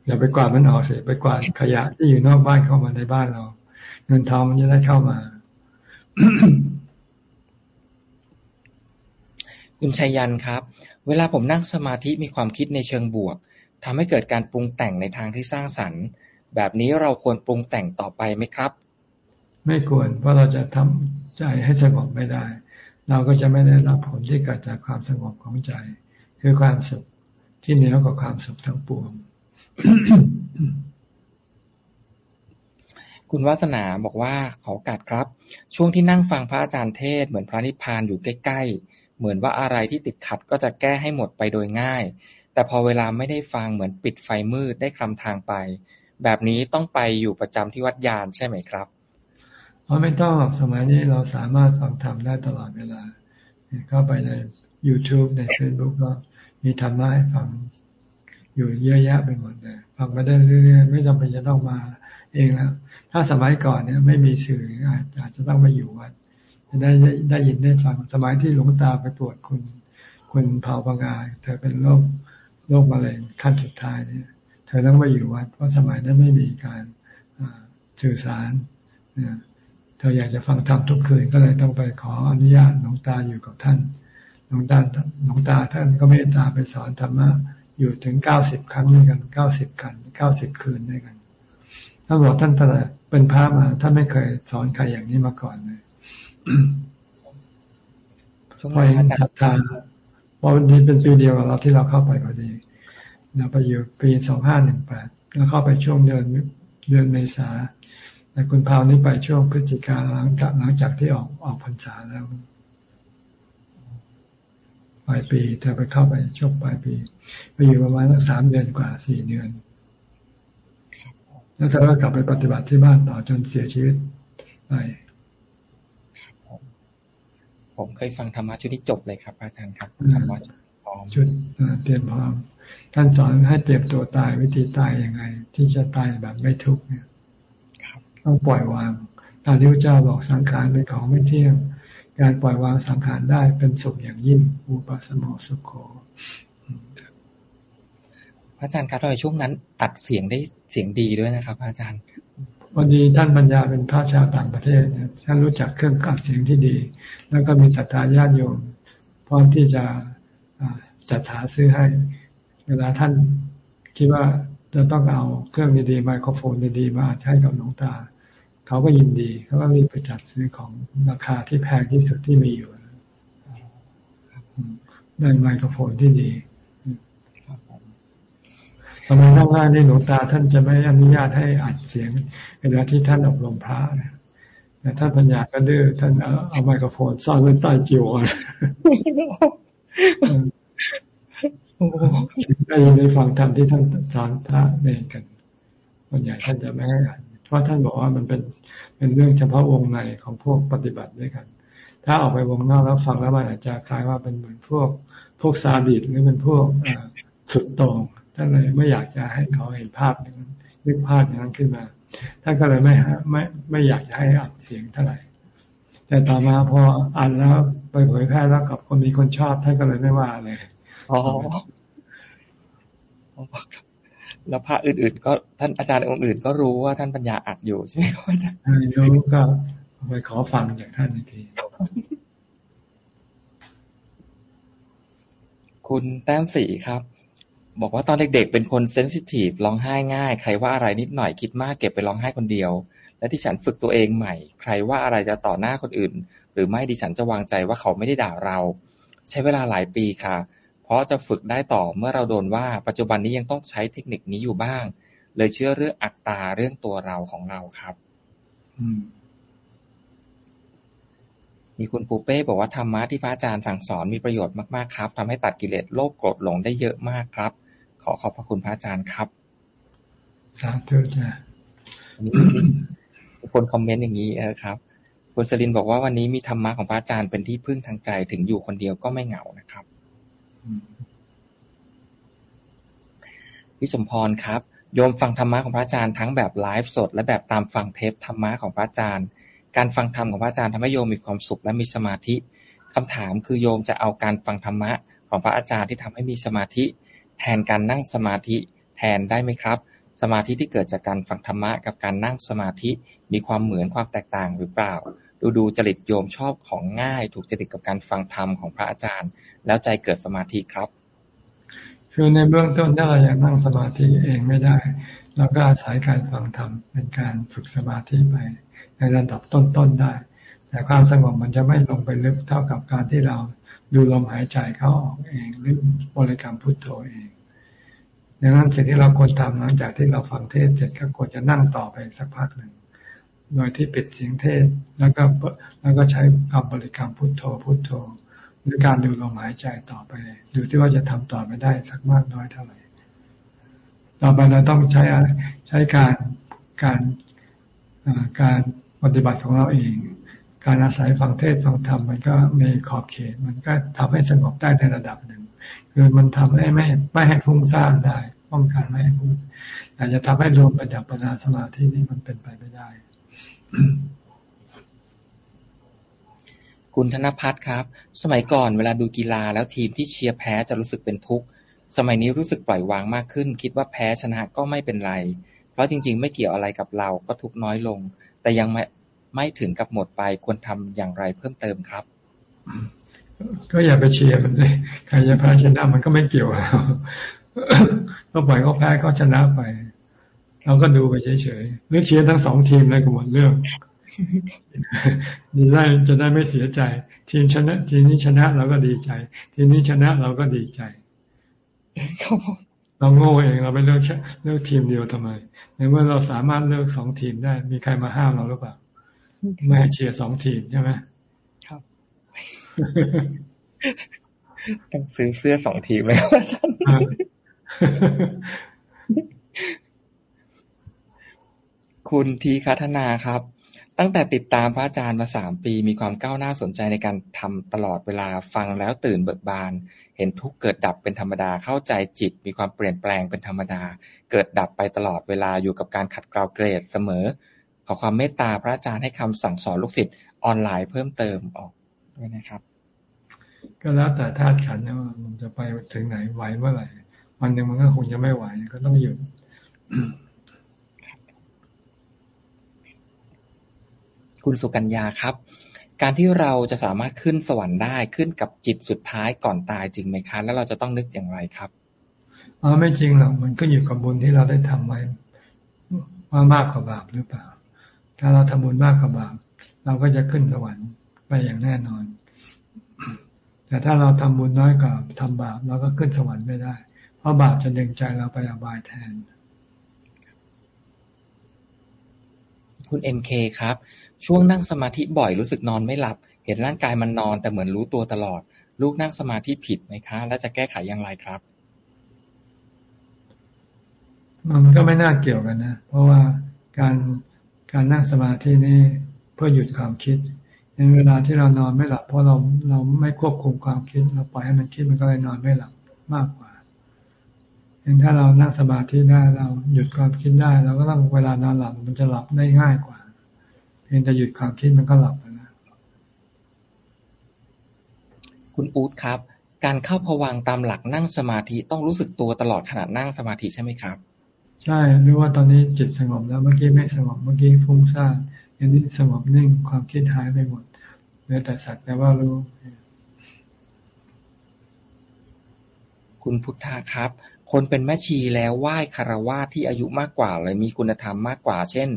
อย่าไปกวาดมันออกเสียไปกวาดขยะที่อยู่นอกบ้านเข้ามาในบ้านเรา เงินทองมันจะได้เข้ามาคุณชัยยันครับ เวลาผมนั่งสมาธิมีความคิดในเชิงบวก ทำให้เกิดการปรุงแต่งในทางที่สร้างสรรค์ แบบนี้เราควรปรุงแต่งต่อไปไหมครับ ไม่ควร เพราะเราจะทำใจให้สงบไม่ได้ เราก็จะไม่ได้รับผลที่เกิดจากความสงบของใจ คือความสุขที่เหนือกว่าความสุขทั้งปวงคุณวาสนาบอกว่าขอกัดครับ ช่วงที่นั่งฟังพระอาจารย์เทศเหมือนพระนิพพานอยู่ใกล้ๆ เหมือนว่าอะไรที่ติดขัดก็จะแก้ให้หมดไปโดยง่าย แต่พอเวลาไม่ได้ฟังเหมือนปิดไฟมืด ได้คลำทางไป แบบนี้ต้องไปอยู่ประจำที่วัดยานใช่ไหมครับเพราะไม่ต้องหรอกสมัยนี้เราสามารถฟังธรรมได้ตลอดเวลาเข้าไปใน YouTube ใน Facebook ก็มีธรรมะให้ฟังอยู่เยอะแยะไปหมดเลยฟังมาได้เรื่อยๆไม่จำเป็นจะต้องมาเองแล้วถ้าสมัยก่อนเนี่ยไม่มีสื่ออาจจะต้องไปอยู่วัด จะได้ได้ยินได้ฟังสมัยที่หลวงตาไปตรวจคุณคุณเผาปังาเธอเป็นโรคโรคมะเร็งขั้นสุดท้ายเนี่ย เธอต้องไปอยู่วัดเพราะสมัยนั้นไม่มีการสื่อสารเธออยากจะฟังธรรมทุกคืนก็เลยต้องไปขออนุญาตหลวงตาอยู่กับท่านหลวงตาหลวงตาท่านก็เมตตาไปสอนธรรมะอยู่ถึงเก้าสิบครั้งด้วยกันเก้าสิบกันเก้าสิบคืนด้วยกันท่านบอกท่านแต่เป็นพระมาท่านไม่เคยสอนใครอย่างนี้มาก่อนเลย พอเห็นศรัทธาพอวันนี้เป็นปีเดียวเราที่เราเข้าไปพอดีเราไปอยู่ปีสองห้าหนึ่งแปดแล้วเข้าไปช่วงเดือนเดือนเมษาแต่คุณพาวนี่ไปช่วงพฤศจิกาหลังจากหลังจากที่ออกออกพรรษาแล้วปลายปีเธอไปเข้าไปช่วงปลายปี ไปอยู่ประมาณสักสามเดือนกว่าสี่เดือน แล้วเธอก็กลับไปปฏิบัติที่บ้านต่อจนเสียชีวิตไป ผมเคยฟังธรรมะชุดที่จบเลยครับ อาจารย์ครับธรรมะพร้อมชุดเตรียมพร้อม ท่านสอนให้เตรียมตัวตายวิธีตายยังไง ที่จะตายแบบไม่ทุกข์เนี่ยต้องปล่อยวางตามที่พระเจ้าบอกสังขารเป็นของไม่เที่ยง การปล่อยวางสังขารได้เป็นสุขอย่างยิ่งอุปสมโสุขโขพระอาจารย์ครับในช่วงนั้นอัดเสียงได้เสียงดีด้วยนะครับ อาจารย์ วันดีท่านปัญญาเป็นพระชาวต่างประเทศท่านรู้จักเครื่องอัดเสียงที่ดี แล้วก็มีศรัทธาญาติโยมพร้อมที่จะจัดหาซื้อให้ เวลาท่านคิดว่าจะต้องเอาเครื่องดีๆไมโครโฟนดีๆมาให้กับหลวงตา เขาก็ยินดีเขาก็รีบไปจัดซื้อของราคาที่แพงที่สุดที่มีอยู่ได้ไมโครโฟนที่ดีทำไมท่านว่านี่หลวงตาท่านจะไม่อนุญาตให้อัดเสียง เวลาที่ท่านอบรมพระนะแต่ท่านปัญญาก็ดื้อท่านเอาเอาไมโครโฟนซ่อนไว้ใต้จีวรได้ยินได้ฟังธรรมที่ท่านสอนพระเองกันปัญญาท่านจะไม่ให้อัดเพราะท่านบอกว่ามันเป็นเป็นเรื่องเฉพาะวงในของพวกปฏิบัติด้วยกัน ถ้าออกไปวงนอกแล้วฟังแล้วมันอาจจะคล้ายว่าเป็นเหมือนพวกพวกซาดิสหรือเป็นพวกสุดโต่งท่านเลยไม่อยากจะให้เขาเห็นภาพนั้นนึกภาพอย่างนั้นขึ้นมา ท่านก็เลยไม่ไม่ไม่อยากจะให้อัดเสียงเท่าไหร่ แต่ต่อมาพออ่านแล้วไปเผยแพร่แล้วกับคนมีคนชอบท่านก็เลยไม่ว่าเลยอ๋อแล้วพระอื่นๆ ก็ท่านอาจารย์องค์อื่นก็รู้ว่าท่านปัญญาอัดอยู่ใช่ไหมครับอาจารย์รู้ก็ไปขอฟังจากท่านอีกทีคุณแต้มสีครับ บอกว่าตอนเด็กๆ เป็นคนเซนซิทีฟร้องไห้ง่าย ใครว่าอะไรนิดหน่อยคิดมากเก็บไปร้องไห้คนเดียว และที่ฉันฝึกตัวเองใหม่ ใครว่าอะไรจะต่อหน้าคนอื่น หรือไม่ดิฉันจะวางใจว่าเขาไม่ได้ด่าเรา ใช้เวลาหลายปีค่ะ เพราะจะฝึกได้ต่อเมื่อเราโดนว่าปัจจุบันนี้ยังต้องใช้เทคนิคนี้อยู่บ้าง เลยเชื่อเรื่องอัตตาเรื่องตัวเราของเราครับ อืมมีคุณปูเป้บอกว่าธรรมะที่พระอาจารย์สั่งสอนมีประโยชน์มากๆครับทำให้ตัดกิเลสโลภโกรธหลงได้เยอะมากครับ ขอขอบพระคุณพระอาจารย์ครับ สาธุจ้ะอันนี้มีคนคอมเมนต์อย่างนี้เออครับ คุณสลินบอกว่าวันนี้มีธรรมะของพระอาจารย์เป็นที่พึ่งทางใจถึงอยู่คนเดียวก็ไม่เหงานะครับอืมพี่สมพรครับ โยมฟังธรรมะของพระอาจารย์ทั้งแบบไลฟ์สด และแบบตามฟังเทปธรรมะของพระอาจารย์ การฟังธรรมของพระอาจารย์ทำให้โยมมีความสุขและมีสมาธิคำถามคือโยมจะเอาการฟังธรรมะของพระอาจารย์ที่ทำให้มีสมาธิ แทนการนั่งสมาธิ แทนได้ไหมครับ สมาธิที่เกิดจากการฟังธรรมะกับการนั่งสมาธิมีความเหมือนความแตกต่างหรือเปล่า ดูดูจริตโยมชอบของง่าย ถูกจริตกับการฟังธรรมของพระอาจารย์ แล้วใจเกิดสมาธิครับ คือในเบื้องต้นถ้าเรายังนั่งสมาธิเองไม่ได้เราก็อาศัยการฟังธรรมเป็นการฝึกสมาธิไป ในระดับต้นๆได้ แต่ความสงบมันจะไม่ลงไปลึกเท่ากับการที่เรา ดูลมหายใจเข้าออกเองหรือบริกรรมพุทโธเองดังนั้นสิ่งที่เราควรทำหลังจากที่เราฟังเทศเสร็จก็ควรจะนั่งต่อไปสักพักหนึ่งโดยที่ปิดเสียงเทศแล้วก็แล้วก็ใช้คำบริกรรมพุทโธพุทโธหรือการดูลมหายใจต่อไป ดูที่ว่าจะทำต่อไปได้สักมากน้อยเท่าไหร่ ต่อไปเราต้องใช้ใช้การการการปฏิบัติของเราเอง การอาศัยฟังเทศฟังธรรมมันก็มีขอบเขต มันก็ทำให้สงบได้ในระดับหนึ่ง คือมันทำให้ไม่ไม่ให้ฟุ้งซ่านได้ ป้องกันไม่ให้ฟุ้งแต่จะทำให้รวมเป็นดับปัญหาสมาธินี่มันเป็นไปไม่ได้ คุณธนพัฒน์ครับ สมัยก่อนเวลาดูกีฬาแล้วทีมที่เชียร์แพ้จะรู้สึกเป็นทุกข์สมัยนี้รู้สึกปล่อยวางมากขึ้น คิดว่าแพ้ชนะก็ไม่เป็นไร เพราะจริง ๆ ไม่เกี่ยวอะไรกับเราก็ทุกน้อยลง แต่ยัง ไม่ถึงกับหมดไปควรทำอย่างไรเพิ่มเติมครับ ก็อย่าไปเชียร์มันเลยใครจะแพ้ชนะมันก็ไม่เกี่ยวก็ปล่อยเขาแพ้เขาชนะไป เราก็ดูไปเฉยๆหรือเชียร์ทั้งสองทีมเลยก็หมดเรื่องจะได้จะได้ไม่เสียใจ ทีมชนะ ทีมนี้ชนะเราก็ดีใจ ทีมนี้ชนะเราก็ดีใจเราโง่เองเราไปเลือกเลือกทีมเดียวทำไมในเมื่อเราสามารถเลือกสองทีมได้ มีใครมาห้ามเราหรือเปล่า ไม่ให้เชียร์สองทีมใช่ไหมครับต้องซื้อเสื้อสองทีมเลยอาจารย์คุณทีคัฒนาครับ ตั้งแต่ติดตามพระอาจารย์มาสามปี มีความก้าวหน้าสนใจในการทำตลอดเวลาฟังแล้วตื่นเบิกบาน เห็นทุกเกิดดับเป็นธรรมดาเข้าใจจิต มีความเปลี่ยนแปลงเป็นธรรมดา เกิดดับไปตลอดเวลาอยู่กับการขัดเกลาเกรดเสมอ ขอความเมตตาพระอาจารย์ให้คำสั่งสอนลูกศิษย์ออนไลน์เพิ่มเติมออกด้วยนะครับ ก็แล้วแต่ธาตุขันนะว่ามันจะไปถึงไหนไหวเมื่อไหร่วันหนึ่งมันก็คงจะไม่ไหวก็ต้องหยุดคุณสุกัญญาครับ การที่เราจะสามารถขึ้นสวรรค์ได้ขึ้นกับจิตสุดท้ายก่อนตายจริงไหมคะแล้วเราจะต้องนึกอย่างไรครับอ๋อไม่จริงหรอกมันก็อยู่กับบุญที่เราได้ทำไว้ว่ามากกว่าบาปหรือเปล่า ถ้าเราทำบุญมากกว่าบาปเราก็จะขึ้นสวรรค์ไปอย่างแน่นอน แต่ถ้าเราทำบุญน้อยกว่าทำบาปเราก็ขึ้นสวรรค์ไม่ได้ เพราะบาปจะดึงใจเราไปอบายแทน คุณเอ็มเคครับ ช่วงนั่งสมาธิบ่อยรู้สึกนอนไม่หลับ เห็นร่างกายมันนอนแต่เหมือนรู้ตัวตลอด ลูกนั่งสมาธิผิดไหมคะ และจะแก้ไขอย่างไรครับมันก็ไม่น่าเกี่ยวกันนะ เพราะว่าการ การนั่งสมาธินี่เพื่อหยุดความคิดในเวลาที่เรานอนไม่หลับ เพราะเราเราไม่ควบคุมความคิด เราปล่อยให้มันคิดมันก็เลยนอนไม่หลับมากกว่าเองถ้าเรานั่งสมาธิได้เราหยุดความคิดได้ เราก็ต้องเวลานอนหลับมันจะหลับได้ง่ายกว่า เพียงแต่หยุดความคิดมันก็หลับนะคุณอู๊ดครับ การเข้าพวังตามหลักนั่งสมาธิต้องรู้สึกตัวตลอดขณะนั่งสมาธิใช่ไหมครับ ใช่หรือว่าตอนนี้จิตสงบแล้วเมื่อกี้ไม่สงบเมื่อกี้ฟุ้งซ่านอันนี้สงบนิ่งความคิดหายไปหมดเหลือแต่สักแต่ว่ารู้ คุณพุทธาครับ คนเป็นแม่ชีแล้วไหว้คารวะที่อายุมากกว่าเลยมีคุณธรรมมากกว่า เช่น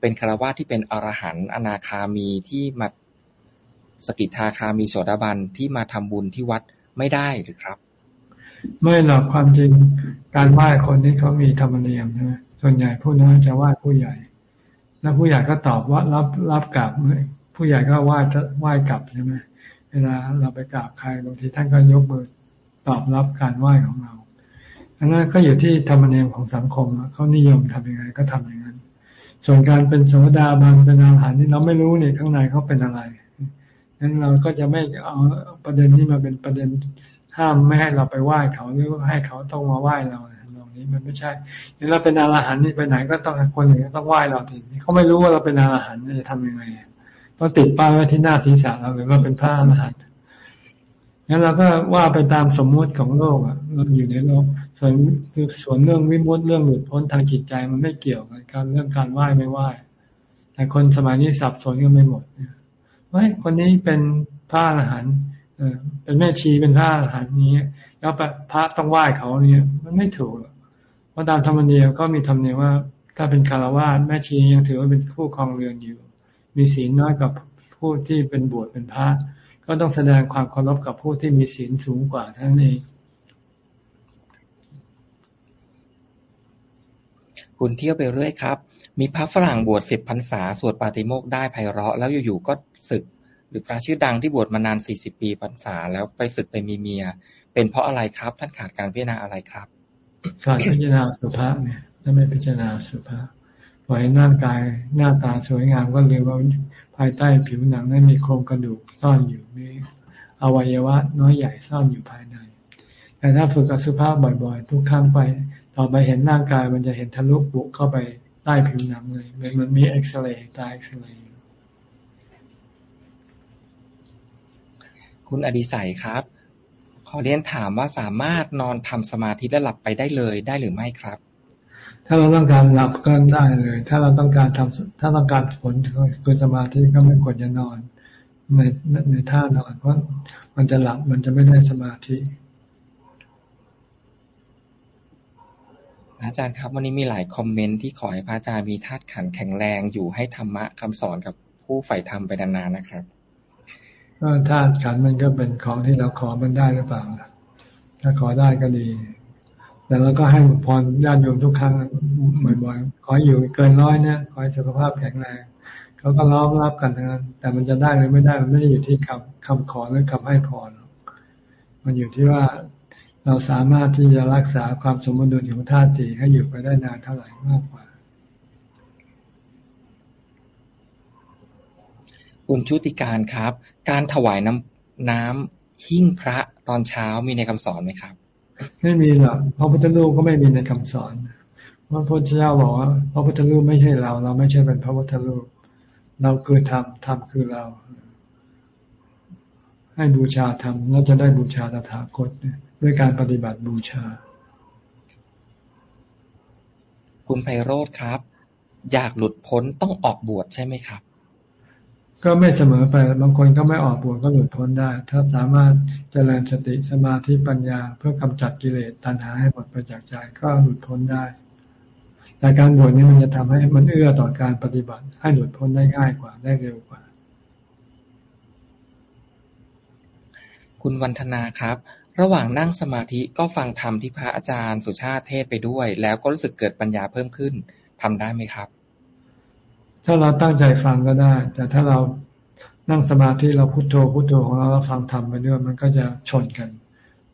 เป็นคารวะที่เป็นอรหันต์อนาคามีที่มาสกิทาคามีโสดาบันที่มาทำบุญที่วัดไม่ได้หรือครับ ไม่หรอกความจริงการไหว้คนที่เขามีธรรมเนียมใช่ไหมส่วนใหญ่ผู้น้อยจะไหว้ผู้ใหญ่ แล้วผู้ใหญ่ก็ตอบว่ารับรับกลับผู้ใหญ่ก็ไหว้ไหว้กลับใช่ไหมเวลาเราไปกราบใครบางทีท่านก็ยกมือตอบรับการไหว้ของเราอันนั้นก็อยู่ที่ธรรมเนียมของสังคมเขานิยมทำยังไงก็ทำอย่างนั้น ส่วนการเป็นสมดาบันเป็นอาหารที่เราไม่รู้เนี่ยข้างในเขาเป็นอะไรนั้นเราก็จะไม่เอาประเด็นที่มาเป็นประเด็น ห้ามไม่ให้เราไปไหว้เขาหรือให้เขาต้องมาไหว้เราตรงนี้มันไม่ใช่ถ้าเราเป็นอาหารนี่ไปไหนก็ต้องคนอื่นต้องไหว้เราทีนี้เขาไม่รู้ว่าเราเป็นอาหารจะทำยังไงต้องติดป้ายไว้ที่หน้าศีรษะเราหรือว่าเป็นพระอรหันต์งั้นเราก็ว่าไปตามสมมุติของโลกอะเราอยู่ในโลกส่วนส่วนเรื่องวิมุตติเรื่องหลุดพ้นทางจิตใจมันไม่เกี่ยวกับการเรื่องการไหว้ไม่ไหว้แต่คนสมัยนี้สับสนกันไม่หมดเนี่ยเฮ้ยคนนี้เป็นพระอรหันต์ เป็นแม่ชีเป็นพระอรหันต์นี้ แล้วพระต้องไหว้เขาเนี่ยมันไม่ถูกเพราะตามธรรมเนียมก็มีธรรมเนียมว่า ถ้าเป็นคารวะแม่ชียังถือว่าเป็นผู้ครองเรือนอยู่ มีศีลน้อยกว่าผู้ที่เป็นบวชเป็นพระ ก็ต้องแสดงความเคารพกับผู้ที่มีศีลสูงกว่าท่านเองคุณเที่ยวไปเรื่อยครับมีพระฝรั่งบวชสิบพรรษา สวดปาติโมกได้ไพเราะ แล้วอยู่ๆก็ศึก หรือพระชื่อดังที่บวชมานานสี่สิบปีพรรษาแล้วไปศึกไปมีเมีย เป็นเพราะอะไรครับ ท่านขาดการพิจารณาอะไรครับขาดพิจารณาสุภาพเนี่ยถ้าไม่พิจารณาสุภาพปล่อยหน้ากายหน้าตาสวยงามก็เรียกว่าภายใต้ผิวหนังนั้นมีโครงกระดูกซ่อนอยู่มีอวัยวะน้อยใหญ่ซ่อนอยู่ภายใน แต่ถ้าฝึกอสุภาพบ่อยๆ ทุกครั้งไป ต่อไปเห็นร่ากายมันจะเห็นทะลุบุกเข้าไปใต้ผิวหนังเลยเหมือนมันมีเอ็กซเรย์ตาเอ็กซเรย์ คุณอดิศัยครับ ขอเรียนถามว่าสามารถนอนทำสมาธิและหลับไปได้เลยได้หรือไม่ครับ ถ้าเราต้องการหลับก็ได้เลย ถ้าเราต้องการทำถ้าต้องการผลคือสมาธิก็ไม่ควรจะนอนในในท่านอนเพราะมันจะหลับมันจะไม่ได้สมาธิอาจารย์ครับ วันนี้มีหลายคอมเมนต์ที่ขอให้พระอาจารย์มีธาตุขันแข็งแรงอยู่ให้ธรรมะคำสอนกับผู้ใฝ่ธรรมไปนานๆนะครับก็ ธาตุขันมันก็เป็นของที่เราขอมันได้หรือเปล่าถ้าขอได้ก็ดี แต่เราก็ให้พรญาติโยมทุกครั้งบ่อยๆ ขออยู่เกินร้อยนะขอให้สุขภาพแข็งแรงเขาก็ร้องรับกันทั้งนั้น แต่มันจะได้หรือไม่ได้มันไม่ได้อยู่ที่คำคำขอหรือคำให้พรมันอยู่ที่ว่าเราสามารถที่จะรักษาความสมดุลของธาตุสี่ให้อยู่ไปได้นานเท่าไหร่มากกว่า คุณชุติการครับ การถวายน้ำน้ำหิ้งพระตอนเช้ามีในคำสอนไหมครับ ไม่มีหรอกพระพุทธรูปก็ไม่มีในคำสอนพระพุทธเจ้าบอกว่าพระพุทธรูปไม่ใช่เรา เราไม่ใช่เป็นพระพุทธรูป เราคือธรรมธรรมคือเรา ให้บูชาธรรมเราจะได้บูชาตถาคตด้วยการปฏิบัติบูชา คุณไพโรธครับ อยากหลุดพ้นต้องออกบวชใช่ไหมครับ ก็ไม่เสมอไป บางคนก็ไม่ออกบวชก็หลุดพ้นได้ ถ้าสามารถเจริญสติสมาธิปัญญา เพื่อกำจัดกิเลสตัณหาให้หมดไปจากใจก็หลุดพ้นได้ แต่การบวชนี้มันจะทำให้มันเอื้อต่อการปฏิบัติ ให้หลุดพ้นได้ง่ายกว่าได้เร็วกว่า คุณวันธนาครับ ระหว่างนั่งสมาธิก็ฟังธรรมที่พระอาจารย์สุชาติเทศไปด้วย แล้วก็รู้สึกเกิดปัญญาเพิ่มขึ้นทำได้ไหมครับ ถ้าเราตั้งใจฟังก็ได้ แต่ถ้าเรานั่งสมาธิเราพุโทโธพุโทโธของเราเราฟังธรรมไปด้วยมันก็จะชนกัน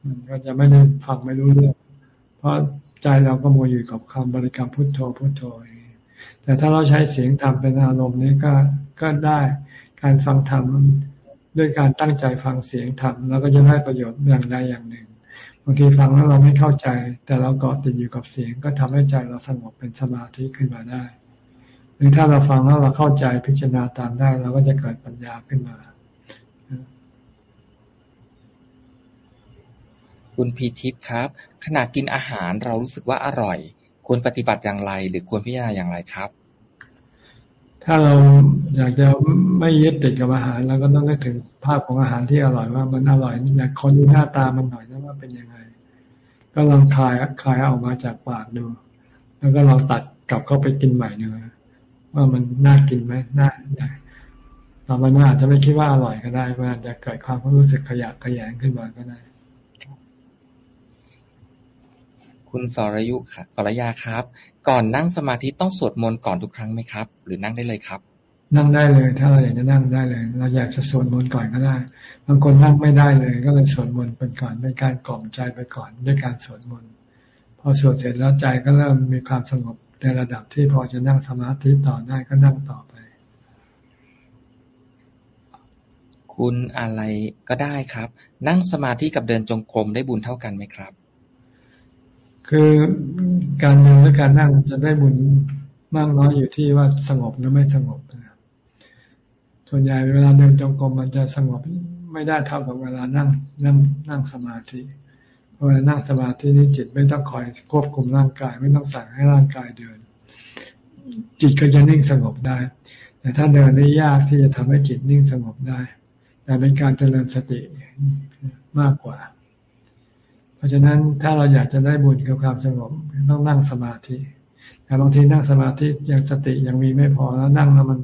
มันก็จะไม่ได้ฟังไม่รู้เรื่อง เพราะใจเราก็มัวอยู่กับคำบริกรรมพุโทโธพุโทโธแต่ถ้าเราใช้เสียงธรรมเป็นอารมณ์นี้ก็ก็ได้การฟังธรรมด้วยการตั้งใจฟังเสียงธรรมแล้วก็จะได้ประโยชน์อย่างใดอย่างหนึ่งบางทีฟังแล้วเราไม่เข้าใจ แต่เราเกาะติดอยู่กับเสียง ก็ทำให้ใจเราสงบเป็นสมาธิขึ้นมาได้ หรือถ้าเราฟังแล้วเราเข้าใจพิจารณาตามได้เราก็จะเกิดปัญญาขึ้นมา คุณพีทิพย์ครับ ขณะกินอาหารเรารู้สึกว่าอร่อย ควรปฏิบัติอย่างไร หรือควรพิจารณาอย่างไรครับ ถ้าเราอยากจะไม่ยึดติดกับอาหารเราก็ต้องนึกถึงภาพของอาหารที่อร่อยว่ามันอร่อย อยากคนดูหน้าตามันหน่อยนะว่าเป็นยังไง ก็ลองคลายคลายออกมาจากปากดู แล้วก็ลองตัดกลับเข้าไปกินใหม่ดู ว่ามันน่ากินไหมน่าต่อไปมันอาจจะไม่คิดว่าอร่อยก็ได้มันอาจจะเกิดความรู้สึกขยะขยงขึ้นมาก็ได้ คุณสรยุค่ะสรยาครับ ก่อนนั่งสมาธิต้องสวดมนต์ก่อนทุกครั้งไหมครับ หรือนั่งได้เลยครับนั่งได้เลย ถ้าเราอยากจะนั่งได้เลย เราอยากจะสวดมนต์ก่อนก็ได้บางคนนั่งไม่ได้เลย ก็เลยสวดมนต์เป็นก่อนเป็นการกล่อมใจไปก่อนด้วยการสวดมนต์พอสวดเสร็จแล้วใจก็เริ่มมีความสงบ ในระดับที่พอจะนั่งสมาธิต่อได้ก็นั่งต่อไป คุณอะไรก็ได้ครับ นั่งสมาธิกับเดินจงกรมได้บุญเท่ากันไหมครับ คือการเดินหรือการนั่งจะได้บุญมากน้อยอยู่ที่ว่าสงบหรือไม่สงบนะส่วนใหญ่เวลาเดินจงกรมมันจะสงบไม่ได้เท่ากับเวลานั่งนั่งนั่งสมาธิ เวลานั่งสมาธินี้จิตไม่ต้องคอยควบคุมร่างกาย ไม่ต้องสั่งให้ร่างกายเดิน จิตก็จะนิ่งสงบได้ แต่ถ้าเดินได้ยากที่จะทำให้จิตนิ่งสงบได้ แต่เป็นการเจริญสติมากกว่า เพราะฉะนั้นถ้าเราอยากจะได้บุญกับความสงบต้องนั่งสมาธิแต่บางทีนั่งสมาธิยังสติยังมีไม่พอแล้วนั่งแล้วมัน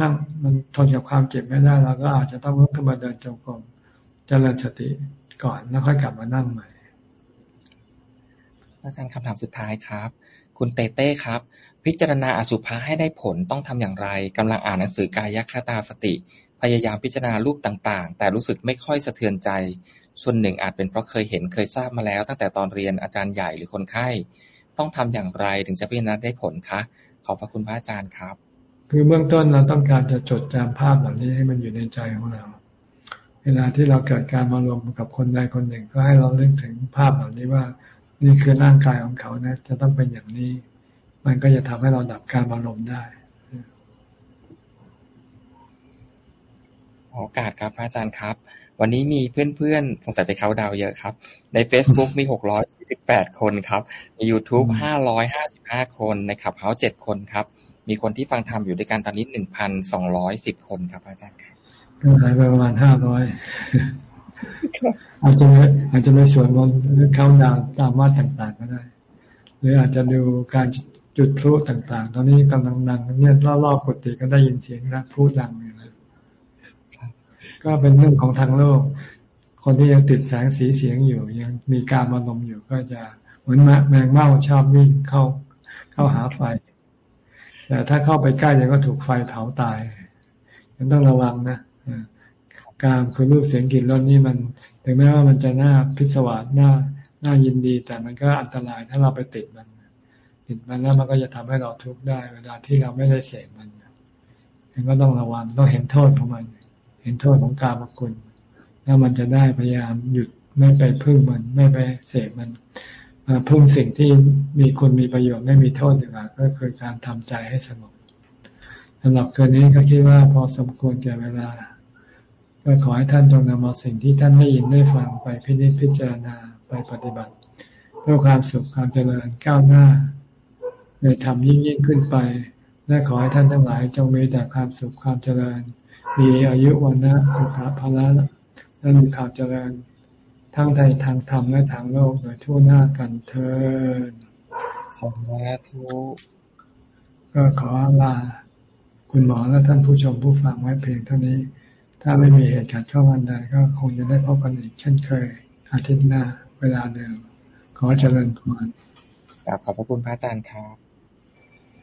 นั่งมันทนกับความเจ็บไม่ได้เราก็อาจจะต้องลุกขึ้นมาเดินจงกรมเจริญสติ ก่อนแล้วค่อยกลับมานั่งใหม่ อาจารย์คำถามสุดท้ายครับ คุณเต้เต้ครับ พิจารณาอสุภะให้ได้ผลต้องทำอย่างไรกำลังอ่านหนังสือกายคตาสติ พยายามพิจารณารูปต่างๆ แต่รู้สึกไม่ค่อยสะเทือนใจ ส่วนหนึ่งอาจเป็นเพราะเคยเห็นเคยทราบมาแล้ว ตั้งแต่ตอนเรียนอาจารย์ใหญ่หรือคนไข้ ต้องทำอย่างไรถึงจะพิจารณาได้ผลคะขอบพระคุณพระอาจารย์ครับ คือเบื้องต้นเราต้องการจะจดจำภาพเหล่านี้ให้มันอยู่ในใจของเรา เวลาที่เราเกิดการมารวมกับคนใดคนหนึ่ง ก็ให้เราเลือกถึงภาพเหล่านี้ว่า นี่คือร่างกายของเขานะ จะต้องเป็นอย่างนี้ มันก็จะทำให้เราดับการมารวมได้โอกาสครับอาจารย์ครับ วันนี้มีเพื่อนๆสงสัยไปเขาดาวเยอะครับ ใน Facebook มี 648 คนครับ ใน YouTube 555 คนในขับเฮาส์7คนครับ มีคนที่ฟังธรรมอยู่ด้วยกันตอนนี้ 1,210 คนครับอาจารย์ครับ ก็หายไปประมาณห้าร้อยอาจจะไม่อาจจะไม่สวนมนต์หรือเข้าดาวตามวัดต่างๆก็ได้ หรืออาจจะดูการจุดพลุต่างๆ ตอนนี้กำลังดังเนี่ยรอบๆกุฏิก็ได้ยินเสียงนะพลุดังอยู่นะก็เป็นเรื่องของทางโลก คนที่ยังติดแสงสีเสียงอยู่ ยังมีการมานมอยู่ก็จะเหมือนแมงเม่าชอบวิ่งเข้าเข้าหาไฟ แต่ถ้าเข้าไปใกล้ยังก็ถูกไฟเผาตายยังต้องระวังนะ การคือรูปเสียงกลิ่นรสนี่มันถึงแม้ว่ามันจะน่าพิศวาสน่าน่ายินดี แต่มันก็อันตรายถ้าเราไปติดมัน ติดมันแล้วมันก็จะทำให้เราทุกข์ได้ เวลาที่เราไม่ได้เสพมันมันก็ต้องระวังต้องเห็นโทษของมัน เห็นโทษของการมคุณแล้วมันจะได้พยายามหยุดไม่ไปพึ่งมัน ไม่ไปเสพมันพึ่งสิ่งที่มีคุณมีประโยชน์ไม่มีโทษดีกว่าก็คือการทำใจให้สงบสำหรับคืนนี้ก็คิดว่าพอสมควรแก่เวลา ก็ขอให้ท่านจงนำเอาสิ่งที่ท่านได้ยินได้ฟังไปพิจิตพิจารณาไปปฏิบัติ เพื่อความสุขความเจริญก้าวหน้าในธรรมยิ่งยิ่งขึ้นไป และขอให้ท่านทั้งหลายจงมีแต่ความสุขความเจริญ มีอายุวันนะสุขภาละและมีความเจริญ ทั้งในทางธรรมและทางโลกโดยทั่วหน้ากันเทินสาธุก็ขอลาคุณหมอและท่านผู้ชมผู้ฟังไว้เพียงเท่านี้ ถ้าไม่มีเหตุการณ์ช่องวันใดก็คงจะได้พบกันอีกเช่นเคย อาทิตย์หน้าเวลาเดิม ขอเจริญพรขอบพระคุณพระอาจารย์ครับ